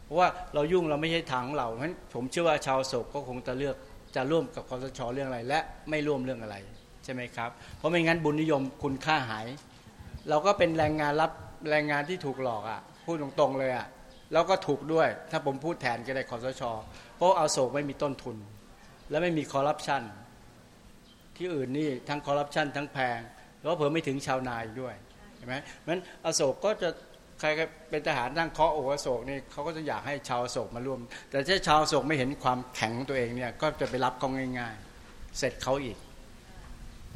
เพราะว่าเรายุ่งเราไม่ใช่ทางของเราเพราะฉะนั้นผมเชื่อว่าชาวโศกก็คงจะเลือกจะร่วมกับคอสชเรื่องอะไร และไม่ร่วมเรื่องอะไรใช่ไหมครับเพราะไม่งั้นบุญนิยมคุณค่าหาย เราก็เป็นแรงงานรับแรงงานที่ถูกหลอกอะ พูดตรงๆเลยอะแล้วก็ถูกด้วย ถ้าผมพูดแทนก็ได้คอสชเพราะเอาโศกไม่มีต้นทุน และไม่มีคอร์รัปชันที่อื่นนี่ทั้งคอร์รัปชันทั้งแพง แล้วเผื่อไม่ถึงชาวนาอีกด้วยเห็นไหมนั้นอโศกก็จะใครเป็นทหารนั่งเคาะโออโศกนี่เขาก็จะอยากให้ชาวอโศกมาร่วม แต่ถ้าชาวอโศกไม่เห็นความแข็งของตัวเองเนี่ยก็จะไปรับเขาง่าย ๆ เสร็จเขาอีก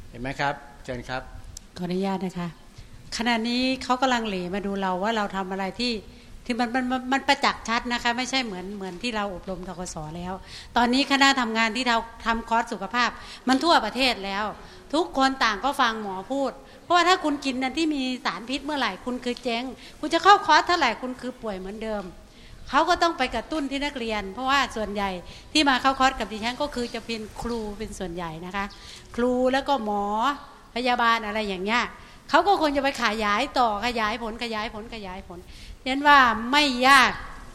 เห็นไหมครับ เชิญครับ ขออนุญาตนะคะ ขณะนี้เขากำลังเหลมาดูเราว่าเราทำอะไรที่ที่มันมันมันประจักษ์ชัดนะคะ ไม่ใช่เหมือนเหมือนที่เราอบรมทกศแล้ว ตอนนี้คณะทำงานที่เราทำคอร์สสุขภาพ มันทั่วประเทศแล้ว ทุกคนต่างก็ฟังหมอพูด เพราะว่าถ้าคุณกินนันที่มีสารพิษเมื่อไหร่คุณคือเจ๊ง คุณจะเข้าคอร์สเท่าไหร่คุณคือป่วยเหมือนเดิมเขาก็ต้องไปกระตุ้นที่นักเรียน เพราะว่าส่วนใหญ่ที่มาเข้าคอร์สกับดิฉันก็คือจะเป็นครูเป็นส่วนใหญ่นะคะ ครูแล้วก็หมอพยาบาลอะไรอย่างเงี้ย เขาก็ควรจะไปขยายต่อขยายผลขยายผลขยายผลเน้นว่าไม่ยาก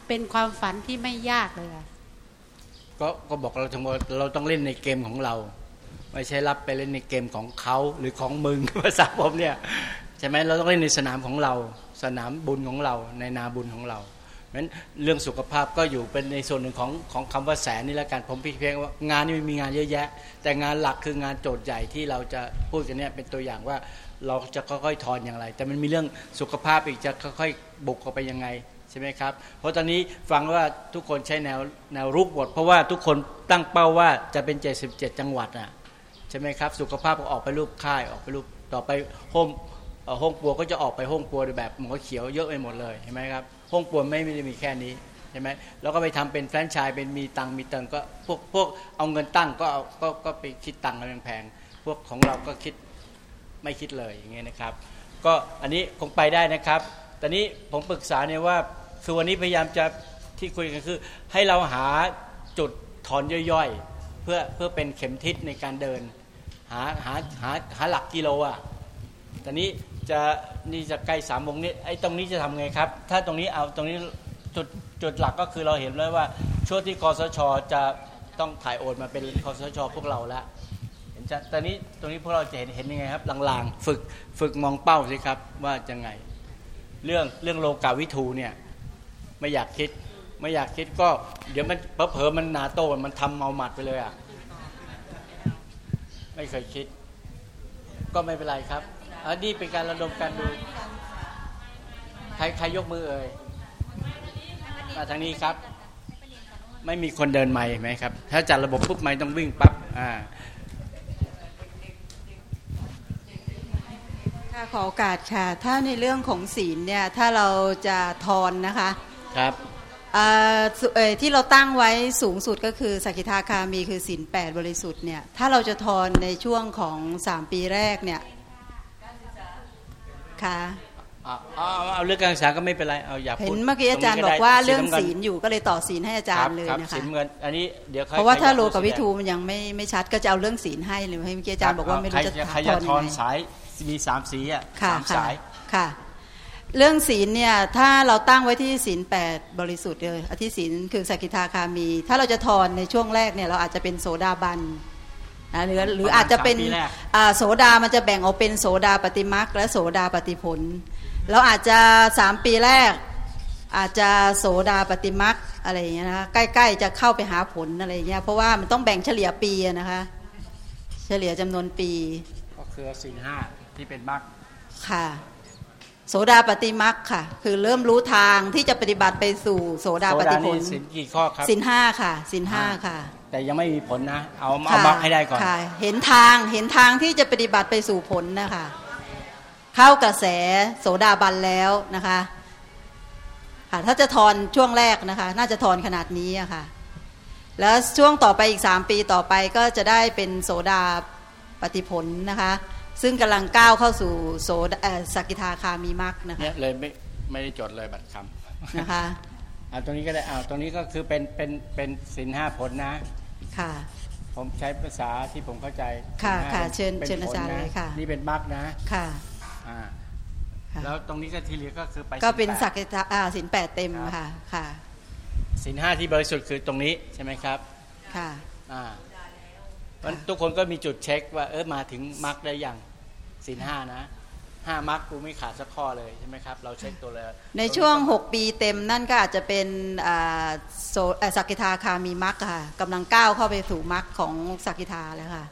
เป็นความฝันที่ไม่ยากเลยค่ะก็ก็บอกเราทั้งหมดเราต้องเล่นในเกมของเรา ไม่ใช่รับไปเล่นในเกมของเขาหรือของมึงภาษาผมเนี่ยใช่ไหมเราต้องเล่นในสนามของเรา สนามบุญของเรา ในนาบุญของเราเพราะฉะนั้นเรื่องสุขภาพก็อยู่เป็นในส่วนหนึ่งของของคำว่าแสนนี่ละกันผมพิเพียงว่างานนี่มีงานเยอะแยะ แต่งานหลักคืองานโจทย์ใหญ่ที่เราจะพูดกันเนี่ยเป็นตัวอย่างว่า เราจะค่อยๆทอนอย่างไร แต่มันมีเรื่องสุขภาพอีกจะค่อยๆบุกเข้าไปยังไงใช่ไหมครับ เพราะตอนนี้ฟังว่าทุกคนใช้แนวแนวรุกหมดเพราะว่าทุกคนตั้งเป้าว่าจะเป็น 77 จังหวัดอะใช่ไหมครับ สุขภาพก็ออกไปรูปค่ายออกไปรูปต่อไปโฮมเอ่อห้องปัวก็จะออกไปห้องปัวในแบบหมอเขียวเยอะไปหมดเลยเห็นไหมครับห้องปัวไม่ได้มีแค่นี้ใช่ไหมแล้วก็ไปทำเป็นแฟรนไชส์เป็นมีตังมีเติงก็พวกพวกเอาเงินตั้งก็เอาก็ก็ไปคิดตังค์กันแพงๆพวกของเราก็คิด ไม่คิดเลยอย่างเงี้ยนะครับ ก็อันนี้คงไปได้นะครับ ตอนนี้ผมปรึกษาเนี่ยว่าคือวันนี้พยายามจะที่คุยกันคือ ให้เราหาจุดถอนย่อยๆ เพื่อเพื่อเป็นเข็มทิศในการเดิน หาหาหาหาหลักกิโลอะตอนนี้จะนี่จะใกล้สามโมงนี้ไอ้ตรงนี้จะทำไงครับ ถ้าตรงนี้เอาตรงนี้จุดจุดหลักก็คือเราเห็นแล้วว่าช่วงที่คอสชจะต้องถ่ายโอนมาเป็นคอสชพวกเราแล้ว จะตอนนี้ตรงนี้พวกเราจะเห็นเห็นยังไงครับลางๆ ฝึกฝึกมองเป้าสิครับว่าจะไง เรื่องเรื่องโลกาวิทูเนี่ยไม่อยากคิดไม่อยากคิดก็ เดี๋ยวมันเผลอมันนาโตมันทำเมาหมัดไปเลยอะไม่เคยคิด ก็ไม่เป็นไรครับอันนี้เป็นการระดมการดูใครใครยกมือเอ่ยมาทางนี้ครับ ไม่มีคนเดินไม้ไหมครับ ถ้าจัดระบบปุ๊บไม้ต้องวิ่งปั๊บอ่า ค่ะขอโอกาสค่ะ ถ้าในเรื่องของศีลเนี่ยถ้าเราจะทอนนะคะครับเอ่อสุเอ่อที่เราตั้งไว้สูงสุดก็คือสกิทาคามีคือศีลแปดบริสุทธิ์เนี่ยถ้าเราจะทอนในช่วงของสามปีแรกเนี่ยค่ะเอาเอาเอาเอาเรื่องการศึกษาก็ไม่เป็นไรเอาอย่าเห็พูดนเมื่อกี้อาจารย์ตบงอนี้กว่าได้เรื่องน้ำงินศีลอยู่ก็เลยต่อศีลให้อาจารย์เลยครับนะสีคะเงินอันนี้เดี๋ยวค่อยเพราะว่าถ้าขยับโลกับผู้วิแสดงทูมันยังไม่ไม่ชัดก็จะเอาเรื่องศีลให้เลยให้เมื่อกี้อาจารย์บอกว่าไม่รู้จะใคทจะอนทยัอนงไงสาย มีสามสีอะค่ะสามค่ะสายค่ะ เรื่องศีลเนี่ยถ้าเราตั้งไว้ที่ศีลแปดบริสุทธิ์เลยอธิศีลคือสกิทาคามี ถ้าเราจะทอนในช่วงแรกเนี่ยเราอาจจะเป็นโสดาบันนะหรือหรืออาจจะเป็นสามปีแรกอ่าโสดามันจะแบ่งออกเป็นโสดาปฏิมักและโสดาปฏิผล เราอาจจะสามปีแรกอาจจะโสดาปฏิมักอะไรอย่างเงี้ยนะคะใกล้ๆจะเข้าไปหาผลอะไรอย่างเงี้ยเพราะว่ามันต้องแบ่งเฉลี่ยปีอะนะคะ เฉลี่ยจำนวนปี ก็คือสี่ห้า ที่เป็นมรรคค่ะ โสดาปฏิมักค่ะ คือเริ่มรู้ทางที่จะปฏิบัติไปสู่โสดาปฏิผลโสดานี่ศีลกี่ข้อครับสินห้าค่ะสินห้าค่ะ แต่ยังไม่มีผลนะ เอาเอาค่ะมรรคให้ได้ก่อนค่ะ เห็นทางเห็นทางที่จะปฏิบัติไปสู่ผลนะคะเข้ากระแสโสดาบันแล้วนะคะค่ะถ้าจะทอนช่วงแรกนะคะ น่าจะทอนขนาดนี้อะค่ะ แล้วช่วงต่อไปอีกสามปีต่อไปก็จะได้เป็นโสดาปฏิผลนะคะ ซึ่งกำลังก้าวเข้าสู่โสดาเอ่อสกิทาคามีมักนะคะเนี่ยเลยไม่ไม่ได้จดเลยบัตรคำนะคะเอาตรงนี้ก็ได้เอาตรงนี้ก็คือเป็นเป็นเป็นสินห้าผลนะ ค่ะ ผมใช้ภาษาที่ผมเข้าใจ ค่ะศีลห้าค่ะเชิญป็นเชิญอาจารย์ผนะเลยค่ะ นี่เป็นมรรคนะ ค่ะอ่าแล้วตรงนี้ก็ที่เหลือก็คือไปก็เป็นศีลแปสัดกทาอ่าสินแปดเต็มค่ะ ค่ะ สินห้าที่บริสุทธิ์คือตรงนี้ใช่ไหมครับ ค่ะ อ่าเพราะทุกคนก็มีจุดเช็คว่าเออมาถึงมรรคได้ยัง สินห้านะห้ามรรคกูไม่ขาดสักข้อเลยใช่ไหมครับ เราเช็คตัวเลยในช่วง 6 ปีเต็มนั่นก็อาจจะเป็นอ่าโซเอ่อสักกิทาคามีมักค่ะกำลังก้าวเข้าไปสู่มักของสักกิทาแล้วค่ะ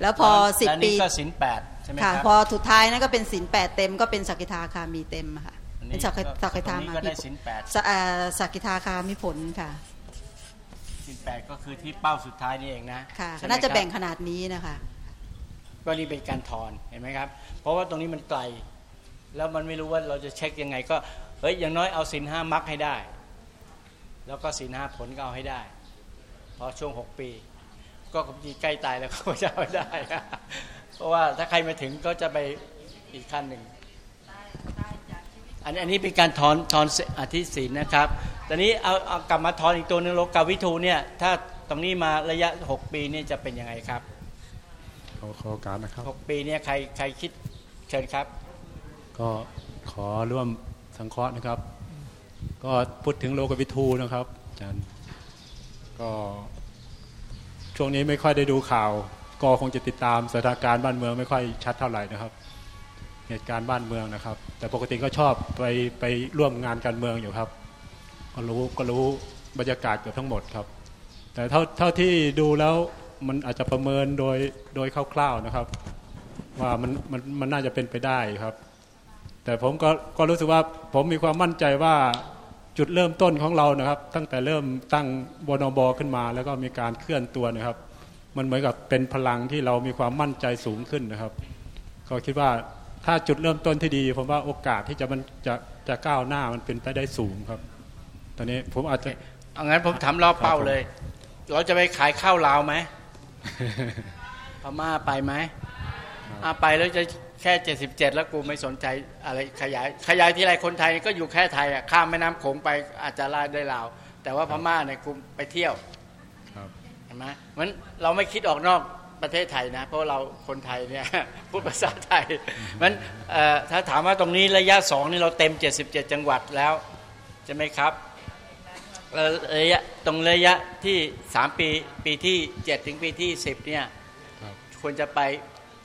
แล้วพอแล้ว10ปีนี่ก็สินแปดใช่ไหมคค่ะรับพอสุดท้ายนั่นก็เป็นสินแปดเต็มก็เป็นสักกิทาคามีเต็มค่ะอันนี้เป็นสักกิก็สักกิทาตรงนี้มาก็ได้มีผลศีลแปดสะอ่าสักกิทาคามีผลค่ะสินแปดก็คือที่เป้าสุดท้ายนี่เองนะค่ะใช่ไหมน่าจะครับแบ่งขนาดนี้นะคะ ก็นี่เป็นการถอนเห็นไหมครับ เพราะว่าตรงนี้มันไกล แล้วมันไม่รู้ว่าเราจะเช็คยังไง ก็เฮ้ยอย่างน้อยเอาสินห้ามักให้ได้ แล้วก็สินห้าผลก็เอาให้ได้พอช่วงหกปี ก็คงใกล้ตายแล้วก็จะเอาได้ เพราะว่าถ้าใครมาถึงก็จะไปอีกขั้นหนึ่งอันนี้อันนี้เป็นการถอนถอนอธิศีลนะครับ ตอนนี้เอาเอากลับมาถอนอีกตัวหนึงโลกาวิทูเนี่ยถ้าตรงนี้มาระยะหกปีเนี่ยจะเป็นยังไงครับ ขอขอโอการนะครับหกปีเนี่ยใครใครคิดเชิญครับ ก็ขอร่วมสังเคราะห์นะครับ ก็พูดถึงโลกวิทูนะครับอาจารย์ก็ช่วงนี้ไม่ค่อยได้ดูข่าว ก็คงจะติดตามสถานการณ์บ้านเมืองไม่ค่อยชัดเท่าไหร่นะครับ เหตุการณ์บ้านเมืองนะครับ แต่ปกติก็ชอบไปไปร่วมงานการเมืองอยู่ครับ ก็รู้ก็รู้บรรยากาศเกือบทั้งหมดครับ แต่เท่าเท่าที่ดูแล้ว มันอาจจะประเมินโดยโดยคร่าวๆนะครับ ว่ามันมันมันน่าจะเป็นไปได้ครับ แต่ผมก็ก็รู้สึกว่าผมมีความมั่นใจว่าจุดเริ่มต้นของเรานะครับ ตั้งแต่เริ่มตั้งบนบขึ้นมา แล้วก็มีการเคลื่อนตัวนะครับ มันเหมือนกับเป็นพลังที่เรามีความมั่นใจสูงขึ้นนะครับก็คิดว่าถ้าจุดเริ่มต้นที่ดีผมว่าโอกาสที่จะมันจะจะก้าวหน้ามันเป็นไปได้สูงครับ ตอนนี้ผมอาจจะเอางั้นผมถามรอบเป้าเลย เราจะไปขายข้าวลาวไหม พม่าไปไหมอาไปแล้วจะแค่เจ็ดสิบเจ็ดแล้วกูไม่สนใจอะไรขยาย ขยายที่ไรคนไทยก็อยู่แค่ไทยอะข้ามแม่น้ำโขงไปอาจจะลาดได้ลาว แต่ว่าพม่าเนี่ยกูไปเที่ยวครับเห็นไหมมันเราไม่คิดออกนอกประเทศไทยนะเพราะเราคนไทยเนี่ยพูดภาษาไทยมันเอ่อถ้าถามว่าตรงนี้ระยะสองนี่เราเต็ม 77 จังหวัดแล้ว ใช่ไหมครับเอ่อ ระยะตรงระยะที่3ปีปีที่7ถึงปีที่10เนี่ยครับควรจะไป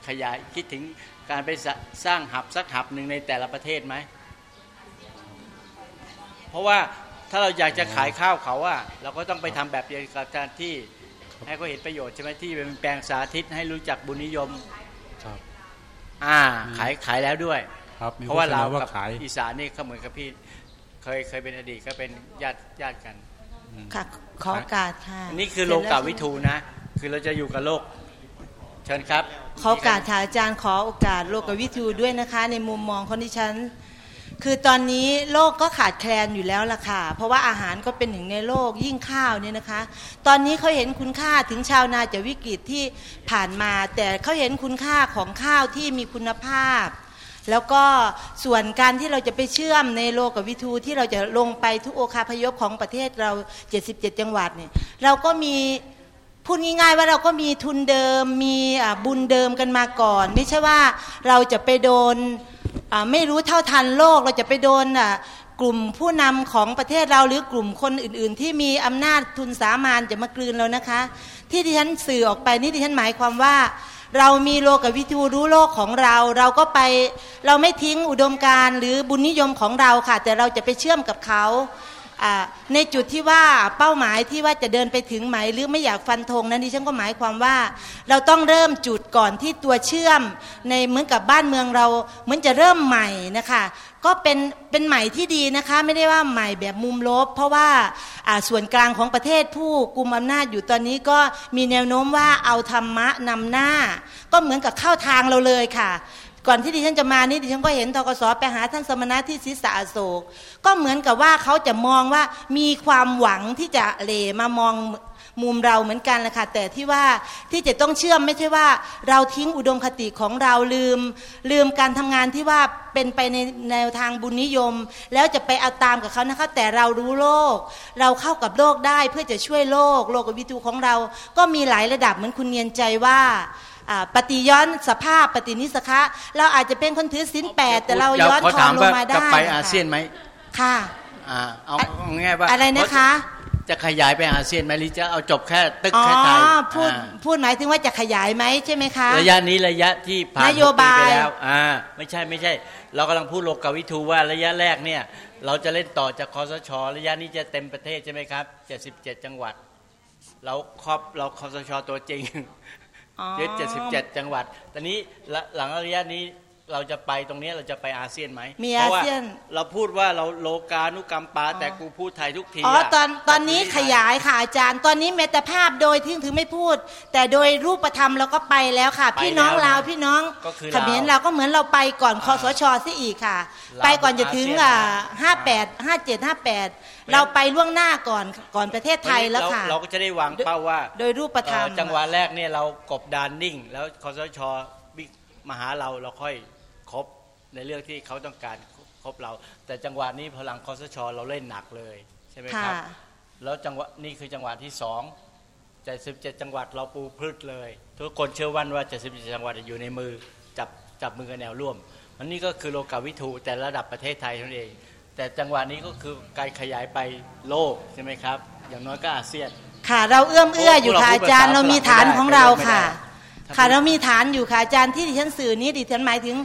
ขยายคิดถึงการไปสสร้างหับสักหับหนึ่งในแต่ละประเทศไหม เพราะว่าถ้าเราอยากจะขายข้าวเขาอะเราก็ต้องไปทำแบบเดียวกับการที่ให้เขาเห็นประโยชน์ใช่ไหมที่เป็นแปลงสาธิตให้รู้จักบุญนิยมครับอ่าขายขายแล้วด้วย ครับมีเพราะว่าโฆษณาลาวว่ากับขายอีสานนี่เขาเหมือนกับพี่ เคยเคยเป็นอดีตก็เป็นญาติญาติกันค่ะขอโอกาสค่ะอันนี่คือโลกาวิทูนะ คือเราจะอยู่กับโลก เชิญครับ ขอโอกาสค่ะอาจารย์ขอโอกาสโลกวิทูด้วยนะคะ ในมุมมองของดิฉัน คือตอนนี้โลกก็ขาดแคลนอยู่แล้วล่ะค่ะ เพราะว่าอาหารก็เป็นหนึ่งในโลกยิ่งข้าวเนี่ยนะคะ ตอนนี้เขาเห็นคุณค่าถึงชาวนาจะวิกฤตที่ผ่านมา แต่เขาเห็นคุณค่าของข้าวที่มีคุณภาพ แล้วก็ส่วนการที่เราจะไปเชื่อมในโลกวิทูที่เราจะลงไปทุกโอคาพยพของประเทศเรา 77 จังหวัดเนี่ยเราก็มีพูดง่ายๆว่าเราก็มีทุนเดิมมีบุญเดิมกันมาก่อน ไม่ใช่ว่าเราจะไปโดนไม่รู้เท่าทันโลกเราจะไปโดนกลุ่มผู้นำของประเทศเราหรือกลุ่มคนอื่น ๆ ที่มีอำนาจทุนสามานจะมากลืนเรานะคะ ที่ดิฉันสื่อออกไปนี่ดิฉันหมายความว่า เรามีโลกวิทูรู้โลกของเรา เราก็ไปเราไม่ทิ้งอุดมการหรือบุญนิยมของเราค่ะ แต่เราจะไปเชื่อมกับเขาอ่าในจุดที่ว่าเป้าหมายที่ว่าจะเดินไปถึงไหมหรือไม่อยากฟันธงนั้นดิฉันก็หมายความว่า เราต้องเริ่มจุดก่อนที่ตัวเชื่อม ในเหมือนกับบ้านเมืองเราเหมือนจะเริ่มใหม่นะคะ ก็เป็นเป็นใหม่ที่ดีนะคะไม่ได้ว่าใหม่แบบมุมลบ เพราะว่าส่วนกลางของประเทศผู้กุมอำนาจอยู่ตอนนี้ก็มีแนวโน้มว่าเอาธรรมะนำหน้า ก็เหมือนกับเข้าทางเราเลยค่ะ ก่อนที่ดิฉันจะมานี่ดิฉันก็เห็นทกศไปหาท่านสมณะที่ศิษาอโศก ก็เหมือนกับว่าเขาจะมองว่ามีความหวังที่จะเหลมามอง มุมเราเหมือนกันแหละค่ะแต่ที่ว่าที่จะต้องเชื่อมไม่ใช่ว่า เราทิ้งอุดมคติของเราลืม ลืมการทำงานที่ว่าเป็นไปในแนวทางบุญนิยม แล้วจะไปเอาตามกับเขานะคะแต่เรารู้โลก เราเข้ากับโลกได้เพื่อจะช่วยโลก โลกวิทูของเรา ก็มีหลายระดับเหมือนคุณเนียนใจว่าอ่าปฏิย้อนสภาพปฏินิสคะ เราอาจจะเป็นคนถือศีลแปดแต่เราย้อนขอทอถางมลงว่ามาจะได้ไปอาเซียนไหมค่ะอ่าเอาเอาง่ายๆว่าอะไรนะคะ จะขยายไปอาเซียนไหมหรือจะเอาจบแค่ตึกอ๋อแค่ไทยพูดอ่าพูดหมายถึงว่าจะขยายไหมใช่ไหมคะ ระยะนี้ระยะที่ผ่านนโยบายหกปีไปแล้วอ่าไม่ใช่ไม่ใช่ เรากำลังพูดโลกาวิทูว่าระยะแรกเนี่ย เราจะเล่นต่อจากคอสช ระยะนี้จะเต็มประเทศใช่ไหมครับ77จังหวัด เราครอบเราคอสช ตัวจริงอ๋อยึด77จังหวัดตอนนี้ละหลังระยะนี้ เราจะไปตรงนี้เราจะไปอาเซียนไหมมีพระว่อาเซียนเราพูดว่าเราโลกานุกรรมปาแต่กูพูดไทยทุกทีอ๋ออะตอนตอนนี้ขยายค่ะอาจารย์ ตอนนี้เมตาภาพโดยที่ถึงไม่พูด แต่โดยรูปธรรมเราก็ไปแล้วค่ะไปพี่น้องแล้วนะลาวพี่น้องก็คือเขมรลาวเราก็เหมือนเราไปก่อนคอสชซะอีกค่ะลาวไปก่อนจะถึงอาเซียนอ่านะห้าแปดห้าเจ็ดห้าแปดเราไปล่วงหน้าก่อนก่อนประเทศไทยแล้วค่ะ เราเราก็จะได้วางเป้าว่า โดยรูปธรรมเอ่อจังหวะแรกเนี่ยเรากบดานนิ่ง แล้วคอสชบิ๊กมาหาเราเราค่อย ครบในเรื่องที่เขาต้องการครบเรา แต่จังหวะนี้พลังคอสชเราเล่นหนักเลยใช่ไหมครับค่ะแล้วจังหวะนี่คือจังหวะที่สองแต่17จังหวัดเราปูพืชเลย ทุกคนเชื่อวันว่า77จังหวัดอยู่ในมือจับจับมือกันแนวร่วมมันนี่ก็คือโลกาวิทูแต่ระดับประเทศไทยเท่านั้นเอง แต่จังหวะนี้ก็คือการขยายไปโลกใช่ไหมครับ อย่างน้อยก็อาเซียน ค่ะเราเอื้อมเอื้ออยู่ค่ะพวอากจารย์เราเราพูดมีภาษาฐานของเราฝรั่งไม่ได้ค่ะถ้า ค่ะพูดเรามีฐานอยู่ค่ะอาจารย์ที่ดิฉันสื่อนี้ดิฉันหมายถึง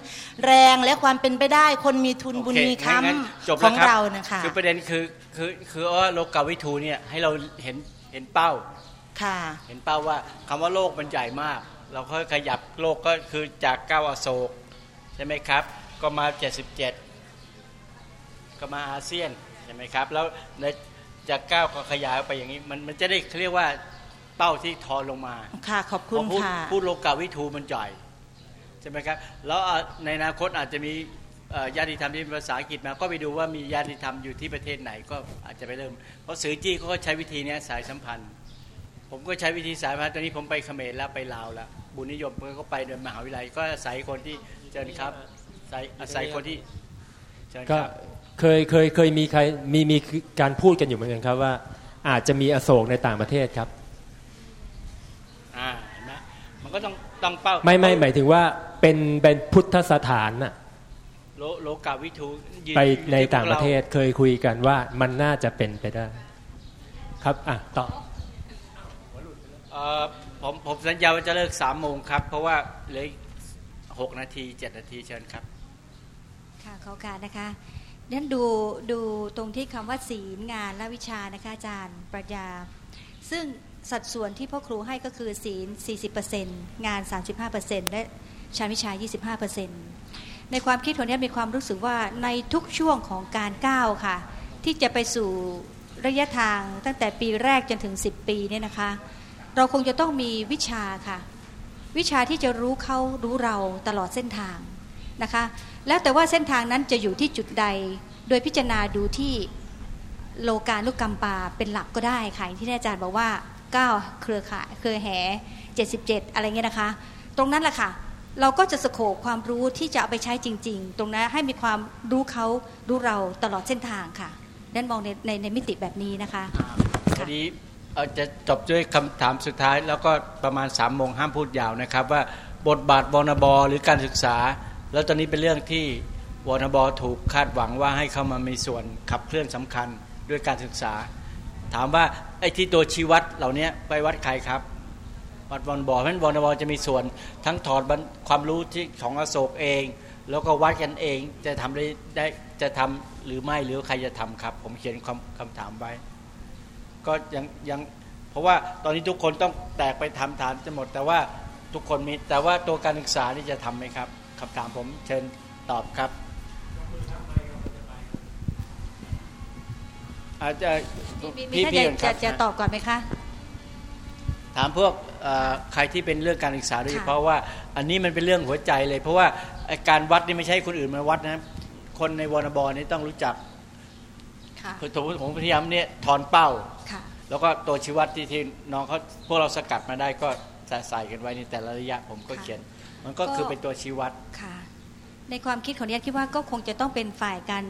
แรงและความเป็นไปได้คนมีทุนบุญโอเคมีค้งั้นจบำขแล้อวงครับเรานะคะคือประเด็นคือคือคือว่าโลกาวิทูเนี่ยให้เราเห็นเห็นเป้าค่ะ เห็นเป้าว่าคำว่าโลกมันใหญ่มาก เราค่อยขยับโลกก็คือจากเก้าอโศกใช่ไหมครับ ก็มา77ก็มาอาเซียนใช่ไหมครับ แล้วในจากเก้าก็ขยายออกไปอย่างนี้มันมันจะได้เรียกว่า เป้าที่ทอนลงมาค่ะขอบคุณเพราะพูดค่ะพูดโลกาวิทูมันใหญ่ใช่ไหมครับแล้วอะในอนาคตอาจจะมีเอ่อญาติธรรมที่เป็นภาษาอังกฤษมาก็ไปดูว่ามีญาติธรรมอยู่ที่ประเทศไหนก็อาจจะไปเริ่ม เพราะสื่อจี้เขาก็ใช้วิธีเนี้ยสายสัมพันธ์ ผมก็ใช้วิธีสายสัมพันธ์ตอนนี้ผมไปเขมรแล้วไปลาวแล้วบุญนิยมก็ไปเดินมหาวิทยาลัยก็อาศัยคนที่เชิญครับอาศัยอาศัยคนที่เชิญก็ครับเคยเคยเคยมีใครมีมีการพูดกันอยู่เหมือนกันครับว่า อาจจะมีอโศกในต่างประเทศครับอ่าเห็นไหม มันก็ต้องต้องเป้า ไม่ไม่หมายถึงว่าเป็นเป็นพุทธสถานน่ะโลโลกาวิทูยืนไปอยู่ในที่พวกต่างประเทศาเคยคุยกันว่ามันน่าจะเป็นไปได้ ครับอะต่อเอ่อผมผมสัญญาว่าจะเลิกสามโมงครับ เพราะว่าเหลืออีกหกนาทีเจ็ดนาทีเชิญครับ ค่ะขอโอกาสนะคะนั่นดูดูตรงที่คำว่าศีลงานและวิชานะคะอาจารย์ปรัชญาซึ่ง สัดส่วนที่พ่อครูให้ก็คือศีล 40%งาน 35%และชาญวิชา 25%ในในความคิดของนี้มีความรู้สึกว่าในทุกช่วงของการก้าวค่ะ ที่จะไปสู่ระยะทางตั้งแต่ปีแรกจนถึง 10 ปีเนี่ยนะคะ เราคงจะต้องมีวิชาค่ะ วิชาที่จะรู้เขารู้เราตลอดเส้นทางนะคะ แล้วแต่ว่าเส้นทางนั้นจะอยู่ที่จุดใด โดยพิจารณาดูที่โลกาลุกกรรมปาเป็นหลักก็ได้ค่ะที่อาจารย์บอกว่า 9 เครือข่ายเครือแห่77 อะไรเงี้ยนะคะ ตรงนั้นแหละค่ะ เราก็จะสโคบความรู้ที่จะเอาไปใช้จริง ๆ ตรงนั้นให้มีความรู้เขารู้เราตลอดเส้นทางค่ะนั่นมองในในในมิติแบบนี้นะคะทีนี้เอ่อจะจบด้วยคำถามสุดท้าย แล้วก็ประมาณ3ามโมงห้ามพูดยาวนะครับ ว่าบทบาทวนบหรือการศึกษา แล้วตอนนี้เป็นเรื่องที่วนบถูกคาดหวังว่าให้เข้ามามีส่วนขับเคลื่อนสำคัญด้วยการศึกษา ถามว่า ไอ้ที่ตัวชี้วัดเหล่านี้ไปวัดใครครับวัดวนบอเพราะฉะนั้นวนบจะมีส่วนทั้งถอดความรู้ที่ของอโศกเอง แล้วก็วัดกันเองจะทำได้ได้จะทำหรือไม่หรือใครจะทำครับ ผมเขียนคำคำถามไว้ ก็ยังยังเพราะว่าตอนนี้ทุกคนต้องแตกไปทำฐานจะหมด แต่ว่าทุกคนมีแต่ว่าตัวการศึกษานี่จะทำไหมครับคำถามผมเชิญตอบครับ อาจจะมีมีท่านจะก่อนคจะรับจะตอบก่อนไหมคะถามพวกเอ่อใครที่เป็นเรื่องการศึกษาโดยเฉพาะว่า อันนี้มันเป็นเรื่องหัวใจเลย เพราะว่าไอ้การวัดนี่ไม่ใช่คนอื่นมาวัดนะคนในวนบนี่ต้องรู้จักค่ะคือสมมติผมพยายามเนี่ยถอนเป้าค่ะแล้วก็ตัวชี้วัดที่ที่น้องเขาพวกเราสกัดมาได้ก็ใส่ใส่กันไว้ในแต่ละระยะผมก็เขียน มันก็คือเป็นตัวชี้วัดค่ะในความคิดของเนี้คิดว่าก็คงจะต้องเป็นฝ่ายการ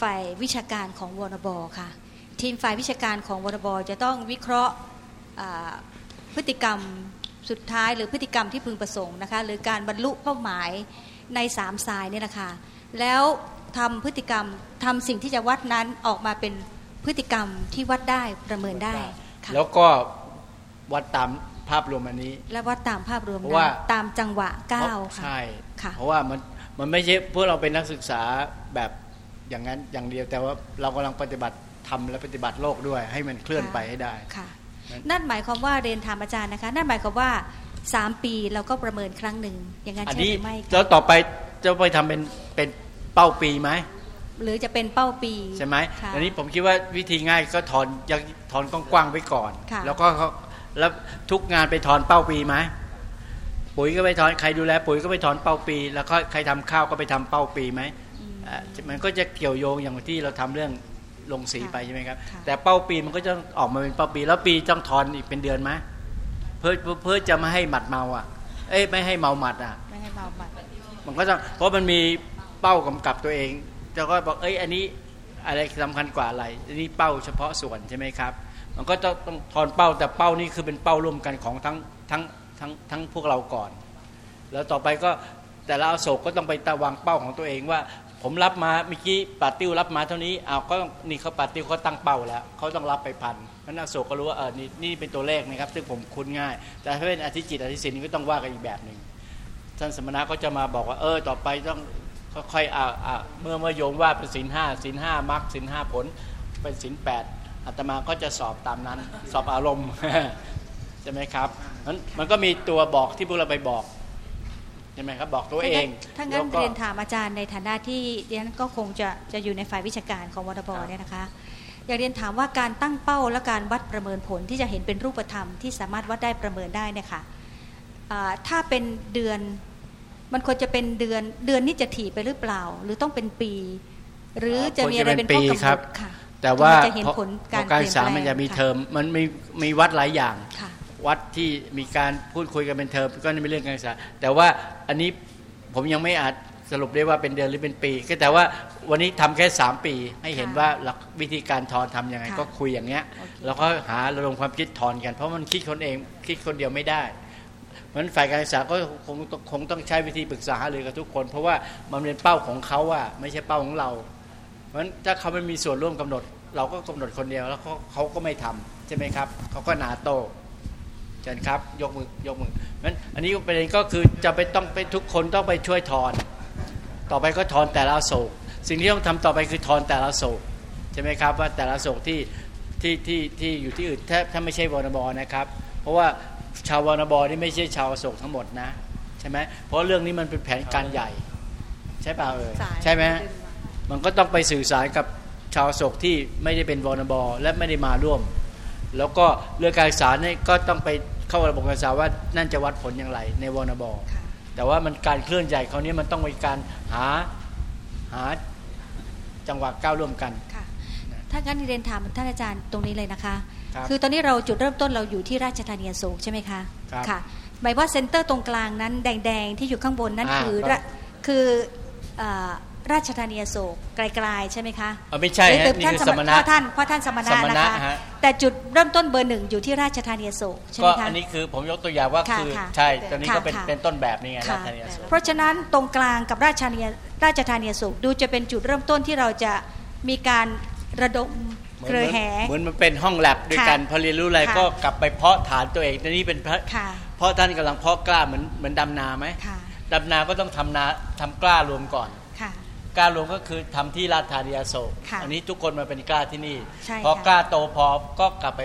ฝ่ายวิชาการของวนบค่ะ ทีมฝ่ายวิชาการของวนบจะต้องวิเคราะห์อ่าพฤติกรรมสุดท้าย หรือพฤติกรรมที่พึงประสงค์นะคะหรือการบรรลุเป้าหมายในสามสายเนี่ยนะคะแล้วทำพฤติกรรมทำสิ่งที่จะวัดนั้นออกมาเป็นพฤติกรรมที่วัดได้ประเมินได้ค่ะแล้วก็วัดตามภาพรวมอันนี้ และวัดตามภาพรวมเพราะว่านั้นตามจังหวะก้าวค่ะใช่ค่ะเพราะว่ามันมันไม่ใช่พวกเราเป็นนักศึกษาแบบ อย่างนั้นอย่างเดียวแต่ว่าเรากำลังปฏิบัติทำและปฏิบัติโลกด้วย ให้มันเคลื่อนไปให้ได้ค่ะ นั่นหมายความว่าเรียนถามอาจารย์นะคะ นั่นหมายความว่า3ปีเราก็ประเมินครั้งหนึ่งอย่างนั้นอันใช่นี้หรือไม่แล้วต่อไปจะไปทำเป็นเป็นเป้าปีไหมหรือจะเป็นเป้าปีใช่ไหมค่ะอันนี้ผมคิดว่าวิธีง่ายก็ถอนยังถอนกว้างๆไว้ก่อนค่ะแล้วก็เขาแล้วทุกงานไปถอนเป้าปีไหมปุ๋ยก็ไปถอนใครดูแลปุ๋ยก็ไปถอนเป้าปี แล้วก็ใครทำข้าวก็ไปทำเป้าปีไหมอ่า มันก็จะเกี่ยวโยงอย่างที่เราทำเรื่องลงสีไปใช่ไหมครับ แต่เป้าปีมันก็จะออกมาเป็นเป้าปี แล้วปีต้องถอนอีกเป็นเดือนไหมเพื่อเพื่อจะไม่ให้หมัดเมาอะ เอ้ยไม่ให้เมาหมัดอะไม่ให้เมาหมัดมันก็ต้องเพราะมันมีเป้ากำกับตัวเองแล้วก็บอกเอ้ยอันนี้อะไรสำคัญกว่าอะไรอันนี้เป้าเฉพาะส่วนใช่ไหมครับ มันก็ต้องต้องถอนเป้าแต่เป้านี่คือเป็นเป้าร่วมกันของทั้งทั้งทั้งทั้งพวกเราก่อน แล้วต่อไปก็แต่ละอโศกก็ต้องไปตะวางเป้าของตัวเองว่า ผมรับมาเมื่อกี้ปาติ้วรับมาเท่านี้เอาก็นี่เขาปาติ้วเขาตั้งเป้าแล้วเขาต้องรับไปพันเพราะนักโศกก็รู้ว่าเออนี่นี่เป็นตัวเลขนะครับ ซึ่งผมคุ้นง่าย แต่ถ้าเป็นอธิจิตอธิสินก็ต้องว่ากันอีกแบบหนึ่งท่านสมณะก็จะมาบอกว่าเออต่อไปต้องค่อยๆอ่าอ่าเมื่อเมื่อโยมว่าเป็นศีลห้าศีลห้ามรรคศีลห้าผลเป็นศีลแปดอาตมาก็จะสอบตามนั้น สอบอารมณ์ใช่ไหมครับมันมันก็มีตัวบอกที่พวกเราไปบอก ใช่ไหมครับบอกตัวเองถ้างั้แล้นวก็เรียนถามอาจารย์ในฐานะที่ดิฉันก็คงจะจะอยู่ในฝ่ายวิชาการของวทบเนี่ยนะคะ อยากเรียนถามว่าการตั้งเป้าและการวัดประเมินผลที่จะเห็นเป็นรูปธรรมที่สามารถวัดได้ประเมินได้เนี่ยค่ะอ่าถ้าเป็นเดือนมันควรจะเป็นเดือนเดือนนี้จะถี่ไปหรือเปล่า หรือต้องเป็นปี หรือจะมีอะไรเป็นข้อกำหนดค่ะแต่ว่าจะเห็นเพราะผลเพการราะการเปลี่ศึยนกษาแปลงมันจะมีค่ะเทอมมันมีมีวัดหลายอย่างค่ะ วัดที่มีการพูดคุยกันเป็นเทอมก็นี่เป็นเรื่องการศึกษา แต่ว่าอันนี้ผมยังไม่อาจสรุปได้ว่าเป็นเดือนหรือเป็นปี ก็แต่ว่าวันนี้ทำแค่ 3 ปีให้เห็นว่าหลักวิธีการทอนทำยังไงค่ะก็คุยอย่างเงี้ยแล้วก็หาระดมความคิดทอนกัน เพราะมันคิดคนเองคิดคนเดียวไม่ได้เพราะฉะนั้นฝ่ายการศึกษาก็คงคงต้องใช้วิธีปรึกษาหารือกับทุกคน เพราะว่ามันเป็นเป้าของเขาอะไม่ใช่เป้าของเรา เพราะฉะนั้นถ้าเขาไม่มีส่วนร่วมกำหนด เราก็กำหนดคนเดียวแล้วเขาเขาก็ไม่ทำใช่ไหมครับเขาก็หนาโต เชิญครับ ยกมือยกมือนั้นอันนี้ประเด็นก็คือจะไปต้องไปทุกคนต้องไปช่วยทอน ต่อไปก็ทอนแต่ละโศก สิ่งที่ต้องทำต่อไปคือทอนแต่ละโศกใช่ไหมครับว่าแต่ละโศกที่ที่ที่ที่อยู่ที่อื่นถ้าถ้าไม่ใช่วนบนะครับ เพราะว่าชาววนบนี่ไม่ใช่ชาวอโศกทั้งหมดนะใช่ไหมเพราะเรื่องนี้มันเป็นแผนการใหญ่ ใช่เปล่าเออสายใช่ไหมฮะมันก็ต้องไปสื่อสารกับชาวอโศกที่ไม่ได้เป็นวนบและไม่ได้มาร่วม แล้วก็เรื่องการศึกษาเนี่ยก็ต้องไปเข้าระบบการศึกษาว่านั่นจะวัดผลอย่างไร ในวนบแต่ว่ามันการเคลื่อนใหญ่เขาวนี้มันต้องมีการหาหาจังหวะก้าวร่วมกันถ้างั้นเรียนถามท่านอาจารย์ตรงนี้เลยนะคะครับคือตอนนี้เราจุดเริ่มต้นเราอยู่ที่ราชธานีอโศกใช่ไหมคะครับค่ะหมายว่าเซ็นเตอร์ตรงกลางนั้น แดงๆที่อยู่ข้างบนนั้นอ่าคือครับระคือเอ่อ ราชธานีอโศกไกลๆใช่ไหมคะเออไม่ใช่ฮะหรือนี่ท่านคือสสมมณณะพ่อท่านพ่อท่านสมณะสมนะณะคะฮะแต่จุดเริ่มต้นเบอร์หนึ่งอยู่ที่ราชธานีอโศกใช่ไหก็มคะอันนี้คือผมยกตัวอย่างว่าค่ะคือค่ะใช่ตอนนี้ค่ะก็เป็นค่ะเป็นต้นแบบนี่ไงราค่ะชธานีอโศกเพราะฉะนั้นตรงกลางกับราชธานีราชธานีอโศกดูจะเป็นจุดเริ่มต้นที่เราจะมีการระดมเหมืเครือแห่เหมือนมันเป็นห้องแลบด้วยกันค่ะพอเรียนรู้อะไรค่ะก็กลับไปเพาะฐานตัวเองตอนนี้เป็นเพราะค่ะเพราะท่านกำลังเพาะกล้าเหมือนเหมือนดำนาไหมค่ะดำนาก็ต้องทำนาทำกล้ารวมก่อนค่ะ กล้ารวมก็คือทำที่ราชธานีอโศกค่ะอันนี้ทุกคนมาเป็นกล้าที่นี่ใช่พอค่ะกล้าโตพอก็กลับไป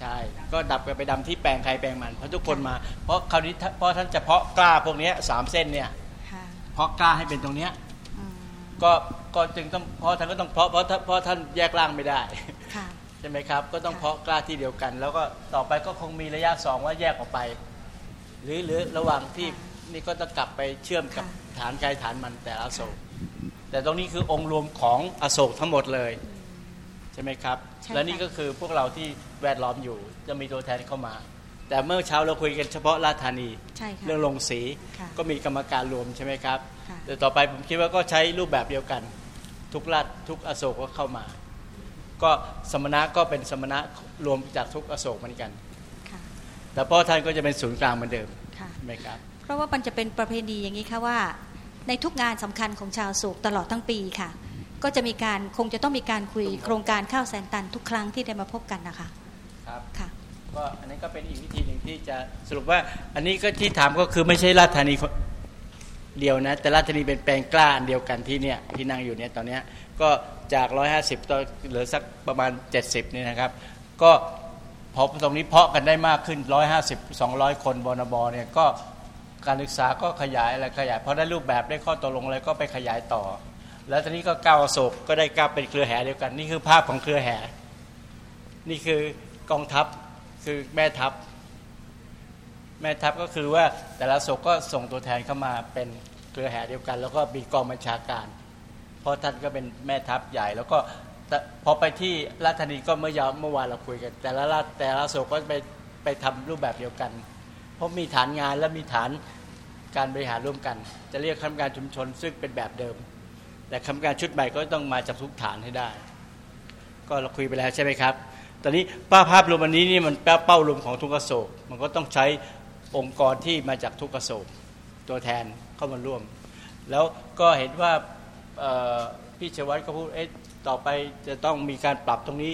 ใช่ก็ดับกันไปดำที่แปลงใครแปลงมันเพราะทุกคนมา เพราะคราวนี้ถ้าเพราะท่านจะเพาะกล้าพวกเนี้ยสามเส้นเนี่ยค่ะเพาะกล้าให้เป็นตรงเนี้ยก็ก็จึงต้องเพราะท่านก็ต้องเพาะเพราะท่านเพราะท่านแยกร่างไม่ได้ค่ะใช่ไหมครับ ก็ต้องเพาะกล้าที่เดียวกัน แล้วก็ต่อไปก็คงมีระยะสองว่าแยกออกไป หรือหรือระหว่างที่นี่ก็ต้องกลับไปเชื่อมกับฐานใครฐานมันแต่ละอโศก แต่ตรงนี้คือองค์รวมของอโศกทั้งหมดเลย ใช่ไหมครับใช่และนี่ค่ะก็คือพวกเราที่แวดล้อมอยู่จะมีตัวแทนเข้ามา แต่เมื่อเช้าเราคุยกันเฉพาะราชธานีใช่ค่ะเรื่องลงสีค่ะก็มีกรรมการรวมใช่ไหมครับค่ะแต่ต่อไปผมคิดว่าก็ใช้รูปแบบเดียวกัน ทุกรัฐทุกอโศกก็เข้ามา ก็สมณะก็เป็นสมณะรวมจากทุกอโศกเหมือนกันค่ะแต่พ่อท่านก็จะเป็นศูนย์กลางเหมือนเดิมค่ะใช่ไหมครับเพ ราะว่ามันจะเป็นประเพณีอย่างนี้ค่ะว่า ในทุกงานสำคัญของชาวโศกตลอดทั้งปีค่ะ ก็จะมีการคงจะต้องมีการคุยโครงการข้าวแสนตันทุกครั้งที่ได้มาพบกันนะคะครับค่ะก็อันนี้นก็เป็นอีกวิธีหนึ่งที่จะสรุปว่าอันนี้ก็ที่ถามก็คือไม่ใช่ราชธานีเดียวนะ แต่ราชธานีเป็นแปลงกล้าอันเดียวกันที่เนี่ยที่นั่งอยู่เนี่ยตอนเนี้ยก็จาก 150ต่อเหลือสักประมาณ 70นี่นะครับ ก็พอตรงนี้เพาะกันได้มากขึ้น 150 200 คนบนบเนี่ยก็ การศึกษาก็ขยายอะไรขยายพอได้รูปแบบได้ข้อตกลงอะไรก็ไปขยายต่อ แล้วตอนนี้ก็ก้าวโศกก็ได้ก้าวเป็นเครือแห่เดียวกัน นี่คือภาพของเครือแห่นี่คือกองทัพคือแม่ทัพ แม่ทัพก็คือว่าแต่ละศกก็ส่งตัวแทนเข้ามาเป็นเครือแห่เดียวกัน แล้วก็มีกองบัญชาการ เพราะท่านก็เป็นแม่ทัพใหญ่แล้วก็พอไปที่ราชธานีก็เมื่อยามเมื่อวานเราคุยกัน แต่ละราชแต่ละศกก็ไปไปทำรูปแบบเดียวกัน เพราะมีฐานงานและมีฐานการบริหารร่วมกัน จะเรียกคณะกรรมการชุมชนซึ่งเป็นแบบเดิม แต่คณะกรรมการชุดใหม่ก็ต้องมาจากทุกฐานให้ได้ ก็เราคุยไปแล้วใช่ไหมครับ ตอนนี้ป้าภาพรวมวันนี้นี่มันเป้าเป้ารวมของทุกกระโศกมันก็ต้องใช้องค์กรที่มาจากทุกกระโศกตัวแทนเข้ามาร่วม แล้วก็เห็นว่าพี่ชวัตก็พูดเอ๊ะต่อไปจะต้องมีการปรับตรงนี้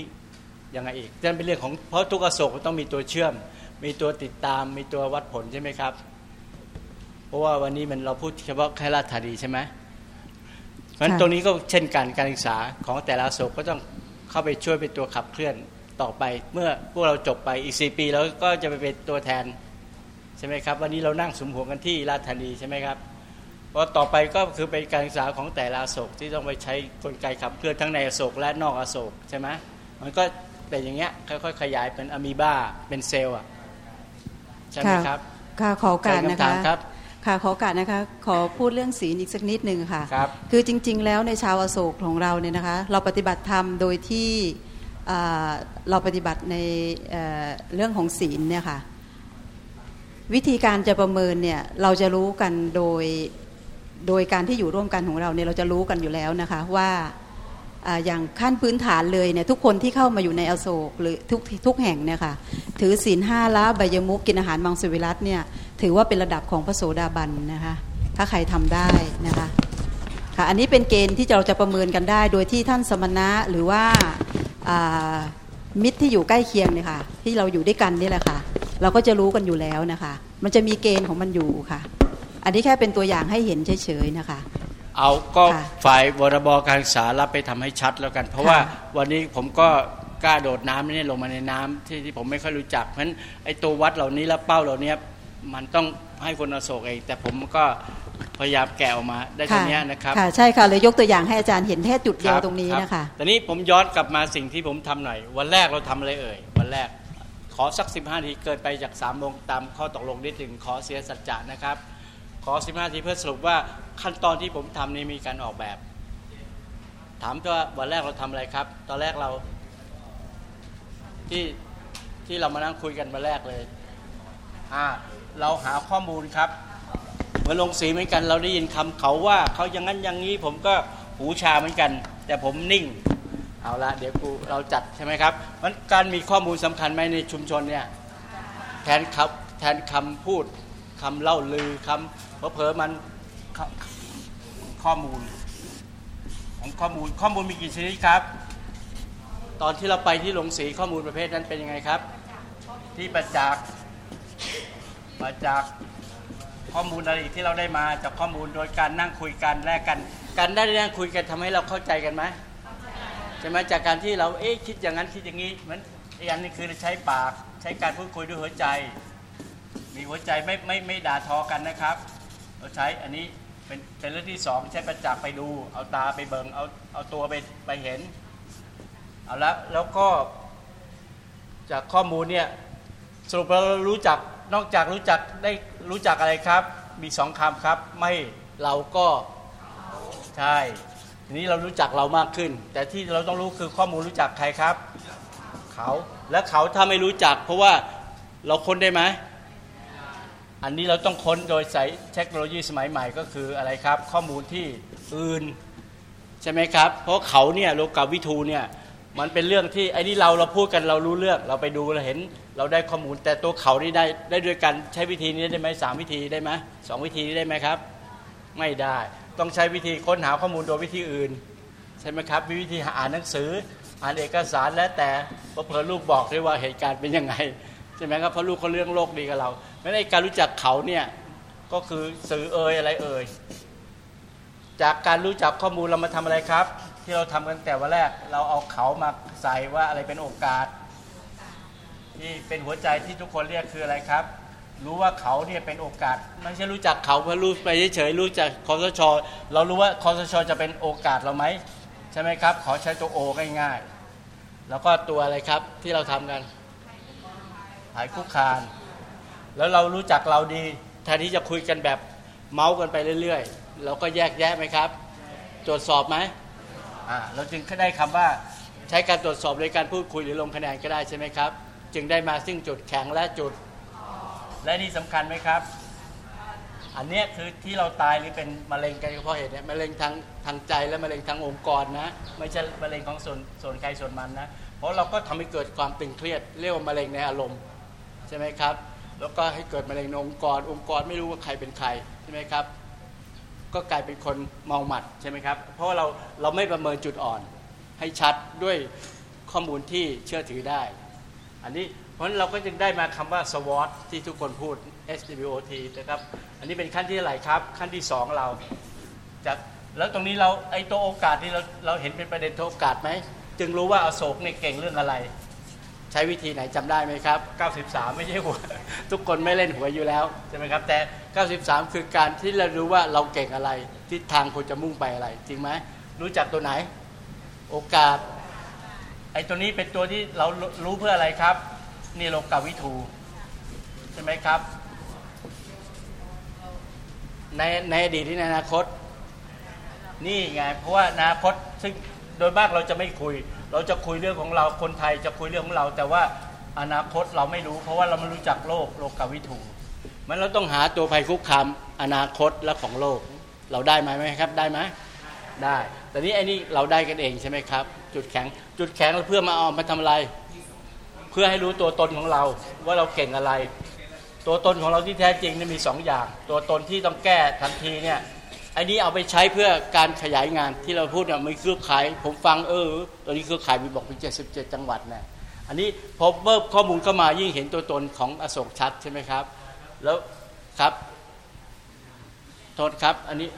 ยังไงอีกนั่นเป็นเรื่องของเพราะทุกกระโศกต้องมีตัวเชื่อม มีตัวติดตามมีตัววัดผลใช่ไหมครับ เพราะว่าวันนี้มันเราพูดเฉพาะแค่ราชธานีใช่ไหมเพราะฉะนั้นค่ะตรงนี้ก็เช่นกันการศึกษาของแต่ละอโศกก็ต้องเข้าไปช่วยเป็นตัวขับเคลื่อนต่อไป เมื่อพวกเราจบไปอีกสี่ปีเราก็จะไปเป็นตัวแทนใช่ไหมครับ วันนี้เรานั่งสมหัวกันที่ราชธานีใช่ไหมครับเพราะต่อไปก็คือเป็นการศึกษาของแต่ละอโศกที่ต้องไปใช้กลไกขับเคลื่อนทั้งในอโศกและนอกอโศกใช่ไหมมันก็เป็นอย่างเงี้ยค่อยๆขยายเป็นอะมีบาเป็นเซลล์อะใช่ไหมครับค่ะขอโอกาสเชิญนะคำถาคะมครับค่ะขอโอกาสนะคะขอพูดเรื่องศีลอีกสักนิดหนึ่งค่ะครับคือจริง ๆ แล้วในชาวอโศกของเราเนี่ยนะคะ เราปฏิบัติธรรมโดยที่อ่าเราปฏิบัติในเอ่อเรื่องของศีลเนี่ยค่ะวิธีการจะประเมินเนี่ยเราจะรู้กันโดยโดยการที่อยู่ร่วมกันของเราเนี่ยเราจะรู้กันอยู่แล้วนะคะว่า อย่างขั้นพื้นฐานเลยเนี่ยทุกคนที่เข้ามาอยู่ในอโศกหรือทุกทุกแห่งเนี่ยค่ะถือศีลห้าละใบยมุกกินอาหารมังสวิรัตเนี่ยถือว่าเป็นระดับของพระโสดาบันนะคะถ้าใครทำได้นะคะค่ะอันนี้เป็นเกณฑ์ที่เราจะประเมินกันได้ โดยที่ท่านสมณะหรือว่าอ่ามิตรที่อยู่ใกล้เคียงเนี่ยค่ะที่เราอยู่ด้วยกันนี่แหละค่ะเราก็จะรู้กันอยู่แล้วนะคะ มันจะมีเกณฑ์ของมันอยู่ค่ะ อันนี้แค่เป็นตัวอย่างให้เห็นเฉยๆนะคะ เอาก็ค่ะฝ่ายวรบการศึกษารับไปทำให้ชัดแล้วกัน เพราะว่าวันนี้ผมก็กล้าโดดน้ำนี่ลงมาในน้ำที่ที่ผมไม่ค่อยรู้จักเพราะฉะนั้นไอ้ตัววัดเหล่านี้และเป้าเหล่านี้มันต้องให้คนอโศกเองแต่ผมก็พยายามแกะออกมาได้ตรงนี้นะครับค่ะใช่ค่ะเลยยกตัวอย่างให้อาจารย์เห็นแค่จุดเดียวครับตรงนี้รับนะคะแต่นี้ผมย้อนกลับมาสิ่งที่ผมทำหน่อย วันแรกเราทำอะไรเอ่ย วันแรกขอสัก 15นาทีเกินไปจาก3ามโมงตามข้อตกลงนิดหนึ่งขอเสียสัจจะนะครับ ขอ 15นาทีเพื่อสรุปว่า ขั้นตอนที่ผมทำนี่มีการออกแบบ ถามว่าวันแรกเราทำอะไรครับ ตอนแรกเรา ที่ที่เรามานั่งคุยกันวันแรกเลยอ่าเราหาข้อมูลครับ เหมือนลงสีเหมือนกัน เราได้ยินคำเขาว่าเขาอย่างนั้นอย่างนี้ ผมก็หูชาเหมือนกัน แต่ผมนิ่งเอาละเดี๋ยวกูเราจัดใช่ไหมครับมันการมีข้อมูลสำคัญไหมในชุมชนเนี่ยแทนครับแทนคำพูดคำเล่าลือคำเพอๆมัน ข้อมูลของข้อมูลข้อมูลมีกี่ชนิดครับ ตอนที่เราไปที่ลงสีข้อมูลประเภทนั้นเป็นยังไงครับ ที่ประจักษ์มาจากษ์ข้อมูลอะไรอีกที่เราได้มาจากข้อมูลโดยการนั่งคุยกันแลกกัน การได้นั่งคุยกันทำให้เราเข้าใจกันไหมใช่ไหมจากการที่เราเอ๊ะคิดอย่างนั้นคิดอย่างนี้เหมือนอีกอันนึงคือใช้ปากใช้การพูดคุยด้วยหัวใจ มีหัวใจไม่ไม่ไม่ด่าทอกันนะครับ เราใช้อันนี้ เป็นเป็นเรื่องที่สองใช้ประจักษ์ไปดู เอาตาไปเบิงเอาเอาตัวไปไปเห็นเอาละแล้วก็จากข้อมูลเนี่ยสรุปเรารู้จักนอกจากรู้จักได้รู้จักอะไรครับ มีสองคำครับ ไม่เราก็ใช่ทีนี้เรารู้จักเรามากขึ้น แต่ที่เราต้องรู้คือข้อมูลรู้จักใครครับ เขาและเขาถ้าไม่รู้จัก เพราะว่าเราค้นได้ไหม อันนี้เราต้องค้นโดยใช้เทคโนโลยีสมัยใหม่ก็คืออะไรครับ ข้อมูลที่อื่นใช่ไหมครับ เพราะเขาเนี่ยโลกาวิทูเนี่ยมันเป็นเรื่องที่ไอ้นี่เราเราพูดกันเรารู้เรื่องเราไปดูเราเห็นเราได้ข้อมูล แต่ตัวเขานี่ได้ได้ด้วยกันใช้วิธีนี้ได้ไหมสามวิธีได้ไหมสองวิธีนี้ได้ไหมครับ ไม่ได้ต้องใช้วิธีค้นหาข้อมูลโดยวิธีอื่นใช่ไหมครับมีวิธีอ่านหนังสือ อ่านเอกสารแล้วแต่เพราะเพอลูกบอกด้วยว่าเหตุการณ์เป็นยังไง ใช่ไหมครับเพราะลูกเขาเรื่องโลกดีกับเราไม่ได้การรู้จักเขาเนี่ยก็คือสื่อเอ่ยอะไรเอ่ยจากการรู้จักข้อมูลเรามาทำอะไรครับ ที่เราทำกันแต่วันแรก เราเอาเขามาใส่ว่าอะไรเป็นโอกาสที่เป็นหัวใจที่ทุกคนเรียกคืออะไรครับ รู้ว่าเขาเนี่ยเป็นโอกาส ไม่ใช่รู้จักเขาเพื่อรู้ไปเฉยๆรู้จักคอสชเรารู้ว่าคอสชจะเป็นโอกาสเราไหมใช่ไหมครับ ขอใช้ตัวโอง่ายๆแล้วก็ตัวอะไรครับที่เราทำกัน หายคุกคาน แล้วเรารู้จักเราดีแทนที่จะคุยกันแบบเมาส์กันไปเรื่อยๆ เราก็แยกแยะไหมครับ ตรวจสอบไหมอ่าเราจึงได้คำว่าใช้การตรวจสอบในการพูดคุยหรือลงคะแนนก็ได้ใช่ไหมครับ จึงได้มาซึ่งจุดแข็งและจุด และนี่สำคัญไหมครับ อันเนี้ยคือที่เราตายหรือเป็นมะเร็งกันเพราะเหตุเนี่ยมะเร็งทางทางใจและมะเร็งทางองค์กรนะไม่ใช่มะเร็งของส่วนส่วนใครส่วนมันนะเพราะเราก็ทำให้เกิดความตึงเครียดเรียกว่ามะเร็งในอารมณ์ ใช่ไหมครับ แล้วก็ให้เกิดมะเร็งองค์กร องค์กรไม่รู้ว่าใครเป็นใครใช่ไหมครับ ก็กลายเป็นคนเมาหมัดใช่ไหมครับ เพราะว่าเราเราไม่ประเมินจุดอ่อน ให้ชัดด้วยข้อมูลที่เชื่อถือได้ อันนี้เพราะนั้นเราก็จึงได้มาคำว่า SWOT ที่ทุกคนพูด SWOT นะครับ อันนี้เป็นขั้นที่อะไรครับ ขั้นที่สองเราจากแล้วตรงนี้เราไอ้ตัวโอกาสที่เราเราเห็นเป็นประเด็นตัวโอกาสไหม จึงรู้ว่าอโศกเนี่ยเก่งเรื่องอะไร ช้วิธีไหนจำได้ไหมครับ 93 ไม่ใช่หัว ทุกคนไม่เล่นหัวอยู่แล้วใช่ไหมครับ แต่ 93 คือการที่เรารู้ว่าเราเก่งอะไรทิศทางควรจะมุ่งไปอะไร จริงไหมรู้จักตัวไหน โอกาส ไอ้ตัวนี้เป็นตัวที่เรารู้เพื่ออะไรครับ นี่โลกาวิทูใช่ไหมครับ ในในอดีตที่ในอนาคต นี่ไงเพราะว่าอนาคตซึ่งโดยมากเราจะไม่คุย เราจะคุยเรื่องของเราคนไทยจะคุยเรื่องของเรา แต่ว่าอนาคตเราไม่รู้ เพราะว่าเราไม่รู้จักโลกโลกาวิถูมันเราต้องหาตัวภัยคุกคามอนาคตและของโลก เราได้ไหมไหมครับ ได้ไหมได้ แต่นี้ไอ้นี่เราได้กันเองใช่ไหมครับ จุดแข็ง จุดแข็งเราเพื่อมาเอามาทำอะไร เพื่อให้รู้ตัวตนของเราว่าเราเก่งอะไร ตัวตนของเราที่แท้จริงนี่มีสองอย่าง ตัวตนที่ต้องแก้ทันทีเนี่ย อันนี้เอาไปใช้เพื่อการขยายงานที่เราพูดเนี่ยมีเครือข่าย ผมฟังเออตอนนี้เครือข่ายมีบอกเป็นเจ็ดสิบเจ็ดจังหวัดนี่อันนี้พอเพิ่มข้อมูลเข้ามายิ่งเห็นตัวตนของอโศกชัดใช่ไหมครับ แล้วครับโทษครับ อันนี้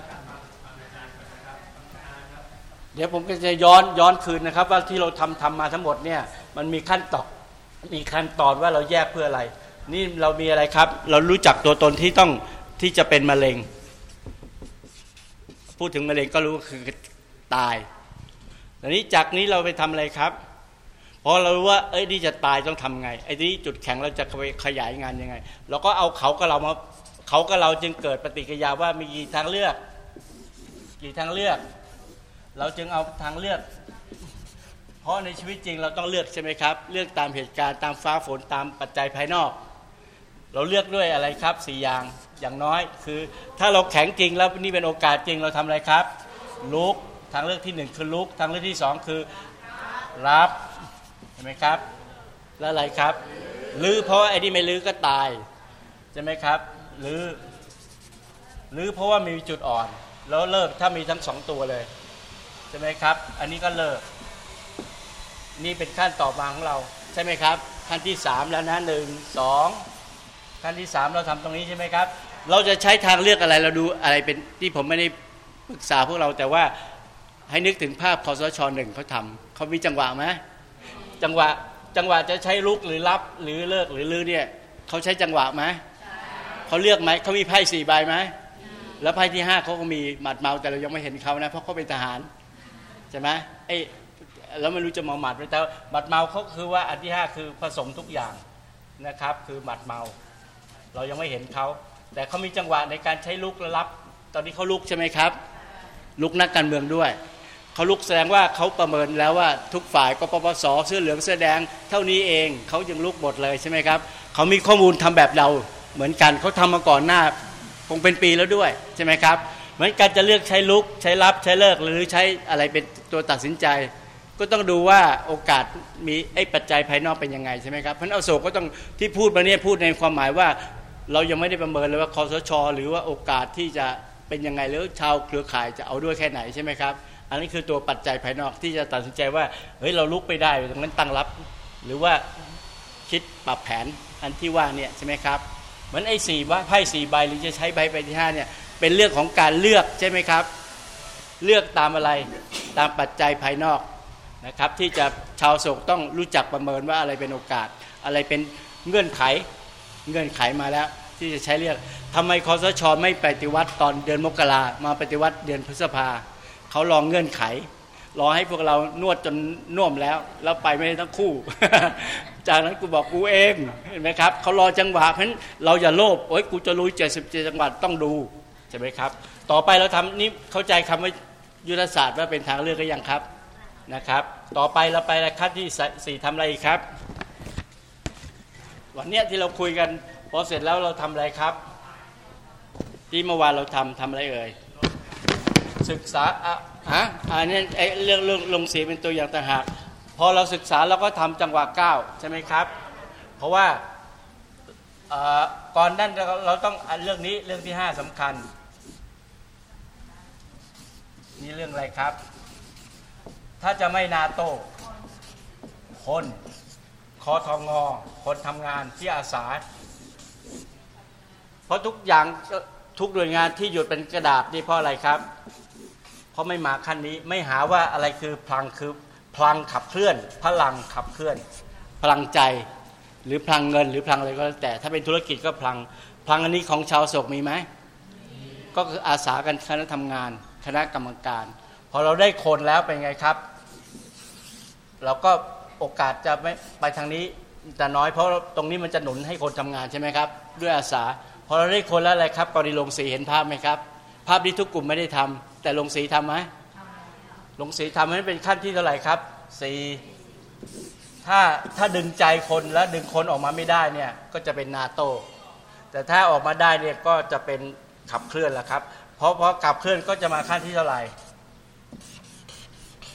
เดี๋ยวผมก็จะย้อนย้อนคืนนะครับ ว่าที่เราทำทำมาทั้งหมดเนี่ยมันมีขั้นตอนมีขั้นตอนว่าเราแยกเพื่ออะไร นี่เรามีอะไรครับ เรารู้จักตัวตนที่ต้องที่จะเป็นมะเร็ง พูดถึงมะเร็งก็รู้คือตายตอนนี้จากนี้เราไปทำอะไรครับพอเรารู้ว่าเอ้ยนี่จะตายต้องทำไงไอ้นี้จุดแข็งเราจะไปขยายงานยังไงเราก็เอาเขากับเรามาเขากับเราจึงเกิดปฏิกิริยาว่ามีกี่ทางเลือก กี่ทางเลือก เราจึงเอาทางเลือก เพราะในชีวิตจริงเราต้องเลือกใช่ไหมครับ เลือกตามเหตุการณ์ตามฟ้าฝนตามปัจจัยภายนอก เราเลือกด้วยอะไรครับสี่อย่างอย่างน้อยคือ ถ้าเราแข็งจริงแล้วนี่เป็นโอกาสจริงเราทำอะไรครับ ลุกทางเลือกที่หนึ่งคือลุกทางเลือกที่สองคือรับเห็นไหมครับ แล้วอะไรครับลื้อเพราะไอ้นี่ไม่ลื้อก็ตายใช่ไหมครับลื้อลื้อเพราะว่ามีจุดอ่อน แล้วเลิกถ้ามีทั้งสองตัวเลยใช่ไหมครับ อันนี้ก็เลิก นี่เป็นขั้นต่อมาของเรา ใช่ไหมครับ ขั้นที่สามแล้วนะหนึ่งสอง ขั้นที่สามเราทำตรงนี้ใช่ไหมครับ เราจะใช้ทางเลือกอะไรเราดูอะไรเป็นที่ผมไม่ได้ปรึกษาพวกเราแต่ว่าให้นึกถึงภาพคอสชหนึ่งเขาทำเขามีจังหวะไหมจังหวะจังหวะจะใช้ลุกหรือรับหรือเลิกหรือลือเนี่ยเขาใช้จังหวะไหมเขาเลือกไหมเขามีไพ่สี่ใบไหมแล้วไพ่ที่ห้าเขาก็มีหมัดเมาแต่เรายังไม่เห็นเขานะเพราะเขาเป็นทหารใช่ไหมไอ้แล้วไม่รู้จะมาหมัดไปแต่หมัดเมาเขาคือว่าอันที่ห้าคือผสมทุกอย่างนะครับ คือหมัดเมา เรายังไม่เห็นเขา แต่เขามีจังหวะในการใช้ลุกและรับ ตอนนี้เขาลุกใช่ไหมครับ ลุกนักการเมืองด้วยเขาลุกแสดงว่าเขาประเมินแล้วว่าทุกฝ่ายกปปสเสื้อเหลืองเสื้อแดง เท่านี้เองเขายังลุกหมดเลยใช่ไหมครับเขามีข้อมูลทำแบบเราเหมือนกันเขาทำมาก่อนหน้าคงเป็นปีแล้วด้วยใช่ไหมครับเหมือนกันจะเลือกใช้ลุกใช้รับใช้เลิกหรือใช้อะไรเป็นตัวตัดสินใจ ก็ต้องดูว่าโอกาสมีไอ้ปัจจัยภายนอกเป็นยังไงใช่ไหมครับเพราะอโศกก็ต้องที่พูดมาเนี่ยพูดในความหมายว่า เรายังไม่ได้ประเมินเลยว่าคอสช หรือว่าโอกาสที่จะเป็นยังไงหรือชาวเครือข่ายจะเอาด้วยแค่ไหนใช่ไหมครับ อันนี้คือตัวปัจจัยภายนอกที่จะตัดสินใจว่าเฮ้ยเราลุกไปได้ตรงนั้นตั้งรับ หรือว่าคิดปรับแผนอันที่ว่าเนี่ยใช่ไหมครับเหมือนไอ้สี่ว่าไพ่สี่ใบหรือจะใช้ใบใบที่ห้าเนี่ยเป็นเรื่องของการเลือกใช่ไหมครับ เลือกตามอะไรตามปัจจัยภายนอกนะครับ ที่จะชาวโศกต้องรู้จักประเมินว่าอะไรเป็นโอกาส อะไรเป็นเงื่อนไข เงื่อนไขมาแล้ว ที่จะใช้เรียกทำไมคอสชไม่ปฏิวัติตอนเดือนมกรามาปฏิวัติเดือนพฤษภาเขาลองเงื่อนไข รอให้พวกเรานวดจนน่วมแล้ว แล้วไปไม่ได้ทั้งคู่ จากนั้นกูบอกกูเองเห็นไหมครับเขารอจังหวะเพราะฉะนั้นเราอย่าโลภโอ้ยกูจะรู้เจ็ดสิบเจ็ดจังหวัดต้องดูใช่ไหมครับ ต่อไปเราทำนี่เข้าใจคำว่ายุทธศาสตร์ว่าเป็นทางเลือกก็ยังครับนะครับ ต่อไปเราไปขั้นที่สี่ทำอะไรครับ วันนี้ที่เราคุยกันพอเสร็จแล้วเราทำอะไรครับ ที่เมื่อวานเราทำทำอะไรเอ่ยศึกษาอะฮะอันนี้ไอ้เรื่องเรื่องลงสีเป็นตัวอย่างต่างหากพอเราศึกษาเราก็ทำจังหวะก้าวใช่ไหมครับ เพราะว่าก่อนนั้นเราต้องเรื่องนี้เรื่องที่ห้าสำคัญ นี่เรื่องอะไรครับ ถ้าจะไม่นาโต้คนค อทองงอคนทำงานที่อาสา เพราะทุกอย่างทุกหน่วยงานที่หยุดเป็นกระดาษนี่เพราะอะไรครับ เพราะไม่มาขั้นนี้ไม่หาว่าอะไรคือพลังคือพลังขับเคลื่อน พลังขับเคลื่อน พลังใจหรือพลังเงินหรือพลังอะไรก็แล้วแต่ ถ้าเป็นธุรกิจก็พลังพลังอันนี้ของชาวโศกมีไหมก็คืออาสากันคณะทำงาน คณะกรรมการ พอเราได้คนแล้วเป็นไงครับ เราก็ โอกาสจะไม่ไปทางนี้แต่น้อยเพราะตรงนี้มันจะหนุนให้คนทำงานใช่ไหมครับ ด้วยอาสาพอเราได้คนแล้วอะไรครับกรณีลงสีเห็นภาพไหมครับ ภาพนี้ทุกกลุ่มไม่ได้ทำแต่ลงสีทำไหมลงสีทำให้เป็นขั้นที่เท่าไหร่ครับสี่ถ้าถ้าดึงใจคนแล้วดึงคนออกมาไม่ได้เนี่ยก็จะเป็นนาโต แต่ถ้าออกมาได้เนี่ยก็จะเป็นขับเคลื่อนแล้วครับ เพราะเพราะขับเคลื่อนก็จะมาขั้นที่เท่าไหร่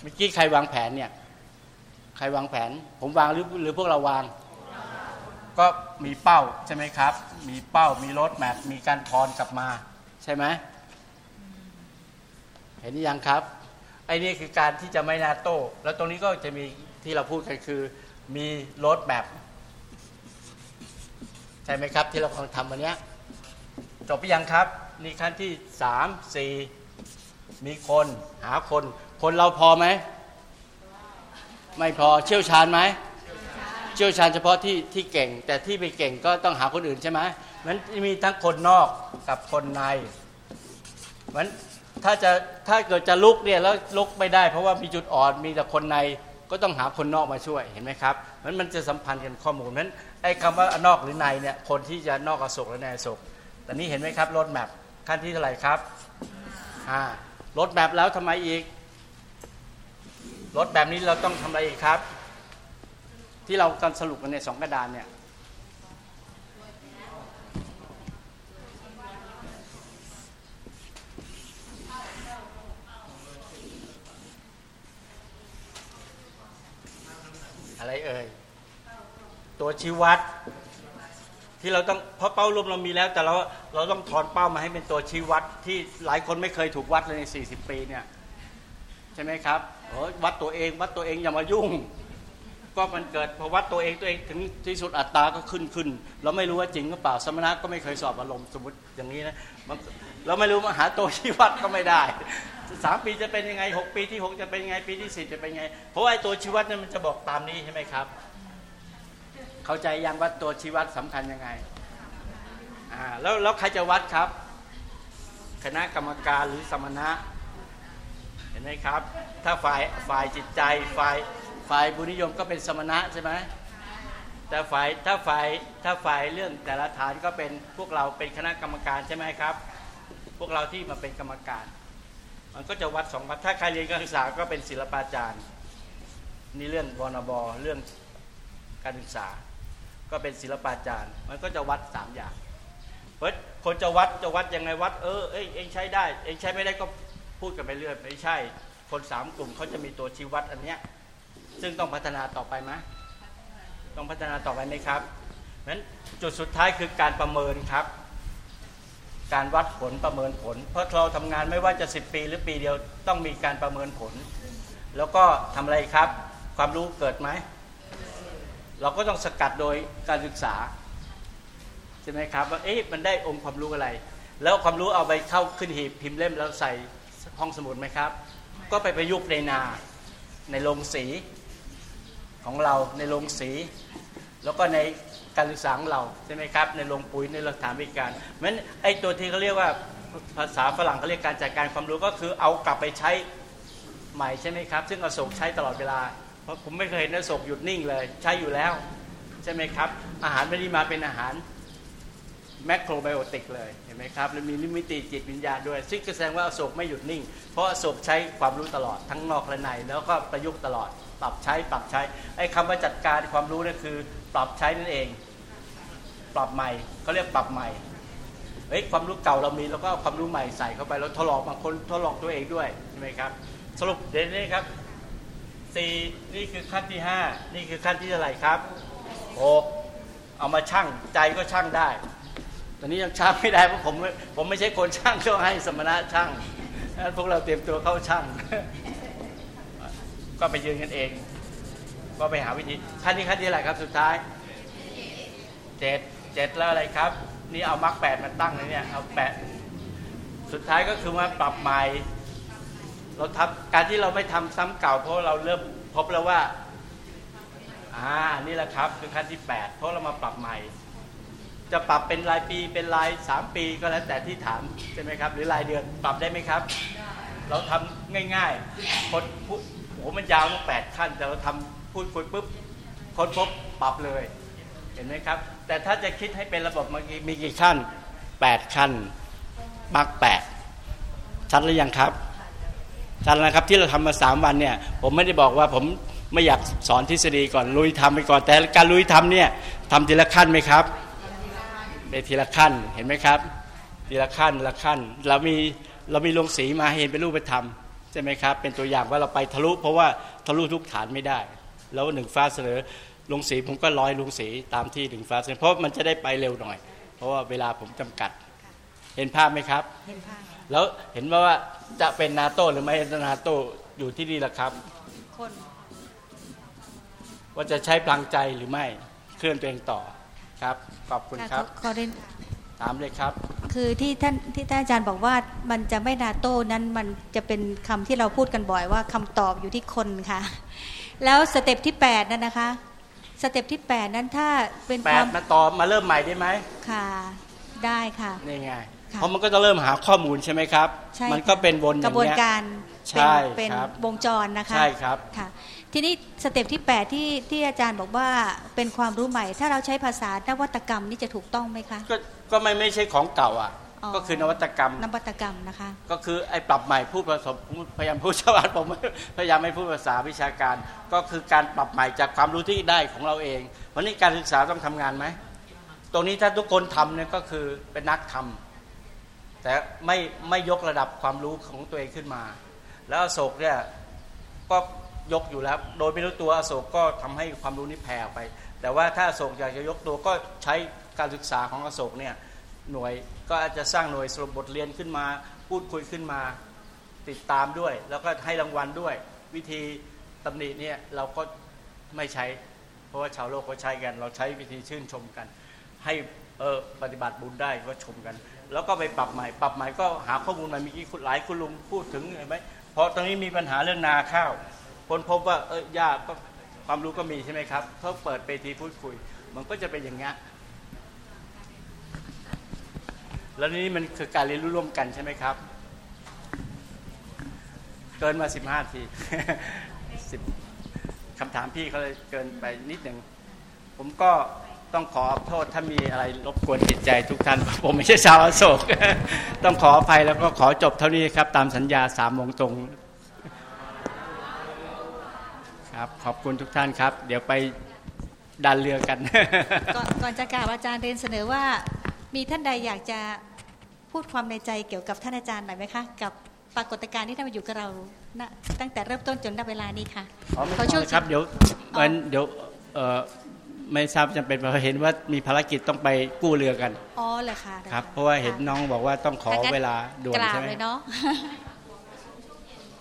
เมื่อกี้ใครวางแผนเนี่ย ใครวางแผน ผมวางหรือหรือพวกเราวาง ก็มีเป้าใช่ไหมครับ มีเป้ามีรถแมพมีการทอนกลับมา ใช่ไหมเห็นยังครับไอ้นี่คือการที่จะไม่นาโต้ แล้วตรงนี้ก็จะมีที่เราพูดกันคือ มีรถแบบใช่ไหมครับ ที่เรากำลังทำวันนี้จบไปยังครับ นี่ขั้นที่สามสี่มีคนหาคน คนเราพอไหม ไม่พอเชี่ยวชาญไหมเชี่ยวชาญเฉพาะที่ที่เก่ง แต่ที่ไม่เก่งก็ต้องหาคนอื่นใช่ไหมมันมีทั้งคนนอกกับคนในมันถ้าจะถ้าเกิดจะลุกเนี่ยแล้วลุกไม่ได้ เพราะว่ามีจุดอ่อนมีแต่คนในก็ต้องหาคนนอกมาช่วยเห็นไหมครับมันมันจะสัมพันธ์กันข้อมูลนั้นไอ้คำว่านอกหรือในเนี่ยคนที่จะนอกอโศกและในอโศกแต่นี้เห็นไหมครับรถแมพขั้นที่เท่าไหร่ครับอ่ารถแมพแล้วทำไมอีก รถแบบนี้เราต้องทำอะไรอีกครับ ที่เรากำลังสรุปกันในสองกระดานเนี่ยอะไรเอ่ยตัวชี้วัดที่เราต้องเพราะเป้ารวมเรามีแล้ว แต่เราเราต้องถอนเป้ามาให้เป็นตัวชี้วัดที่หลายคนไม่เคยถูกวัดเลยใน 40 ปีเนี่ยใช่ไหมครับ โอ้วัดตัวเองวัดตัวเองอย่ามายุ่ง ก็มันเกิดพอวัดตัวเองตัวเองถึงที่สุดอัตตาก็ขึ้นขึ้นเราไม่รู้ว่าจริงหรือเปล่าสมณะก็ไม่เคยสอบอารมณ์สมมติอย่างนี้นะเราไม่รู้มาหาตัวชี้วัดก็ไม่ได้สามปีจะเป็นยังไงหกปีที่หกจะเป็นยังไงปีที่สิบจะเป็นยังไง เพราะไอ้ตัวชี้วัดนั้นมันจะบอกตามนี้ใช่ไหมครับ เข้าใจยังว่าตัวชี้วัดสำคัญยังไงอ่าแล้วแล้วใครจะวัดครับ คณะกรรมการหรือสมณะ ไหมครับ ถ้าฝ่ายฝ่ายจิตใจฝ่ายฝ่ายบุญนิยมก็เป็นสมณะใช่ไหมแต่ฝ่ายถ้าฝ่ายถ้าฝ่ายเรื่องแต่ละฐานก็เป็นพวกเราเป็นคณะกรรมการใช่ไหมครับ พวกเราที่มาเป็นกรรมการ มันก็จะวัดสองวัดถ้าใครเรียนการศึกษาก็เป็นศิลปาจารย์นี่เรื่องบนบเรื่องการศึกษา ก็เป็นศิลปาจารย์ มันก็จะวัดสามอย่างเพราะคนจะวัดจะวัดยังไงวัด เออเอ้ยเองใช้ได้ เองใช้ไม่ได้ก็ พูดกันไปเรื่อยไม่ใช่ คนสามกลุ่มเขาจะมีตัวชี้วัดอันเนี้ยซึ่งต้องพัฒนาต่อไปไหมต้องพัฒนาต่อไปไหมครับนั้นจุดสุดท้ายคือการประเมินครับ การวัดผลประเมินผล เพราะเราทำงานไม่ว่าจะ 10 ปีหรือปีเดียวต้องมีการประเมินผล แล้วก็ทำอะไรครับ ความรู้เกิดไหม เราก็ต้องสกัดโดยการศึกษาใช่ไหมครับว่าเอ๊ะมันได้องค์ความรู้อะไร แล้วความรู้เอาไปเข้าขึ้นหีบพิมพ์เล่มแล้วใส่ ห้องสมุดไหมครับ ก็ไปประยุกต์ในนาในโรงสีของเราในโรงสี แล้วก็ในการศึกษาของเราใช่ไหมครับ ในโรงปุ๋ยในหลักฐานวิการเพราะฉะนั้นไอ้ตัวที่เขาเรียกว่าภาษาฝรั่งเขาเรียกการจัดการความรู้ก็คือเอากลับไปใช้ใหม่ใช่ไหมครับ ซึ่งอโศกใช้ตลอดเวลา เพราะผมไม่เคยเห็นอโศกหยุดนิ่งเลย ใช้อยู่แล้ว ใช่ไหมครับ อาหารไม่ได้มาเป็นอาหาร แมคโครไบโอติกเลยเห็นไหมครับและมีนิมิติจิตวิญญาณด้วยซึ่งแสดงว่าอโศกไม่หยุดนิ่ง เพราะอโศกใช้ความรู้ตลอดทั้งนอกและใน แล้วก็ประยุกต์ตลอด ปรับใช้ปรับใช้ไอ้คำว่าจัดการความรู้นี่คือ ปรับใช้นั่นเอง ปรับใหม่เขาเรียกปรับใหม่เฮ้ยความรู้เก่าเรามีแล้วก็เอาความรู้ใหม่ใส่เข้าไปแล้วทดลองบางคนทดลองตัวเองด้วยใช่ไหมครับ สรุปเดี๋ยวนี้ครับสี่นี่คือขั้นที่ห้านี่คือขั้นที่เท่าไหร่ครับหกเอามาชั่งใจก็ชั่งได้ อนนี้ยังช่างไม่ได้เพราะผมผมไม่ใช่คนช่างต้องให้สมณะช่างพวกเราเตรียมตัวเข้าช่าง ก็ไปยืนกันเอง ก็ไปหาวิธีขั้นนี้ขั้นที่อะไรครับสุดท้ายเจ็ดเจ็ดแล้วอะไรครับ นี่เอามรรคแปดมาตั้งเลยเนี่ยเอาแปดสุดท้ายก็คือว่าปรับใหม่เราทำการที่เราไม่ทำซ้ำเก่า เพราะเราเริ่มพบแล้วว่าอ่านี่แหละครับ คือขั้นที่แปดเพราะเรามาปรับใหม่ จะปรับเป็นรายปีเป็นรายสามปีก็แล้วแต่ที่ถามใช่ไหมครับ หรือรายเดือนปรับได้ไหมครับ เราทำง่ายๆคนพูดโอ้มันยาวต้องแปดขั้น แต่เราทำพูดคุยปุ๊บคนพบปรับเลยเห็นไหมครับ แต่ถ้าจะคิดให้เป็นระบบมันมีกี่ขั้นแปดขั้นมักแปดชัดหรือยังครับชัดแล้วนะครับที่เราทำมาสามวันเนี่ย ผมไม่ได้บอกว่าผมไม่อยากสอนทฤษฎีก่อนลุยทำไปก่อน แต่การลุยทำเนี่ยทำทีละขั้นไหมครับ ไปทีละขั้นเห็นไหมครับ ทีละขั้นละขั้น เรามีเรามีลงสีมาเห็นเป็นรูปธรรมใช่ไหมครับ เป็นตัวอย่างว่าเราไปทะลุ เพราะว่าทะลุทุกฐานไม่ได้ แล้วหนึ่งฟ้าเสนอลงสีผมก็ร้อยลงสีตามที่หนึ่งฟ้าเสนอเพราะมันจะได้ไปเร็วหน่อย เพราะว่าเวลาผมจำกัด เห็นภาพไหมครับเห็นภาพแล้วเห็นว่าจะเป็นนาโต้หรือไม่นาโต้อยู่ที่นี่แหละครับ คนว่าจะใช้พลังใจหรือไม่เคลื่อนตัวเองต่อครับ ขอบคุณครับขอเรียนถามเลยครับ คือที่ท่านที่ท่านอาจารย์บอกว่ามันจะไม่นาโต้นั้นมันจะเป็นคำที่เราพูดกันบ่อยว่าคำตอบอยู่ที่คนค่ะ แล้ว step ที่แปดนั่นนะคะ step ที่แปดนั้นถ้าเป็นแปควาดมมาต่อมาเริ่มใหม่ได้ไหมค่ะ ได้ค่ะนี่ไงเพราะมันก็จะเริ่มหาข้อมูลใช่ไหมครับใช่มันก็เป็นวนอกย่าระงบวนเงี้ยการใช่เป็นครับวงจรนะคะใช่ครับค่ะ ทีนี้สเต็ปที่ 8 ที่ที่อาจารย์บอกว่าเป็นความรู้ใหม่ ถ้าเราใช้ภาษานวัตกรรมนี่จะถูกต้องไหมคะ ก็ก็ไม่ไม่ใช่ของเก่าอะอ๋อก็คือนวัตกรรมนวัตกรรมนะคะ ก็คือไอ้ปรับใหม่พูดผสมพยายามพูดชาวบ้านผมพยายามไม่พูดภาษาวิชาการ ก็คือการปรับใหม่จากความรู้ที่ได้ของเราเอง วันนี้การศึกษาต้องทำงานไหมตรงนี้ถ้าทุกคนทำเนี่ยก็คือเป็นนักทำแต่ไม่ไม่ยกระดับความรู้ของตัวเองขึ้นมา แล้วอโศกเนี่ยก็ ยกอยู่แล้ว โดยไม่รู้ตัวอโศกก็ทำให้ความรู้นี้แผ่ไป แต่ว่าถ้าอโศกอยากจะยกตัวก็ใช้การศึกษาของอโศกเนี่ยหน่วยก็อาจจะสร้างหน่วยสรุปบทเรียนขึ้นมา พูดคุยขึ้นมาติดตามด้วย แล้วก็ให้รางวัลด้วย วิธีตำหนิเนี่ยเราก็ไม่ใช้ เพราะว่าชาวโลกเขาใช้กัน เราใช้วิธีชื่นชมกัน ให้เออปฏิบัติบุญได้ก็ชมกัน แล้วก็ไปปรับใหม่ ปรับใหม่ก็หาข้อมูลใหม่มีกี่หลายคุณลุงพูดถึงเห็นไหมเพราะตอนนี้มีปัญหาเรื่องนาข้าว คนพบว่าเออยากก็ความรู้ก็มีใช่ไหมครับเขาเปิดเปทีพูดคุย มันก็จะเป็นอย่างเงี้ยแล้วนี่มันคือการเรียนรู้ร่วมกันใช่ไหมครับ เกินมาสิบห้าทีสิบคำถามพี่เขาเลยเกินไปนิดหนึ่งผมก็ต้องขอโทษถ้ามีอะไรรบกวนจิตใจทุกท่าน ผมไม่ใช่ชาวอโศก ต้องขออภัยแล้วก็ขอจบเท่านี้ครับ ตามสัญญาสามโมงตรง ครับ ขอบคุณทุกท่านครับ เดี๋ยวไปดันเรือกันก่อนก่อนจะกล่าวอาจารย์เรียนเสนอว่า มีท่านใดอยากจะพูดความในใจเกี่ยวกับท่านอาจารย์หน่อยไหมคะ กับปรากฏการณ์ที่ท่านมาอยู่กับเราณตั้งแต่เริ่มต้นจนณเวลานี้ค่ะอ๋อไม่ขอต้ช่อวงครับ เดี๋ยวมันเดี๋ยวเอ่อไม่ทราบจำเป็นเพราะเห็นว่ามีภารกิจต้องไปกู้เรือกัน อ๋อเลยค่ะ ครับ เพราะว่าเห็นน้องบอกว่าต้องขอเวลาด่วนกราบใช่ไหมเลยเนาะ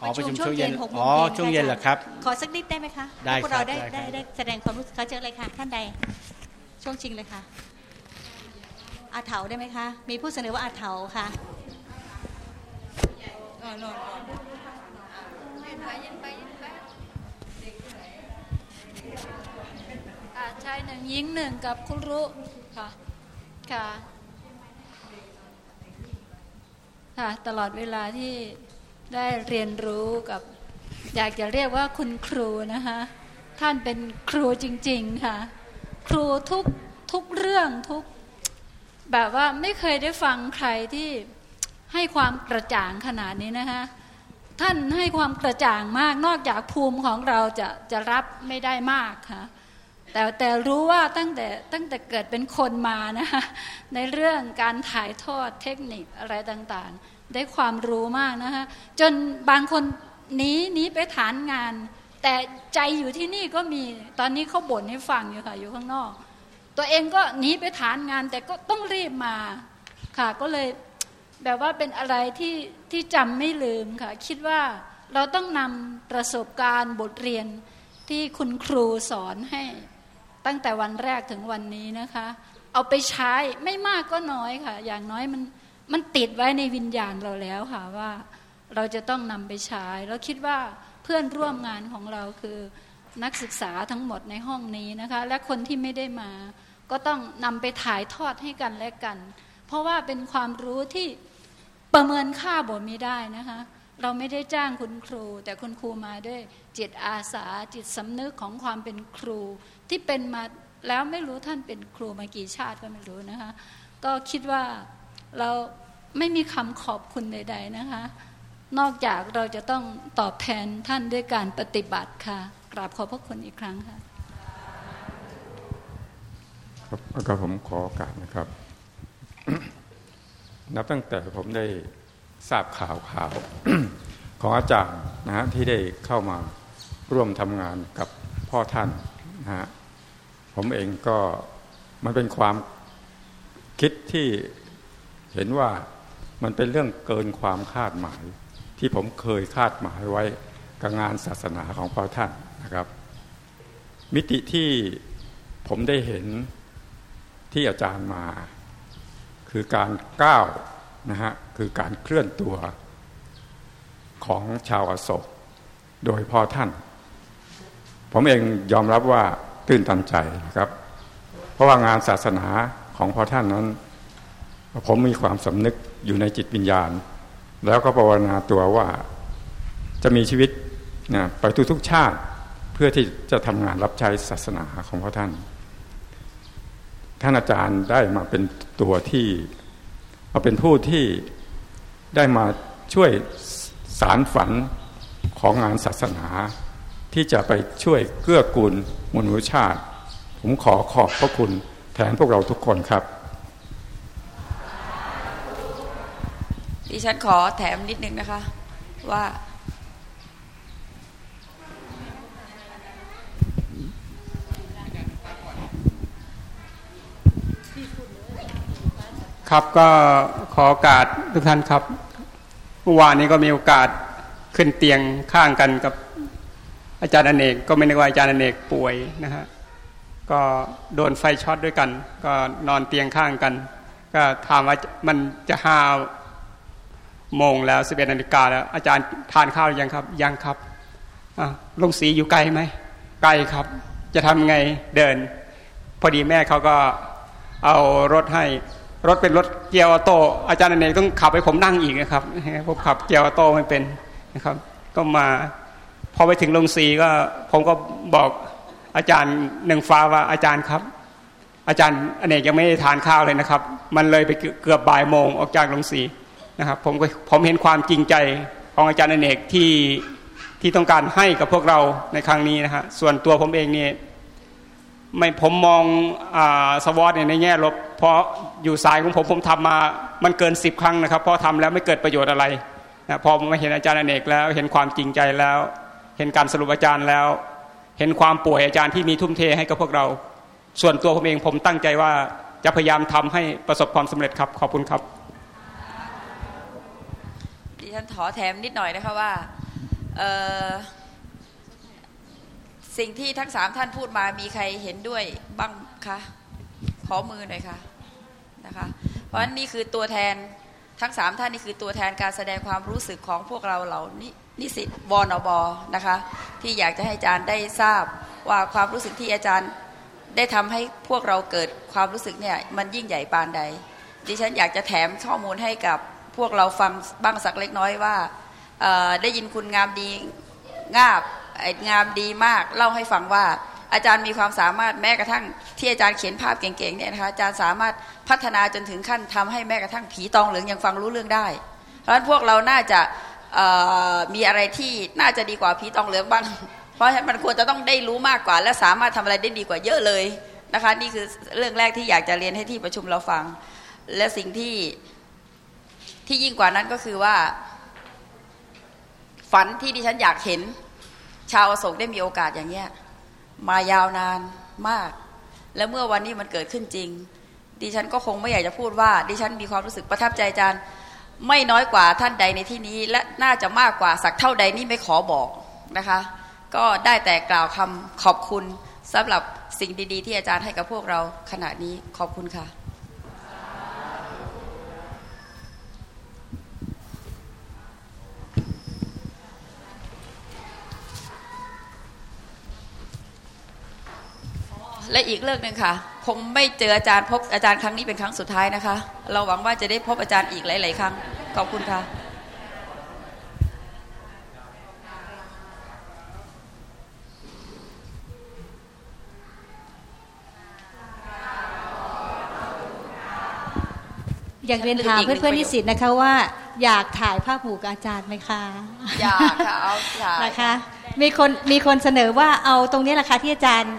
อ๋อประชุมช่วงเย็นหกโมงอ๋อเย็นช่วงเย็นเหรอครับ ขอสักนิดได้ไหมคะได้พวกเราครับได้ได้ได้ครับได้แสดงความรู้สึกเขาเจอเลยค่ะ ท่านใด ช่วงชิงเลยค่ะ อาเถาได้ไหมคะ มีผู้เสนอว่าอาเถาค่ะอ่าชายหนึ่งหญิงหนึ่งกับคุณรุค่ะ ค่ะ ค่ะ ตลอดเวลาที่ ได้เรียนรู้กับ อยากจะเรียกว่าคุณครูนะคะ ท่านเป็นครูจริง ๆค่ะ ครูทุกทุกเรื่องทุก แบบว่าไม่เคยได้ฟังใครที่ให้ความกระจ่างขนาดนี้นะคะท่านให้ความกระจ่างมากนอกจากภูมิของเราจะจะรับไม่ได้มากค่ะแต่แต่รู้ว่าตั้งแต่ตั้งแต่เกิดเป็นคนมานะคะในเรื่องการถ่ายทอดเทคนิคอะไรต่างๆ ได้ความรู้มากนะคะจนบางคนหนีหนีไปฐานงาน แต่ใจอยู่ที่นี่ก็มีตอนนี้เขาบ่นให้ฟังอยู่ค่ะอยู่ข้างนอก ตัวเองก็หนีไปฐานงานแต่ก็ต้องรีบมาค่ะก็เลยแบบว่าเป็นอะไรที่ที่จำไม่ลืมค่ะ คิดว่าเราต้องนำประสบการณ์บทเรียนที่คุณครูสอนให้ตั้งแต่วันแรกถึงวันนี้นะคะ เอาไปใช้ไม่มากก็น้อยค่ะ อย่างน้อยมัน มันติดไว้ในวิญญาณเราแล้วค่ะว่าเราจะต้องนำไปใช้แล้วคิดว่าเพื่อนร่วมงานของเราคือนักศึกษาทั้งหมดในห้องนี้นะคะ และคนที่ไม่ได้มา ก็ต้องนำไปถ่ายทอดให้กันและกัน เพราะว่าเป็นความรู้ที่ประเมินค่าบ่ม่ได้นะคะ เราไม่ได้จ้างคุณครู แต่คุณครูมาด้วยจิตอาสาจิตสำนึกของความเป็นครู ที่เป็นมาแล้วไม่รู้ท่านเป็นครูมากี่ชาติก็ไม่รู้นะคะ ก็คิดว่าเรา ไม่มีคำขอบคุณใด ๆนะคะ นอกจากเราจะต้องตอบแทนท่านด้วยการปฏิบัติค่ะ กราบขอบพระคุณอีกครั้งค่ะครับก็ผมขอโอกาสนะครับ นับตั้งแต่ผมได้ทราบข่าวข่าวของอาจารย์นะฮะที่ได้เข้ามาร่วมทำงานกับพ่อท่านนะฮะผมเองก็มันเป็นความคิดที่เห็นว่า มันเป็นเรื่องเกินความคาดหมาย ที่ผมเคยคาดหมายไว้กับงานศาสนาของพ่อท่านนะครับ มิติที่ผมได้เห็นที่อาจารย์มา คือการก้าวนะฮะคือการเคลื่อนตัวของชาวอโศกโดยพ่อท่าน ผมเองยอมรับว่าตื่นตันใจนะครับ เพราะว่างานศาสนาของพ่อท่านนั้น ผมมีความสำนึก อยู่ในจิตวิญญาณ แล้วก็ภาวนาตัวว่าจะมีชีวิตนะไปทุกๆชาติเพื่อที่จะทำงานรับใช้ศาสนาของพระท่าน ท่านอาจารย์ได้มาเป็นตัวที่มาเป็นผู้ที่ได้มาช่วยสารฝันของงานศาสนา ที่จะไปช่วยเกื้อกูลมนุษยชาติ ผมขอขอบพระคุณแทนพวกเราทุกคนครับ ดิฉันขอแถมนิดนึงนะคะ ว่าครับก็ขอโอกาสทุกท่านครับเมื่อวานนี้ก็มีโอกาสขึ้นเตียงข้างกันกับอาจารย์อเนก ก็ไม่นึกว่าอาจารย์อเนกป่วยนะฮะก็โดนไฟช็อตด้วยกัน ก็นอนเตียงข้างกัน ก็ถามว่ามันจะหา โมงแล้วสิบเอ็ดนาฬิกาแล้ว อาจารย์ทานข้าวหรือยังครับ ยังครับอะลงสีอยู่ไกลไหมไกลครับ จะทำไงเดิน พอดีแม่เขาก็เอารถให้รถเป็นรถเกียร์ออโต้อาจารย์อเนกต้องขับให้ผมนั่งอีกนะครับผมขับเกียร์ออโต้ไม่เป็นนะครับ ก็มาพอไปถึงลงสีก็ผมก็บอกอาจารย์หนึ่งฟ้าว่าอาจารย์ครับ อาจารย์อเนกยังไม่ได้ทานข้าวเลยนะครับ มันเลยไปเกือบบ่ายโมงออกจากลงสี นะครับผมผมเห็นความจริงใจของอาจารย์อเนกที่ที่ต้องการให้กับพวกเราในครั้งนี้นะฮะส่วนตัวผมเองเนี่ยไม่ผมมองอสวอตเนี่ยในแง่ลบเพราะอยู่สายของผมผมทำมามันเกินสิบครั้งนะครับเพราะทำแล้วไม่เกิดประโยชน์อะไรนะพอมาเห็นอาจารย์อเนกแล้วเห็นความจริงใจแล้ว เห็นการสรุปอาจารย์แล้ว เห็นความป่วยอาจารย์ที่มีทุ่มเทให้กับพวกเรา ส่วนตัวผมเองผมตั้งใจว่าจะพยายามทำให้ประสบความสำเร็จครับขอบคุณครับ ฉันขอแถมนิดหน่อยนะคะว่าสิ่งที่ทั้งสามท่านพูดมามีใครเห็นด้วยบ้างคะขอมือหน่อยค่ะนะคะ เพราะฉะนั้นนี่คือตัวแทนทั้งสามท่านนี่คือตัวแทนการแสดงความรู้สึกของพวกเราเหล่านินิสิตวนอบอนะคะที่อยากจะให้อาจารย์ได้ทราบว่าความรู้สึกที่อาจารย์ได้ทำให้พวกเราเกิดความรู้สึกเนี่ยมันยิ่งใหญ่ปานใด ดิฉันอยากจะแถมข้อมูลให้กับ พวกเราฟังบ้างสักเล็กน้อยว่าได้ยินคุณงามดีงาบงามดีมาก เล่าให้ฟังว่า อาจารย์มีความสามารถแม้กระทั่งที่อาจารย์เขียนภาพเก่งๆเนี่ยนะคะอาจารย์สามารถพัฒนาจนถึงขั้นทำให้แม้กระทั่งผีตองเหลืองยังฟังรู้เรื่องได้ เพราะฉะนั้นพวกเราน่าจะมีอะไรที่น่าจะดีกว่าผีตองเหลืองบ้าง เพราะฉะนั้นมันควรจะต้องได้รู้มากกว่า และสามารถทำอะไรได้ดีกว่าเยอะเลยนะคะนี่คือเรื่องแรกที่อยากจะเรียนให้ที่ประชุมเราฟัง และสิ่งที่ ที่ยิ่งกว่านั้นก็คือว่า ฝันที่ดิฉันอยากเห็น ชาวอโศกได้มีโอกาสอย่างเนี้ยมายาวนานมาก และเมื่อวันนี้มันเกิดขึ้นจริง ดิฉันก็คงไม่อยากจะพูดว่า ดิฉันมีความรู้สึกประทับใจอาจารย์ ไม่น้อยกว่าท่านใดในที่นี้ และน่าจะมากกว่าสักเท่าใดนี่ไม่ขอบอกนะคะ ก็ได้แต่กล่าวคำขอบคุณสำหรับสิ่งดี ๆ ที่อาจารย์ให้กับพวกเราขณะนี้ขอบคุณค่ะ และอีกเรื่องหนึ่งค่ะ คงไม่เจออาจารย์พบอาจารย์ครั้งนี้เป็นครั้งสุดท้ายนะคะ เราหวังว่าจะได้พบอาจารย์อีกหลาย ๆ ครั้ง ขอบคุณค่ะ อยากเรียนถามเพื่อนๆนิสิตนะคะว่า อยากถ่ายภาพหมู่กับอาจารย์ไหมคะอยากค่ะเอาอยากนะคะมีคนมีคนเสนอว่าเอาตรงนี้แหละค่ะที่อาจารย์